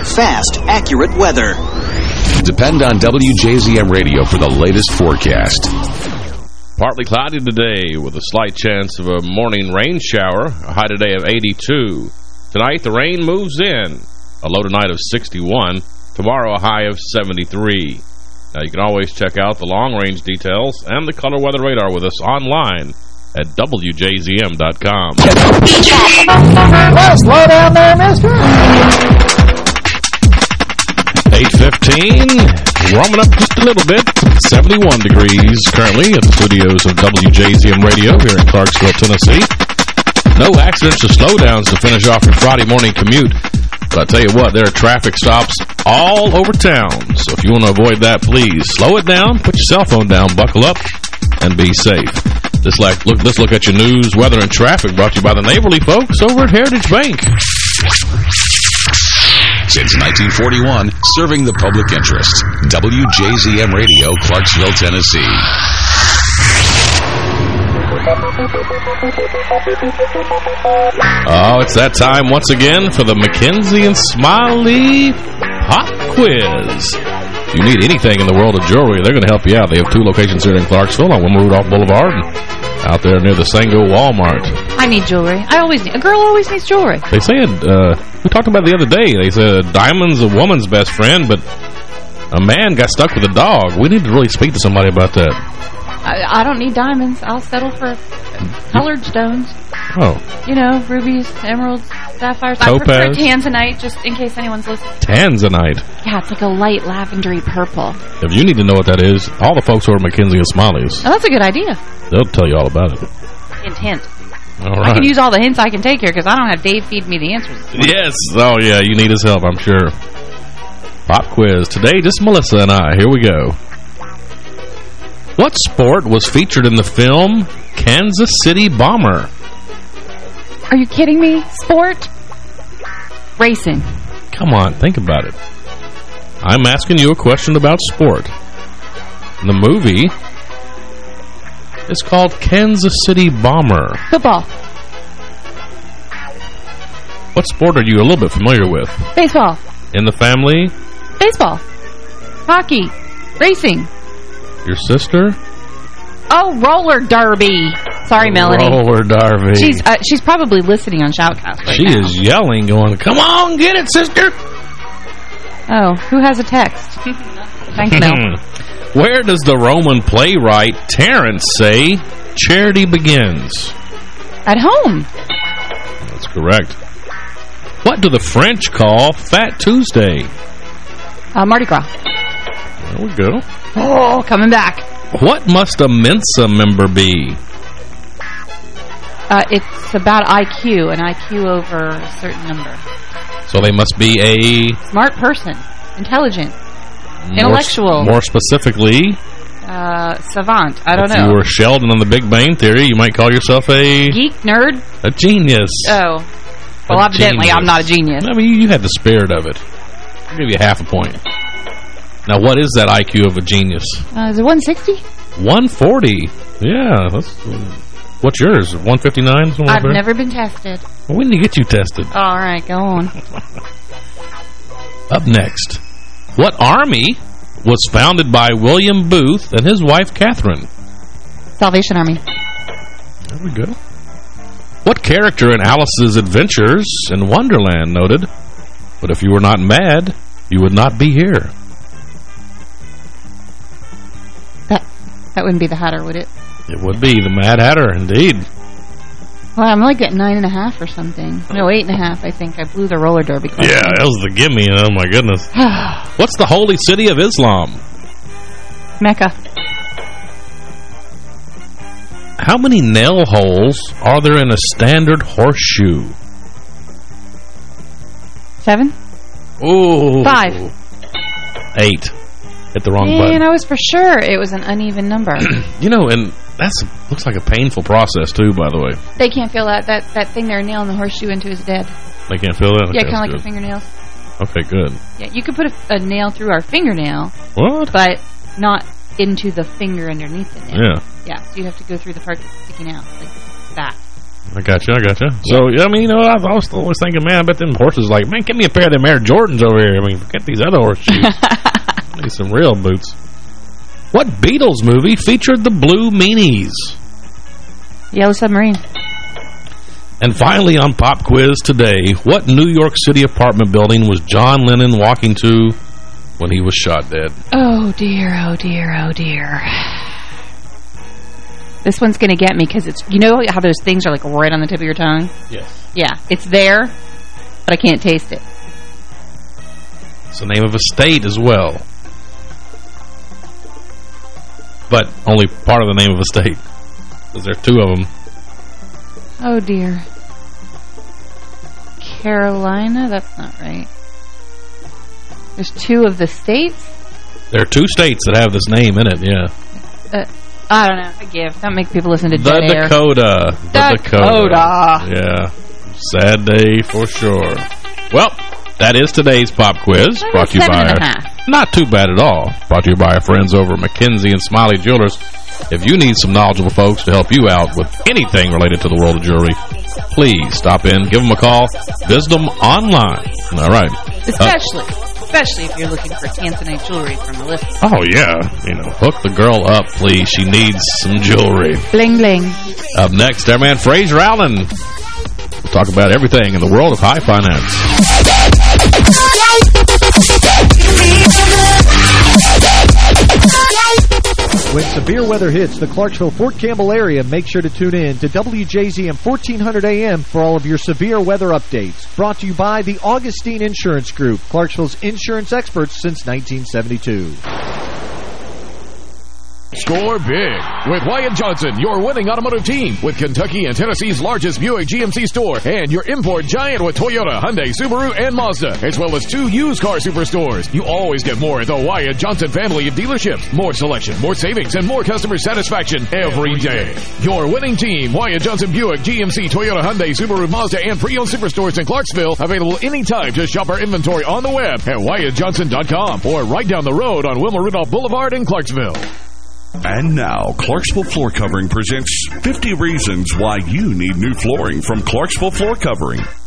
Fast, accurate weather. Depend on WJZM Radio for the latest forecast. Partly cloudy today with a slight chance of a morning rain shower. A high today of 82. Tonight, the rain moves in. A low tonight of 61. Tomorrow, a high of 73. Now, you can always check out the long-range details and the color weather radar with us online at WJZM.com. Well, slow down there, mister. 8.15, warming up just a little bit. 71 degrees currently at the studios of WJZM Radio here in Clarksville, Tennessee. No accidents or slowdowns to finish off your Friday morning commute. But I tell you what, there are traffic stops all over town. So if you want to avoid that, please slow it down, put your cell phone down, buckle up, and be safe. This like look, let's look at your news, weather, and traffic brought to you by the neighborly folks over at Heritage Bank. Since 1941, serving the public interest. WJZM Radio, Clarksville, Tennessee. Oh, it's that time once again for the McKenzie and Smiley Pop Quiz. If you need anything in the world of jewelry, they're going to help you out. They have two locations here in Clarksville on Wilma Rudolph Boulevard out there near the Sango Walmart. I need jewelry. I always need, a girl always needs jewelry. They said, uh, we talked about it the other day, they said diamond's a woman's best friend, but a man got stuck with a dog. We need to really speak to somebody about that. I, I don't need diamonds. I'll settle for colored stones. Oh, You know, rubies, emeralds, sapphires. I prefer tanzanite, just in case anyone's listening. Tanzanite. Yeah, it's like a light lavendery purple. If you need to know what that is, all the folks who are McKenzie and Smiley's, Oh, that's a good idea. they'll tell you all about it. Hint, hint. I can use all the hints I can take here because I don't have Dave feed me the answers. Yes. Oh, yeah. You need his help, I'm sure. Pop quiz. Today, just Melissa and I. Here we go. What sport was featured in the film Kansas City Bomber? Are you kidding me? Sport? Racing. Come on, think about it. I'm asking you a question about sport. The movie is called Kansas City Bomber. Football. What sport are you a little bit familiar with? Baseball. In the family? Baseball. Hockey. Racing. Your sister? Oh, roller derby. Sorry, Melanie. Roller derby. She's uh, she's probably listening on Shoutcast right she now. is yelling, going, come on, get it, sister. Oh, who has a text? Thanks, Mel. Where does the Roman playwright Terence say charity begins? At home. That's correct. What do the French call Fat Tuesday? Uh, Mardi Gras. There we go. Oh, coming back. What must a Mensa member be? Uh, it's about IQ, an IQ over a certain number. So they must be a... Smart person. Intelligent. more- Intellectual. More specifically, Uh, savant. I don't if know. you were Sheldon on the Big Bang Theory, you might call yourself a... Geek? Nerd? A genius. Oh. Well, A evidently, I'm not a genius. I mean, you, you had the spirit of it. I'll give you half a point. Now, what is that IQ of a genius? Uh, is it 160? 140. Yeah. That's, what's yours? 159? Somewhere I've there? never been tested. Well, when did you get you tested? All right, go on. Up next. What army was founded by William Booth and his wife, Catherine? Salvation Army. There we go. What character in Alice's Adventures in Wonderland noted, but if you were not mad, you would not be here? That wouldn't be the Hatter, would it? It would be the Mad Hatter, indeed. Well, I'm like at nine and a half or something. No, eight and a half, I think. I blew the roller derby question. Yeah, that was the gimme. Oh, my goodness. What's the holy city of Islam? Mecca. How many nail holes are there in a standard horseshoe? Seven? Ooh. Five. Eight. Hit the wrong Man, button. I was for sure it was an uneven number. You know, and that's looks like a painful process, too, by the way. they can't feel that, that, that thing they're nailing the horseshoe into is dead. They can't feel that? yeah, kind of like that's your fingernails. Okay, good. Yeah, you could put a, a nail through our fingernail. What? But not into the finger underneath the nail. Yeah. Yeah, so you have to go through the part that's sticking out, like that. I got you, I got you. So, yeah, I mean, you know, I was always thinking, man, I bet them horses like, man, give me a pair of them Air Jordans over here. I mean, forget these other horse shoes. I need some real boots. What Beatles movie featured the Blue Meanies? Yellow Submarine. And finally, on Pop Quiz today, what New York City apartment building was John Lennon walking to when he was shot dead? Oh, dear, oh, dear, oh, dear. This one's going to get me because it's, you know how those things are like right on the tip of your tongue? Yes. Yeah, it's there, but I can't taste it. It's the name of a state as well. But only part of the name of a state. Because there are two of them. Oh, dear. Carolina? That's not right. There's two of the states? There are two states that have this name in it, yeah. Uh, I don't know. I give. Don't make people listen to The. Dakota. The Dakota. Yeah. Sad day for sure. Well, that is today's pop quiz. Brought to you by and a our, half. Not too bad at all. Brought to you by our friends over at McKenzie and Smiley Jewelers. If you need some knowledgeable folks to help you out with anything related to the world of jewelry, please stop in, give them a call, visit them online. All right. Uh, Especially, especially if you're looking for Tanzanite jewelry from the list. oh, yeah. You know, hook the girl up, please. She needs some jewelry. Bling, bling. Up next, our man Fraser Allen. We'll talk about everything in the world of high finance. When severe weather hits the Clarksville-Fort Campbell area, make sure to tune in to WJZM 1400 AM for all of your severe weather updates. Brought to you by the Augustine Insurance Group, Clarksville's insurance experts since 1972. Score big with Wyatt Johnson, your winning automotive team, with Kentucky and Tennessee's largest Buick GMC store, and your import giant with Toyota, Hyundai, Subaru, and Mazda, as well as two used car superstores. You always get more at the Wyatt Johnson family of dealerships. More selection, more savings, and more customer satisfaction every day. Your winning team, Wyatt Johnson Buick, GMC, Toyota, Hyundai, Subaru, Mazda, and pre-owned superstores in Clarksville, available anytime to shop our inventory on the web at WyattJohnson.com or right down the road on Wilma Rudolph Boulevard in Clarksville. And now, Clarksville Floor Covering presents 50 Reasons Why You Need New Flooring from Clarksville Floor Covering.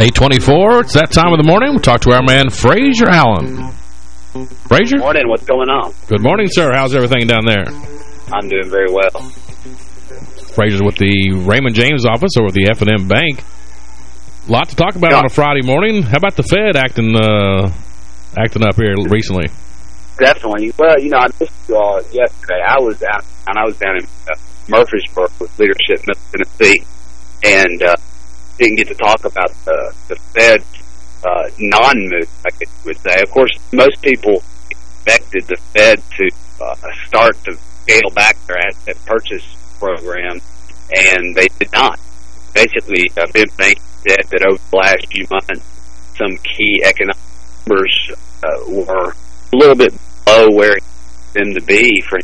824, it's that time of the morning. We'll talk to our man, Fraser Allen. Frazier? Morning. What's going on? Good morning, sir. How's everything down there? I'm doing very well. Frazier's with the Raymond James office over at the F&M Bank. A lot to talk about Yeah. on a Friday morning. How about the Fed acting uh, acting up here recently? Definitely. Well, you know, I missed you all yesterday. I was out, and I was down in uh, Murfreesboro with leadership in Middle Tennessee, and uh, didn't get to talk about the, the Fed uh, non-move, I guess you would say. Of course, most people expected the Fed to uh, start to scale back their asset purchase program, and they did not. Basically, uh, Ben Bernanke said that over the last few months, some key economic numbers uh, were a little bit below where them to be for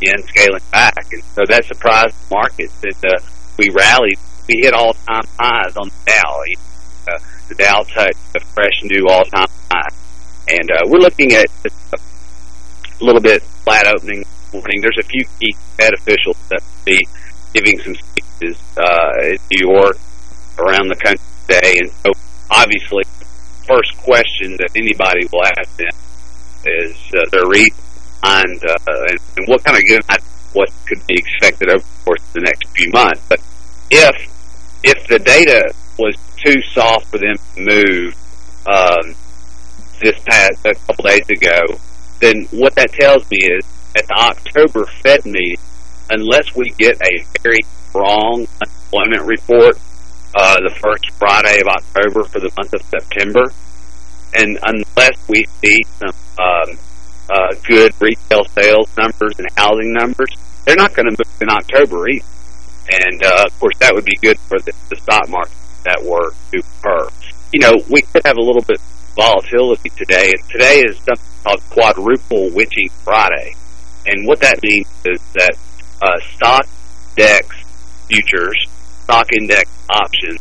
again scaling back, and so that surprised the market that uh, we rallied. We hit all-time highs on the Dow. Uh, the Dow touched a fresh new all-time high, and uh, we're looking at a little bit flat opening morning. There's a few key Fed officials that will be giving some speeches uh, in New York, around the country today, and so obviously, first question that anybody will ask them is uh, their reason behind uh, and, and what kind of good what could be expected over the course of the next few months. But if if the data was too soft for them to move um, this past a couple days ago, then what that tells me is at the October Fed meeting, unless we get a very strong unemployment report uh, the first Friday of October for the month of September, and unless we see some um, uh, good retail sales numbers and housing numbers, they're not going to move in October either. And uh, of course, that would be good for the, the stock market that were to occur. You know, we could have a little bit volatility today, and today is something called Quadruple Witching Friday. And what that means is that uh, stock index futures, stock index options,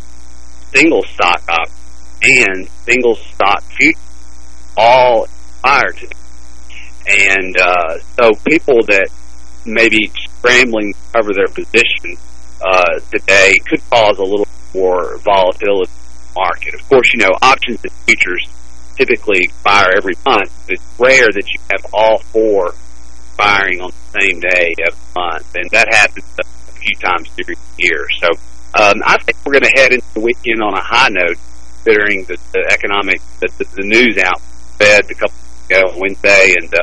single stock options, and single stock futures all expire today. And uh, so people that may be scrambling to cover their position uh, today could cause a little more volatility in the market. Of course, you know, options and futures typically expire every month. It's rare that you have all four expiring on the same day of the month, and that happens a few times during the year. So um, I think we're going to head into the weekend on a high note, considering the, the economic, the, the, the news out Fed a couple of ago on Wednesday, and uh,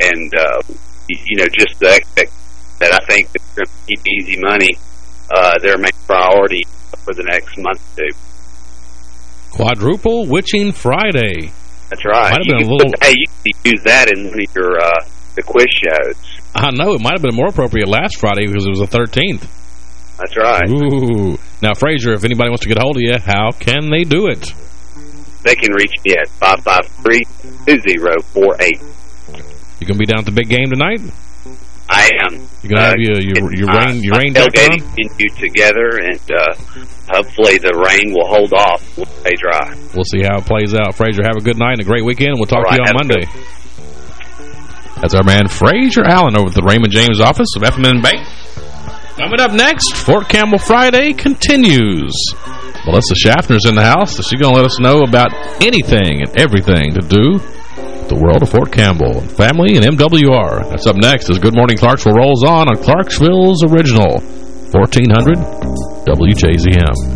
and uh, you, know just the expect that I think that they're going to keep easy money uh, their main priority for the next month or two. Quadruple Witching Friday. That's right. Might have been a little- put- hey, you can use that in one of your uh, the quiz shows. I know it might have been more appropriate last Friday because it was the 13th. That's right. Ooh. Now, Frazier, if anybody wants to get a hold of you, how can they do it? They can reach me at 553-2048. You gonna be down at the big game tonight? I am. You gonna have your your your uh, rain your rain tailgating on? continue together, and uh, hopefully the rain will hold off We'll stay dry. We'll see how it plays out. Frazier, have a good night and a great weekend. We'll talk to you on Monday. That's our man Frazier Allen over at the Raymond James office of F&M Bank. Coming up next, Fort Campbell Friday continues. Melissa Schaffner's in the house, so she's going to let us know about anything and everything to do the world of Fort Campbell and family and MWR. That's up next as Good Morning Clarksville rolls on on Clarksville's original 1400 WJZM.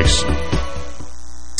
choice.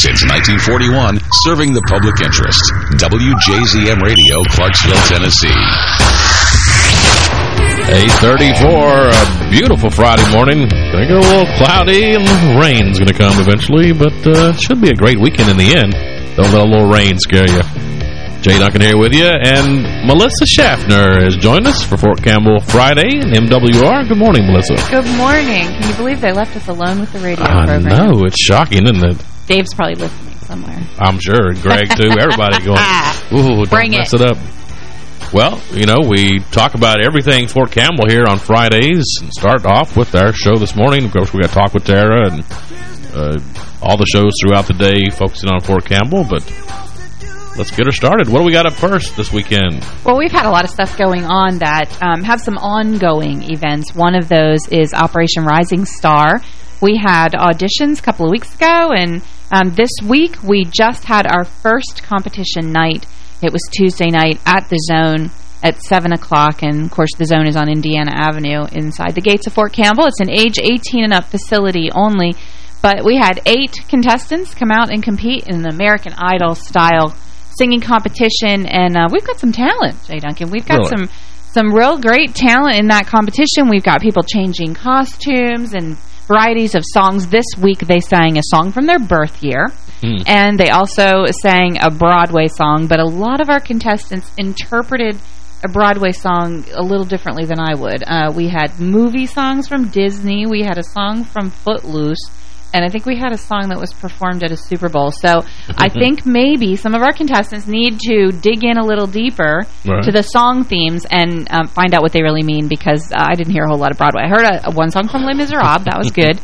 Since 1941, serving the public interest. WJZM Radio, Clarksville, Tennessee. 834, a beautiful Friday morning. Gonna get a little cloudy and rain's gonna come eventually, but uh, should be a great weekend in the end. Don't let a little rain scare you. Jay Duncan here with you, and Melissa Schaffner has joined us for Fort Campbell Friday and MWR. Good morning, Melissa. Good morning. Can you believe they left us alone with the radio I program? know, it's shocking, isn't it? Dave's probably listening somewhere. I'm sure. Greg, too. Everybody going, ooh, don't Bring mess it. it up. Well, you know, we talk about everything Fort Campbell here on Fridays and start off with our show this morning. Of course, we got Talk with Tara and uh, all the shows throughout the day focusing on Fort Campbell, but let's get her started. What do we got up first this weekend? Well, we've had a lot of stuff going on that um, have some ongoing events. One of those is Operation Rising Star. We had auditions a couple of weeks ago, and um, this week we just had our first competition night. It was Tuesday night at the Zone at 7 o'clock, and of course the Zone is on Indiana Avenue inside the gates of Fort Campbell. It's an age 18 and up facility only, but we had eight contestants come out and compete in an American Idol style singing competition, and uh, we've got some talent, Jay Duncan. We've got Really? some some real great talent in that competition. We've got people changing costumes and varieties of songs. This week they sang a song from their birth year. Hmm. And they also sang a Broadway song, but a lot of our contestants interpreted a Broadway song a little differently than I would. Uh, we had movie songs from Disney. We had a song from Footloose. And I think we had a song that was performed at a Super Bowl. So I think maybe some of our contestants need to dig in a little deeper Right. to the song themes and um, find out what they really mean because uh, I didn't hear a whole lot of Broadway. I heard a, a one song from Les Miserables. That was good.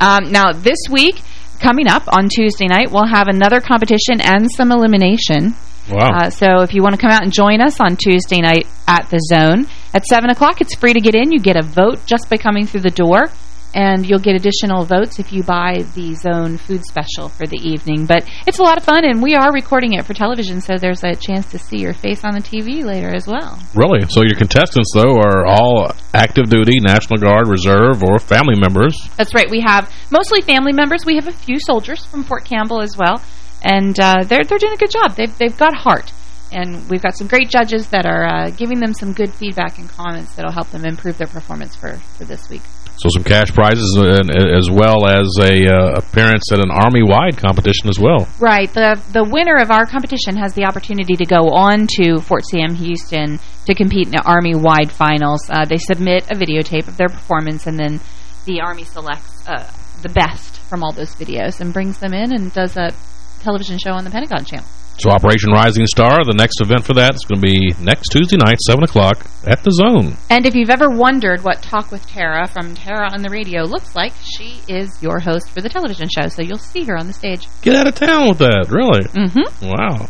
Um, now, this week, coming up on Tuesday night, we'll have another competition and some elimination. Wow. Uh, so if you want to come out and join us on Tuesday night at the Zone, at 7 o'clock, it's free to get in. You get a vote just by coming through the door, and you'll get additional votes if you buy the Zone food special for the evening. But it's a lot of fun, and we are recording it for television, so there's a chance to see your face on the TV later as well. Really? So your contestants, though, are all active duty, National Guard, Reserve, or family members. That's right. We have mostly family members. We have a few soldiers from Fort Campbell as well, and uh, they're they're doing a good job. They've they've got heart, and we've got some great judges that are uh, giving them some good feedback and comments that'll help them improve their performance for for this week. So some cash prizes and, as well as a uh, appearance at an Army-wide competition as well. Right. The the winner of our competition has the opportunity to go on to Fort Sam Houston to compete in the Army-wide finals. Uh, they submit a videotape of their performance, and then the Army selects uh, the best from all those videos and brings them in and does a television show on the Pentagon Channel. So Operation Rising Star, the next event for that is going to be next Tuesday night, 7 o'clock, at the Zone. And if you've ever wondered what Talk with Tara from Tara on the Radio looks like, she is your host for the television show, so you'll see her on the stage. Get out of town with that, really? Mm-hmm. Wow.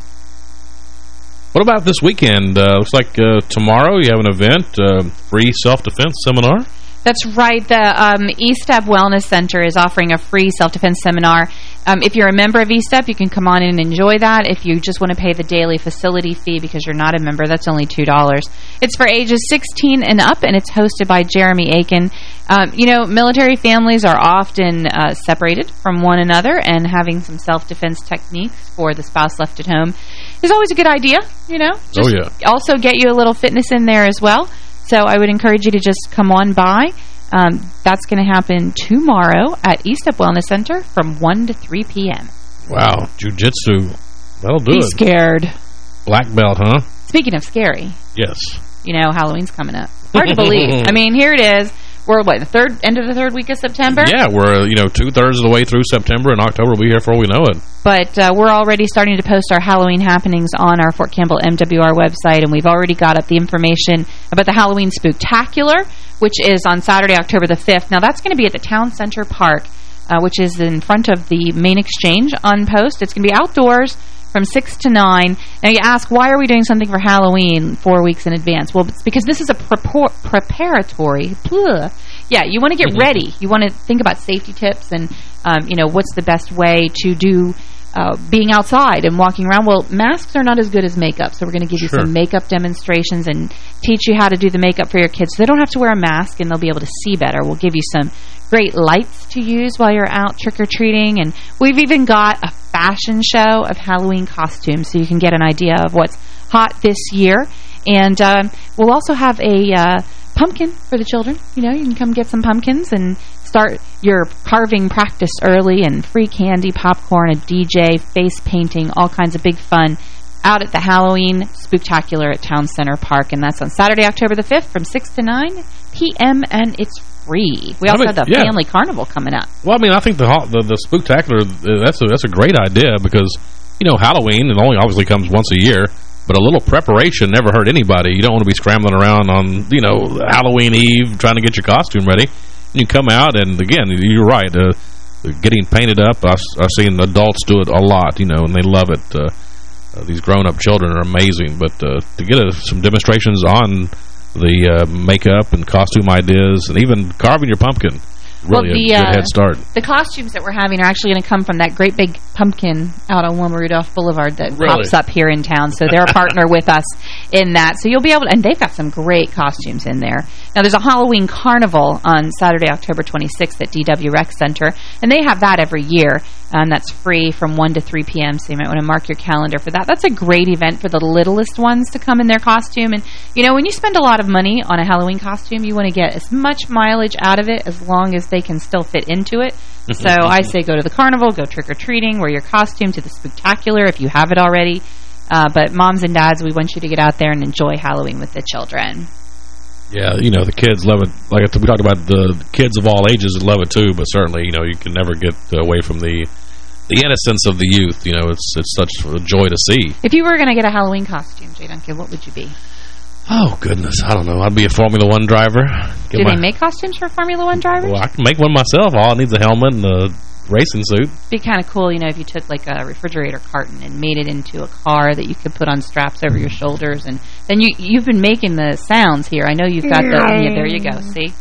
What about this weekend? Uh, looks like uh, tomorrow you have an event, uh, free self-defense seminar. That's right. The um, ESTEP Wellness Center is offering a free self-defense seminar. Um, if you're a member of ESTEP, you can come on in and enjoy that. If you just want to pay the daily facility fee because you're not a member, that's only $2. It's for ages 16 and up, and it's hosted by Jeremy Aiken. Um, you know, military families are often uh, separated from one another, and having some self-defense techniques for the spouse left at home is always a good idea, you know? oh, yeah. also get you a little fitness in there as well. So I would encourage you to just come on by. Um, that's going to happen tomorrow at ESTEP Wellness Center from 1 to 3 p.m. Wow, jiu-jitsu. That'll do Be it. scared. Black belt, huh? Speaking of scary, Yes. you know, Halloween's coming up. Hard to believe. I mean, here it is. We're, what, the third end of the third week of September? Yeah, we're, you know, two-thirds of the way through September, and October will be here before we know it. But uh, we're already starting to post our Halloween happenings on our Fort Campbell MWR website, and we've already got up the information about the Halloween Spooktacular, which is on Saturday, October the 5th. Now, that's going to be at the Town Center Park, uh, which is in front of the main exchange on post. It's going to be outdoors from 6 to 9. Now, you ask, why are we doing something for Halloween four weeks in advance? Well, it's because this is a prepar preparatory... Bleh. Yeah, you want to get ready. You want to think about safety tips and, um, you know, what's the best way to do uh, being outside and walking around. Well, masks are not as good as makeup, so we're going to give Sure. you some makeup demonstrations and teach you how to do the makeup for your kids. So they don't have to wear a mask and they'll be able to see better. We'll give you some great lights to use while you're out trick-or-treating. And we've even got a fashion show of Halloween costumes so you can get an idea of what's hot this year. And um, we'll also have a uh, pumpkin for the children. You know, you can come get some pumpkins and start your carving practice early and free candy, popcorn, a DJ, face painting, all kinds of big fun out at the Halloween Spooktacular at Town Center Park, and that's on Saturday, October the 5th from 6 to 9 p.m., and it's free. We I also mean, have the yeah. Family Carnival coming up. Well, I mean, I think the the, the spooktacular uh, that's a, that's a great idea because you know Halloween it only obviously comes once a year, but a little preparation never hurt anybody. You don't want to be scrambling around on you know Halloween Eve trying to get your costume ready. You come out and again, you're right. Uh, getting painted up, I've, I've seen adults do it a lot, you know, and they love it. Uh, uh, these grown-up children are amazing, but uh, to get uh, some demonstrations on the uh, makeup and costume ideas and even carving your pumpkin, really well, the, a good uh, head start. The costumes that we're having are actually going to come from that great big pumpkin out on Wilma Rudolph Boulevard that Really? pops up here in town. So they're a partner with us in that. So you'll be able to, and they've got some great costumes in there. Now there's a Halloween carnival on Saturday, October 26th at DW Rec Center, and they have that every year. And that's free from 1 to 3 p.m., so you might want to mark your calendar for that. That's a great event for the littlest ones to come in their costume. And, you know, when you spend a lot of money on a Halloween costume, you want to get as much mileage out of it as long as they can still fit into it. Mm-hmm. So I mm-hmm. say go to the carnival, go trick-or-treating, wear your costume to the spectacular if you have it already. Uh, but moms and dads, we want you to get out there and enjoy Halloween with the children. Yeah, you know, the kids love it. Like we talked about, the kids of all ages love it too, but certainly, you know, you can never get away from the the innocence of the youth. You know, it's it's such a joy to see. If you were going to get a Halloween costume, Jay Duncan, what would you be? Oh, goodness. I don't know. I'd be a Formula One driver. Get Do they make costumes for Formula One drivers? Well, I can make one myself. All I need is a helmet and a racing suit. be kind of cool, you know, if you took like a refrigerator carton and made it into a car that you could put on straps over your shoulders, and then you you've been making the sounds here. I know you've got the yeah. There you go. See,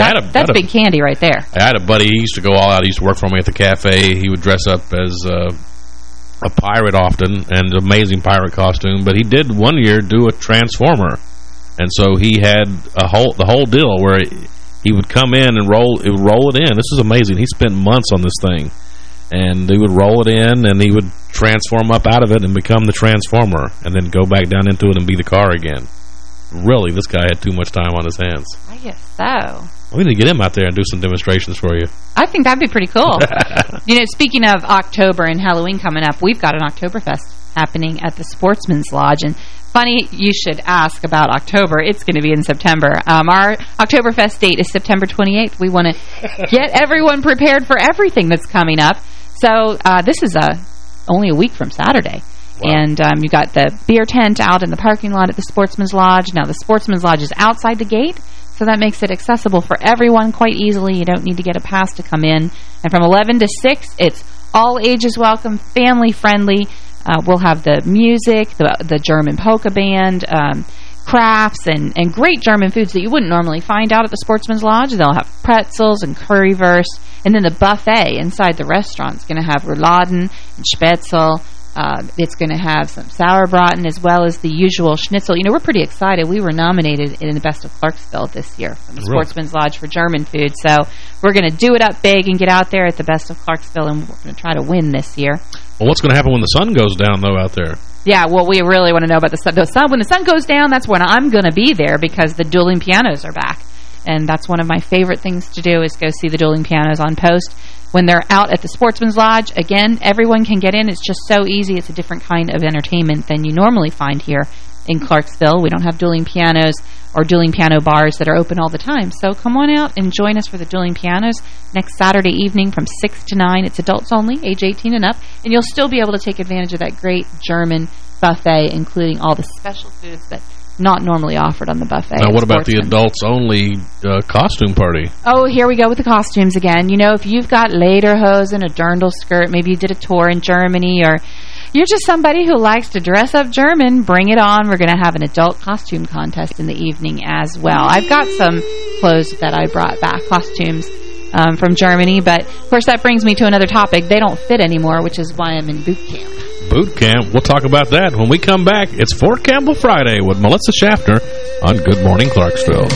I had a- that's a- big candy right there. I had a buddy, he used to go all out. He used to work for me at the cafe. He would dress up as uh, a pirate often, and amazing pirate costume. But he did one year do a Transformer. And so he had a whole the whole deal where he would come in and roll it would roll it in. This is amazing. He spent months on this thing. And he would roll it in, and he would transform up out of it and become the Transformer, and then go back down into it and be the car again. Really, this guy had too much time on his hands. I guess so. We need to get him out there and do some demonstrations for you. I think that'd be pretty cool. you know, speaking of October and Halloween coming up, we've got an Oktoberfest happening at the Sportsman's Lodge. And funny you should ask about October. It's going to be in September. Um, our Oktoberfest date is September 28th. We want to get everyone prepared for everything that's coming up. So uh, this is a only a week from Saturday. And um, you got the beer tent out in the parking lot at the Sportsman's Lodge. Now, the Sportsman's Lodge is outside the gate, so that makes it accessible for everyone quite easily. You don't need to get a pass to come in. And from 11 to 6, it's all ages welcome, family-friendly. Uh, we'll have the music, the, the German polka band, um, crafts, and, and great German foods that you wouldn't normally find out at the Sportsman's Lodge. They'll have pretzels and currywurst. And then the buffet inside the restaurant is going to have rouladen and spätzle. Uh, it's going to have some sauerbraten as well as the usual schnitzel. You know, we're pretty excited. We were nominated in the Best of Clarksville this year from the Really? Sportsman's Lodge for German food. So we're going to do it up big and get out there at the Best of Clarksville, and we're going to try to win this year. Well, what's going to happen when the sun goes down, though, out there? Yeah, well, we really want to know about the sun. The sun. When the sun goes down, that's when I'm going to be there because the dueling pianos are back. And that's one of my favorite things to do is go see the dueling pianos on post. When they're out at the Sportsman's Lodge, again, everyone can get in. It's just so easy. It's a different kind of entertainment than you normally find here in Clarksville. We don't have dueling pianos or dueling piano bars that are open all the time. So come on out and join us for the dueling pianos next Saturday evening from 6 to 9. It's adults only, age 18 and up. And you'll still be able to take advantage of that great German buffet, including all the special foods that not normally offered on the buffet. now, what about the adults-only uh, costume party? Oh, here we go with the costumes again. You know, if you've got lederhosen, and a dirndl skirt, maybe you did a tour in Germany, or you're just somebody who likes to dress up German, bring it on. We're going to have an adult costume contest in the evening as well. I've got some clothes that I brought back, costumes um, from Germany, but of course that brings me to another topic. They don't fit anymore, which is why I'm in boot camp. Boot camp. We'll talk about that when we come back. It's Fort Campbell Friday with Melissa Schaffner on Good Morning Clarksville.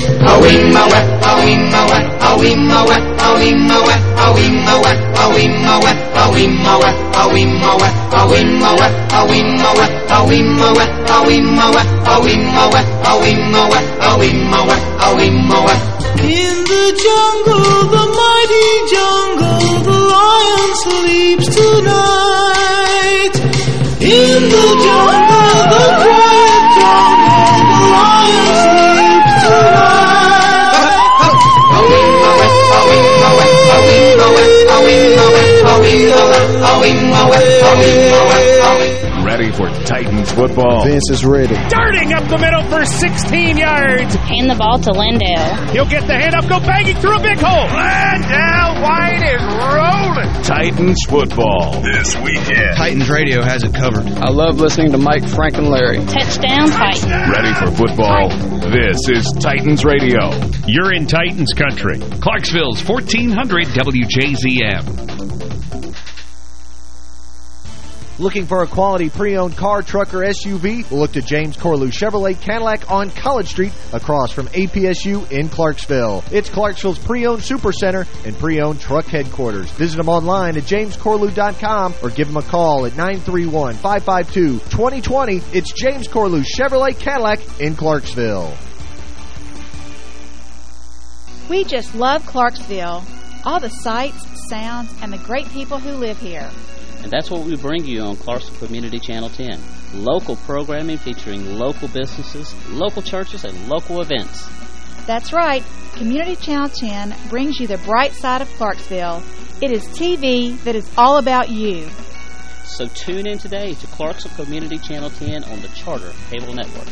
In the jungle, the mighty jungle, the lion sleeps tonight. Jungle. Ready for Titans football. Vince is ready. Darting up the middle for 16 yards. Hand the ball to LenDale. He'll get the hand up, go banging through a big hole. LenDale White is rolling. Titans football this weekend. Titans radio has it covered. I love listening to Mike, Frank, and Larry. Touchdown Titans. Ready for football? This is Titans radio. You're in Titans country. Clarksville's 1400 WJZM. Looking for a quality pre-owned car, truck, or SUV? Look to James Corlew Chevrolet Cadillac on College Street across from APSU in Clarksville. It's Clarksville's pre-owned supercenter and pre-owned truck headquarters. Visit them online at jamescorlew.com or give them a call at 931-552-2020. It's James Corlew Chevrolet Cadillac in Clarksville. We just love Clarksville. All the sights, sounds, and the great people who live here. And that's what we bring you on Clarksville Community Channel 10. Local programming featuring local businesses, local churches, and local events. That's right. Community Channel 10 brings you the bright side of Clarksville. It is TV that is all about you. So tune in today to Clarksville Community Channel 10 on the Charter Cable Network.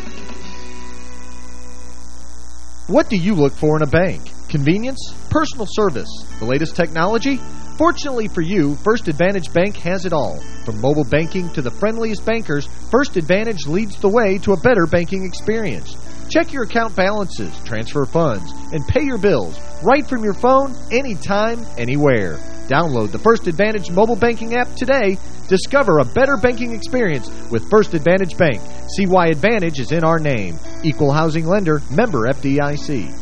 What do you look for in a bank? Convenience? Personal service? The latest technology? Fortunately for you, First Advantage Bank has it all. From mobile banking to the friendliest bankers, First Advantage leads the way to a better banking experience. Check your account balances, transfer funds, and pay your bills right from your phone, anytime, anywhere. Download the First Advantage mobile banking app today. Discover a better banking experience with First Advantage Bank. See why Advantage is in our name. Equal Housing Lender, member FDIC.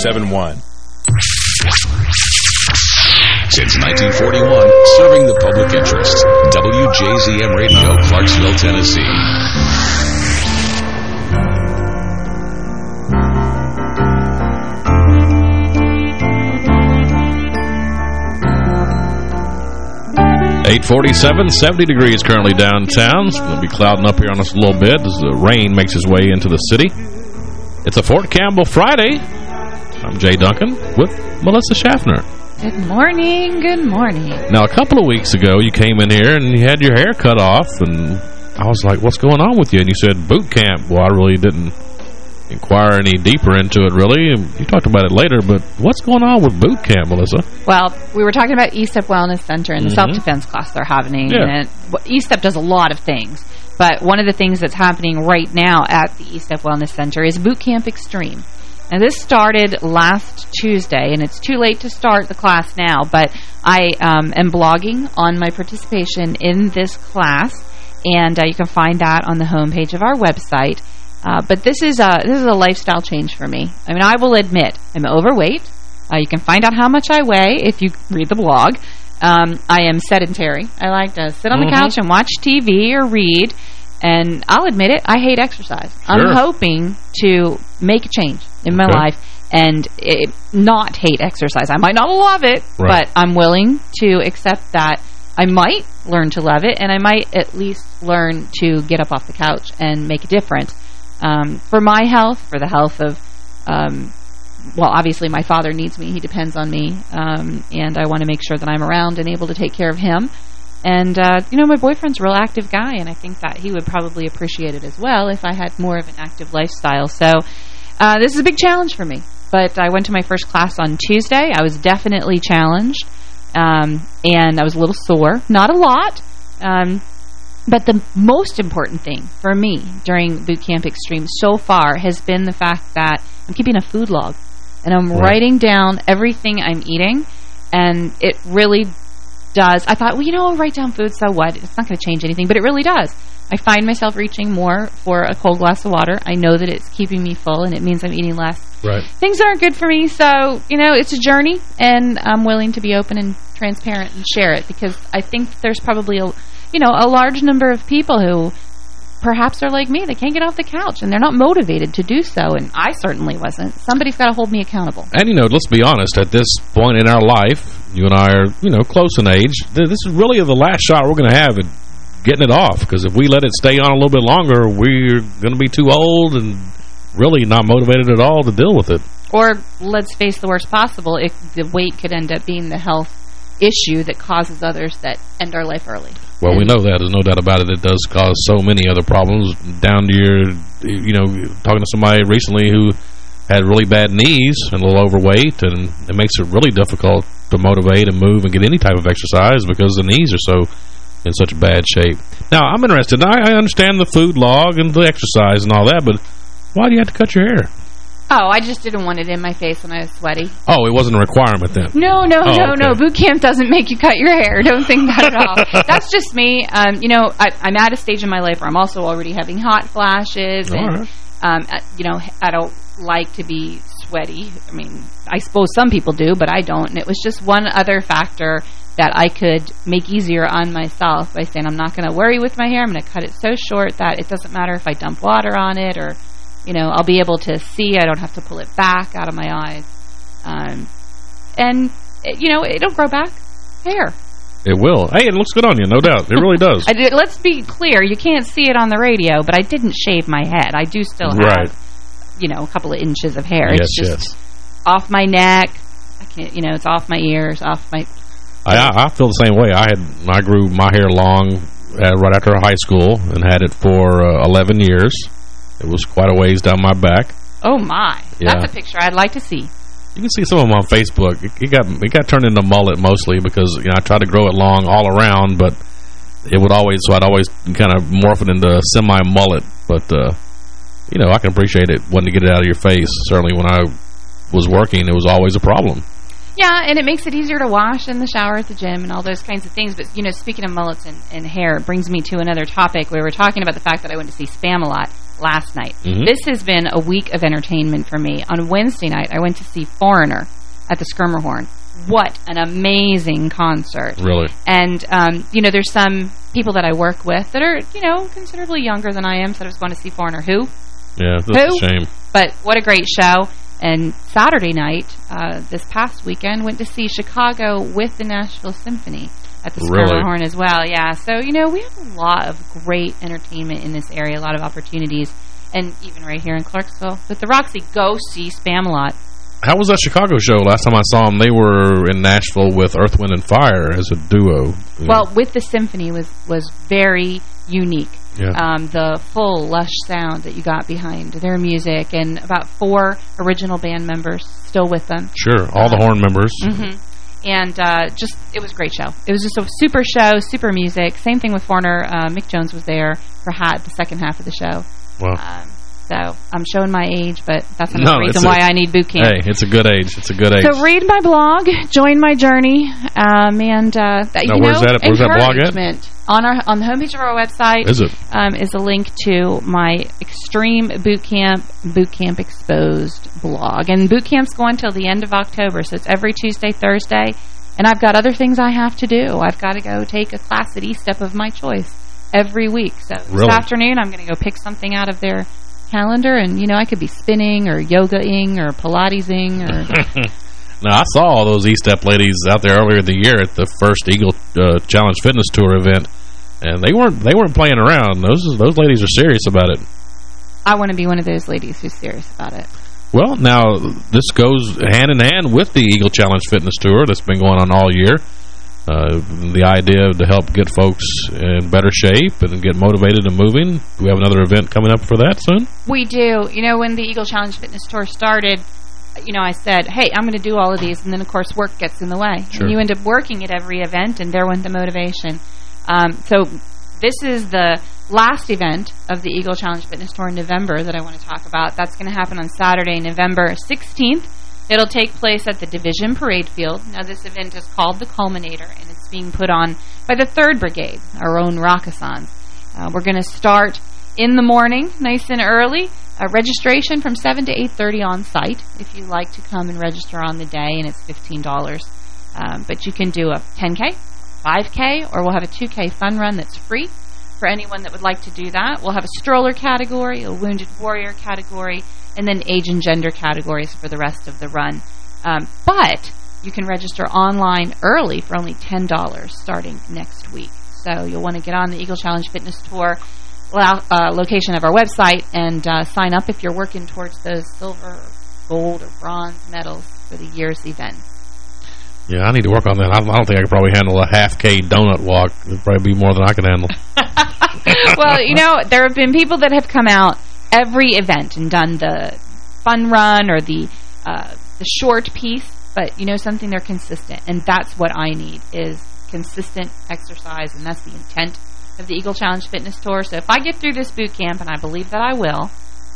3071 Since 1941, serving the public interest. WJZM Radio, Clarksville, Tennessee. Eight forty-seven, seventy degrees currently downtown. It's going to be clouding up here on us a little bit as the rain makes its way into the city. It's a Fort Campbell Friday. I'm Jay Duncan with Melissa Schaffner. Good morning, good morning. Now, a couple of weeks ago, you came in here and you had your hair cut off, and I was like, what's going on with you? And you said, boot camp. Well, I really didn't inquire any deeper into it, really. You talked about it later, but what's going on with boot camp, Melissa? Well, we were talking about ESTEP Wellness Center and the Mhm. self-defense class they're having. Yeah. And ESTEP does a lot of things. But one of the things that's happening right now at the ESTEP Wellness Center is Boot Camp Extreme. And this started last Tuesday, and it's too late to start the class now, but I um, am blogging on my participation in this class, and uh, you can find that on the homepage of our website. Uh, but this is a this is a lifestyle change for me. I mean, I will admit I'm overweight. Uh, you can find out how much I weigh if you read the blog. Um, I am sedentary. I like to sit on Mhm. the couch and watch TV or read. And I'll admit it, I hate exercise. I'm hoping to make a change in my Okay. life and it, not hate exercise. I might not love it, Right. but I'm willing to accept that I might learn to love it and I might at least learn to get up off the couch and make a difference um, for my health, for the health of, um, well, obviously my father needs me. He depends on me, um, and I want to make sure that I'm around and able to take care of him. And, uh, you know, my boyfriend's a real active guy, and I think that he would probably appreciate it as well if I had more of an active lifestyle. So uh, this is a big challenge for me. But I went to my first class on Tuesday. I was definitely challenged, um, and I was a little sore. Not a lot, um, but the most important thing for me during Boot Camp Extreme so far has been the fact that I'm keeping a food log. And I'm Right. writing down everything I'm eating. And it really does. I thought, well, you know, I'll write down food, so what? It's not going to change anything. But it really does. I find myself reaching more for a cold glass of water. I know that it's keeping me full, and it means I'm eating less. Right. Things aren't good for me, so, you know, it's a journey, and I'm willing to be open and transparent and share it, because I think there's probably, a, you know, a large number of people who perhaps they're like me. They can't get off the couch, and they're not motivated to do so, and I certainly wasn't. Somebody's got to hold me accountable. And, you know, let's be honest, at this point in our life, you and I are, you know, close in age. This is really the last shot we're going to have at getting it off, because if we let it stay on a little bit longer, we're going to be too old and really not motivated at all to deal with it. Or, let's face the worst possible, it, the weight could end up being the health issue that causes others that end our life early. Well, we know that. There's no doubt about it. It does cause so many other problems down to your, you know, talking to somebody recently who had really bad knees and a little overweight, and it makes it really difficult to motivate and move and get any type of exercise because the knees are so in such bad shape. Now, I'm interested. I, I understand the food log and the exercise and all that, but why do you have to cut your hair? Oh, I just didn't want it in my face when I was sweaty. Oh, it wasn't a requirement then? No, no, Oh, no, okay. no. Boot camp doesn't make you cut your hair. Don't think that at all. That's just me. Um, you know, I, I'm at a stage in my life where I'm also already having hot flashes. All and, right. um, uh, you know, I don't like to be sweaty. I mean, I suppose some people do, but I don't. And it was just one other factor that I could make easier on myself by saying I'm not going to worry with my hair. I'm going to cut it so short that it doesn't matter if I dump water on it or, you know, I'll be able to see. I don't have to pull it back out of my eyes. Um, and, it, you know, it'll grow back hair. It will. Hey, it looks good on you, no doubt. It really does. I did, let's be clear. You can't see it on the radio, but I didn't shave my head. I do still have, Right. you know, a couple of inches of hair. Yes, it's just yes. off my neck. I can't, you know, it's off my ears, off my... I, I I feel the same way. I had I grew my hair long uh, right after high school and had it for uh, 11 years. It was quite a ways down my back. Oh, my. Yeah. That's a picture I'd like to see. You can see some of them on Facebook. It, it got it got turned into mullet mostly because you know I tried to grow it long all around, but it would always so I'd always kind of morph it into a semi mullet. But uh, you know I can appreciate it wanting to get it out of your face. Certainly when I was working, it was always a problem. Yeah, and it makes it easier to wash in the shower at the gym and all those kinds of things. But, you know, speaking of mullets and, and hair, it brings me to another topic. We were talking about the fact that I went to see Spam-A-Lot last night. Mhm. This has been a week of entertainment for me. On Wednesday night, I went to see Foreigner at the Schermerhorn. What an amazing concert. Really. And, um, you know, there's some people that I work with that are, you know, considerably younger than I am, so I was going to see Foreigner. Who? Yeah, that's Who? a shame. But what a great show. And Saturday night, uh, this past weekend, went to see Chicago with the Nashville Symphony at the Really? Horn as well. Yeah, so, you know, we have a lot of great entertainment in this area, a lot of opportunities. And even right here in Clarksville with the Roxy, go see Spam-A-Lot. How was that Chicago show? Last time I saw them, they were in Nashville with Earth, Wind, and Fire as a duo. Well, with the symphony was was very unique. Yeah. Um, the full lush sound that you got behind their music, and about four original band members still with them. sure, all the horn members. hmm And uh, just it was a great show. It was just a super show, super music. Same thing with Foreigner. Uh, Mick Jones was there for ha the second half of the show. Wow. Um, so I'm showing my age, but that's No, another it's reason a- why I need boot camp. Hey, it's a good age. It's a good age. So read my blog, join my journey, um, and uh, that, Now, you where's know, that- where's that blog at? encouragement. On our on the homepage of our website Is it? Um, is a link to my Extreme Boot Camp Boot Camp Exposed blog, and boot camp's going till the end of October, so it's every Tuesday, Thursday, and I've got other things I have to do. I've got to go take a class at E-Step of my choice every week. So Really? this afternoon, I'm going to go pick something out of their calendar, and you know, I could be spinning or yogaing or Pilatesing or. now, I saw all those E-Step ladies out there earlier in the year at the first Eagle uh, Challenge Fitness Tour event, and they weren't they weren't playing around. Those those ladies are serious about it. I want to be one of those ladies who's serious about it. Well, now, this goes hand in hand with the Eagle Challenge Fitness Tour that's been going on all year. Uh, the idea to help get folks in better shape and get motivated and moving. Do we have another event coming up for that soon? We do. You know, when the Eagle Challenge Fitness Tour started, you know, I said, hey, I'm going to do all of these, and then, of course, work gets in the way. Sure. And you end up working at every event, and there went the motivation. Um, so this is the last event of the Eagle Challenge Fitness Tour in November that I want to talk about. That's going to happen on Saturday, November 16th. It'll take place at the Division Parade Field. Now, this event is called the Culminator, and it's being put on by the 3rd Brigade, our own Rakkasans. Uh, we're going to start in the morning, nice and early. Uh, registration from 7 to 8.30 on site if you like to come and register on the day, and it's $15. Um, but you can do a 10K, 5K, or we'll have a 2K fun run that's free for anyone that would like to do that. We'll have a stroller category, a wounded warrior category, and then age and gender categories for the rest of the run. Um, but you can register online early for only $10 starting next week. So you'll want to get on the Eagle Challenge Fitness Tour uh, location of our website and uh, sign up if you're working towards those silver, gold, or bronze medals for the year's event. Yeah, I need to work on that. I don't think I could probably handle a half-K donut walk. It'd probably be more than I can handle. well, you know, there have been people that have come out every event and done the fun run or the uh, the short piece, but you know something, they're consistent. And that's what I need is consistent exercise, and that's the intent of the Eagle Challenge Fitness Tour. So if I get through this boot camp, and I believe that I will,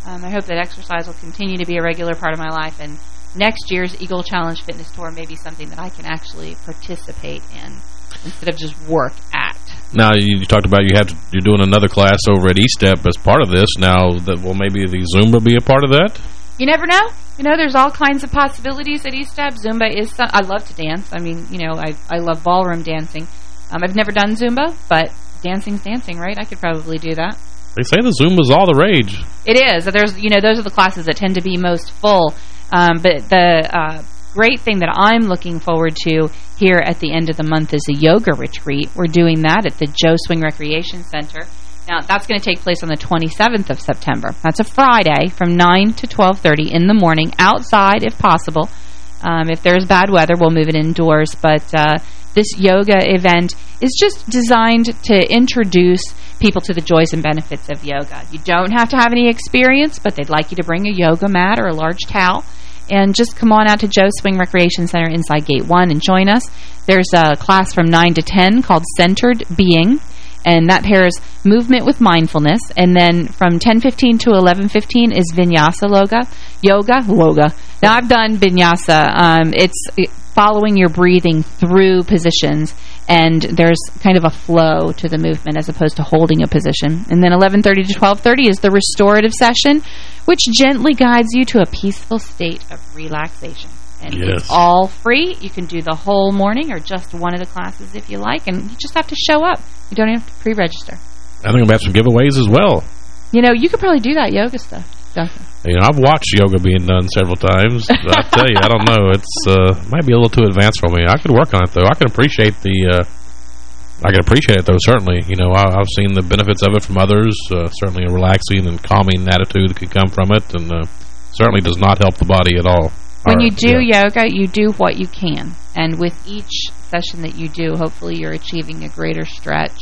um, I hope that exercise will continue to be a regular part of my life, and next year's Eagle Challenge Fitness Tour may be something that I can actually participate in instead of just work at. Now, you talked about you have to, you're doing another class over at E-Step as part of this. Now, that will maybe the Zumba be a part of that? You never know. You know, there's all kinds of possibilities at E-Step. Zumba is some, I love to dance. I mean, you know, I, I love ballroom dancing. Um, I've never done Zumba, but dancing's dancing, right? I could probably do that. They say the Zumba's all the rage. It is. There's, you know, those are the classes that tend to be most full. Um, but the uh, great thing that I'm looking forward to here at the end of the month is a yoga retreat. We're doing that at the Joe Swing Recreation Center. Now, that's going to take place on the 27th of September. That's a Friday from 9 to 12.30 in the morning, outside if possible. Um, if there's bad weather, we'll move it indoors. But uh, this yoga event is just designed to introduce people to the joys and benefits of yoga. You don't have to have any experience, but they'd like you to bring a yoga mat or a large towel and just come on out to Joe Swing Recreation Center inside Gate 1 and join us. There's a class from 9 to 10 called Centered Being, and that pairs movement with mindfulness. And then from 10.15 to 11.15 is Vinyasa Yoga. Yoga? Yoga. Now, I've done Vinyasa. Um, it's following your breathing through positions and there's kind of a flow to the movement as opposed to holding a position. And then 11.30 to 12.30 is the restorative session, which gently guides you to a peaceful state of relaxation. And yes. it's all free. You can do the whole morning or just one of the classes if you like, and you just have to show up. You don't have to pre-register. I think we have some giveaways as well. You know, you could probably do that yoga stuff. Duncan. You know, I've watched yoga being done several times. I tell you, I don't know. It's uh, might be a little too advanced for me. I could work on it though. I can appreciate the. Uh, I can appreciate it though. Certainly, you know, I, have seen the benefits of it from others. Uh, certainly, a relaxing and calming attitude could come from it, and uh, certainly does not help the body at all. When you do yeah. yoga, you do what you can, and with each session that you do, hopefully, you're achieving a greater stretch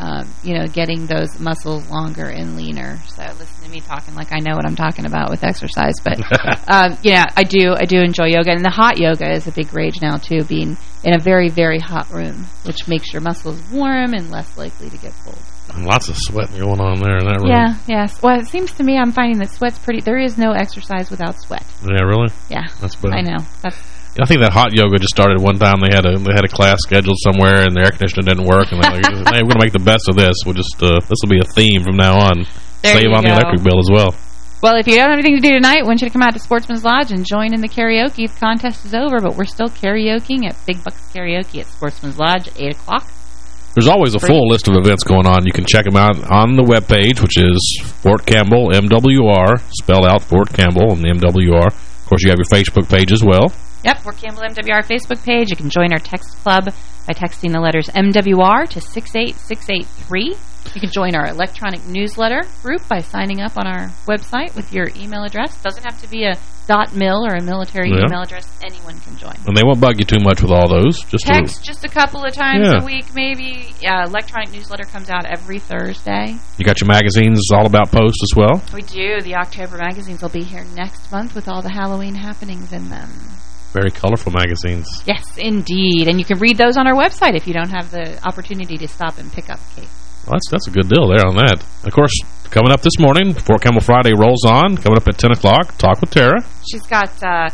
um, you know, getting those muscles longer and leaner. So listen to me talking like I know what I'm talking about with exercise. But, um, yeah, I do I do enjoy yoga. And the hot yoga is a big rage now, too, being in a very, very hot room, which makes your muscles warm and less likely to get cold. Lots of sweat going on there in that room. Yeah, yes. Well, it seems to me I'm finding that sweat's pretty... There is no exercise without sweat. Yeah, really? Yeah. That's bad. I know. That's I think that hot yoga just started one time. They had a they had a class scheduled somewhere, and the air conditioner didn't work. And they're like, "Hey, we're gonna make the best of this. We'll just uh, this will be a theme from now on. There Save on go. the electric bill as well." Well, if you don't have anything to do tonight, I want you to come out to Sportsman's Lodge and join in the karaoke. The contest is over, but we're still karaokeing at Big Bucks Karaoke at Sportsman's Lodge at 8 o'clock. There's always a full list of events going on. You can check them out on the webpage, which is Fort Campbell, MWR, spelled out Fort Campbell and the MWR. Of course, you have your Facebook page as well. Yep, Fort Campbell MWR Facebook page. You can join our text club by texting the letters MWR to 68683. You can join our electronic newsletter group by signing up on our website with your email address. Doesn't have to be a dot .mil or a military Yeah. email address. Anyone can join. And they won't bug you too much with all those. Just a- Text just a couple of times Yeah. a week, maybe. Uh, electronic newsletter comes out every Thursday. you got your magazines all about posts as well. We do. The October magazines will be here next month with all the Halloween happenings in them. Very colorful magazines. Yes, indeed. And you can read those on our website if you don't have the opportunity to stop and pick up a case. Well, that's that's a good deal there on that. Of course, coming up this morning, before Campbell Friday rolls on, coming up at 10 o'clock, Talk with Tara. She's got uh,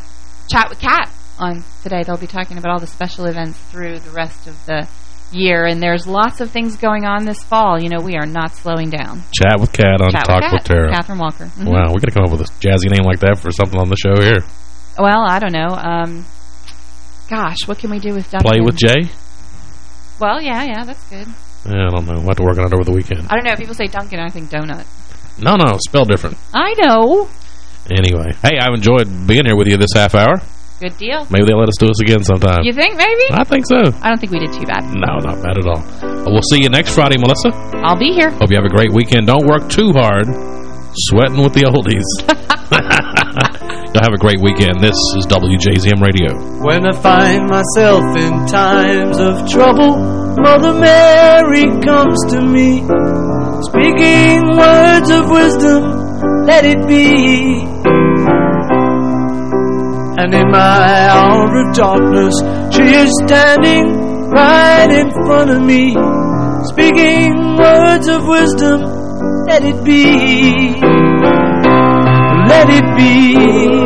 Chat with Kat on today. They'll be talking about all the special events through the rest of the year, and there's lots of things going on this fall. You know, we are not slowing down. Chat with Cat on Chat Talk with, with, Tara. Catherine Walker. Mhm. Wow, we're going to come up with a jazzy name like that for something on the show here. Well, I don't know. Um, gosh, what can we do with Duncan? Play with Jay? Well, yeah, yeah, that's good. Yeah, I don't know. We'll have to work on it over the weekend. I don't know. People say Duncan, I think donut. No, no, spell different. I know. Anyway, hey, I've enjoyed being here with you this half hour. Good deal. Maybe they'll let us do this again sometime. You think, maybe? I think so. I don't think we did too bad. No, not bad at all. Well, we'll see you next Friday, Melissa. I'll be here. Hope you have a great weekend. Don't work too hard. Sweating with the oldies. Have a great weekend. This is WJZM Radio. When I find myself in times of trouble, Mother Mary comes to me, speaking words of wisdom, let it be. And in my hour of darkness, she is standing right in front of me, speaking words of wisdom, let it be. Let it be,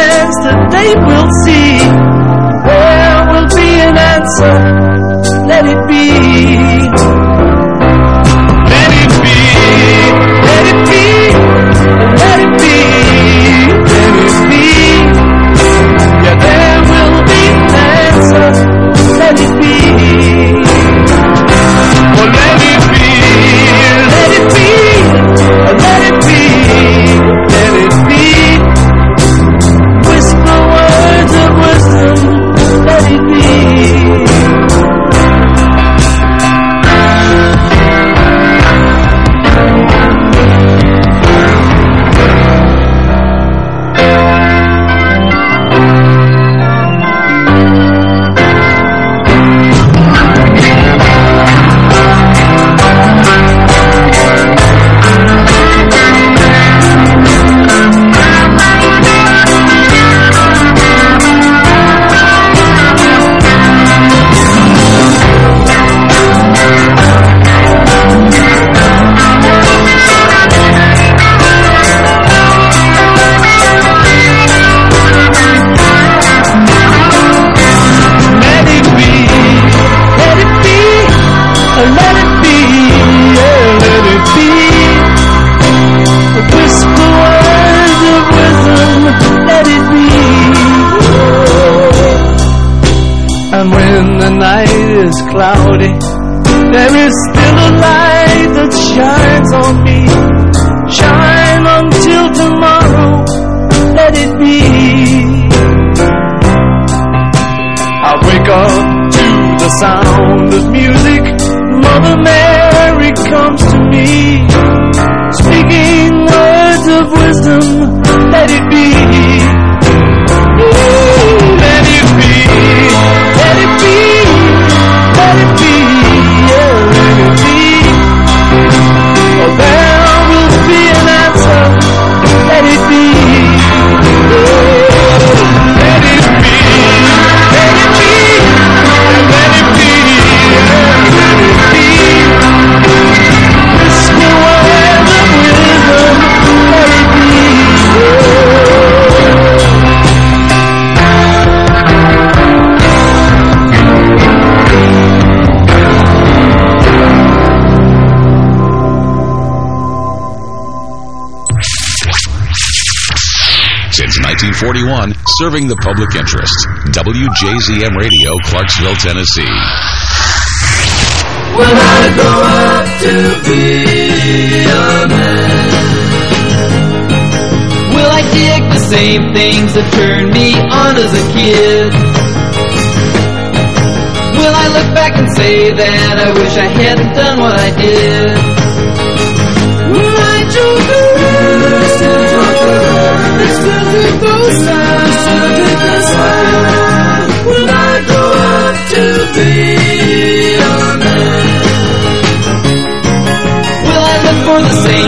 that they will see. There will be an answer. Let it be. Serving the public interest. WJZM Radio, Clarksville, Tennessee. When I grow up to be a man, will I dig the same things that turned me on as a kid? Will I look back and say that I wish I hadn't done what I did? for the same.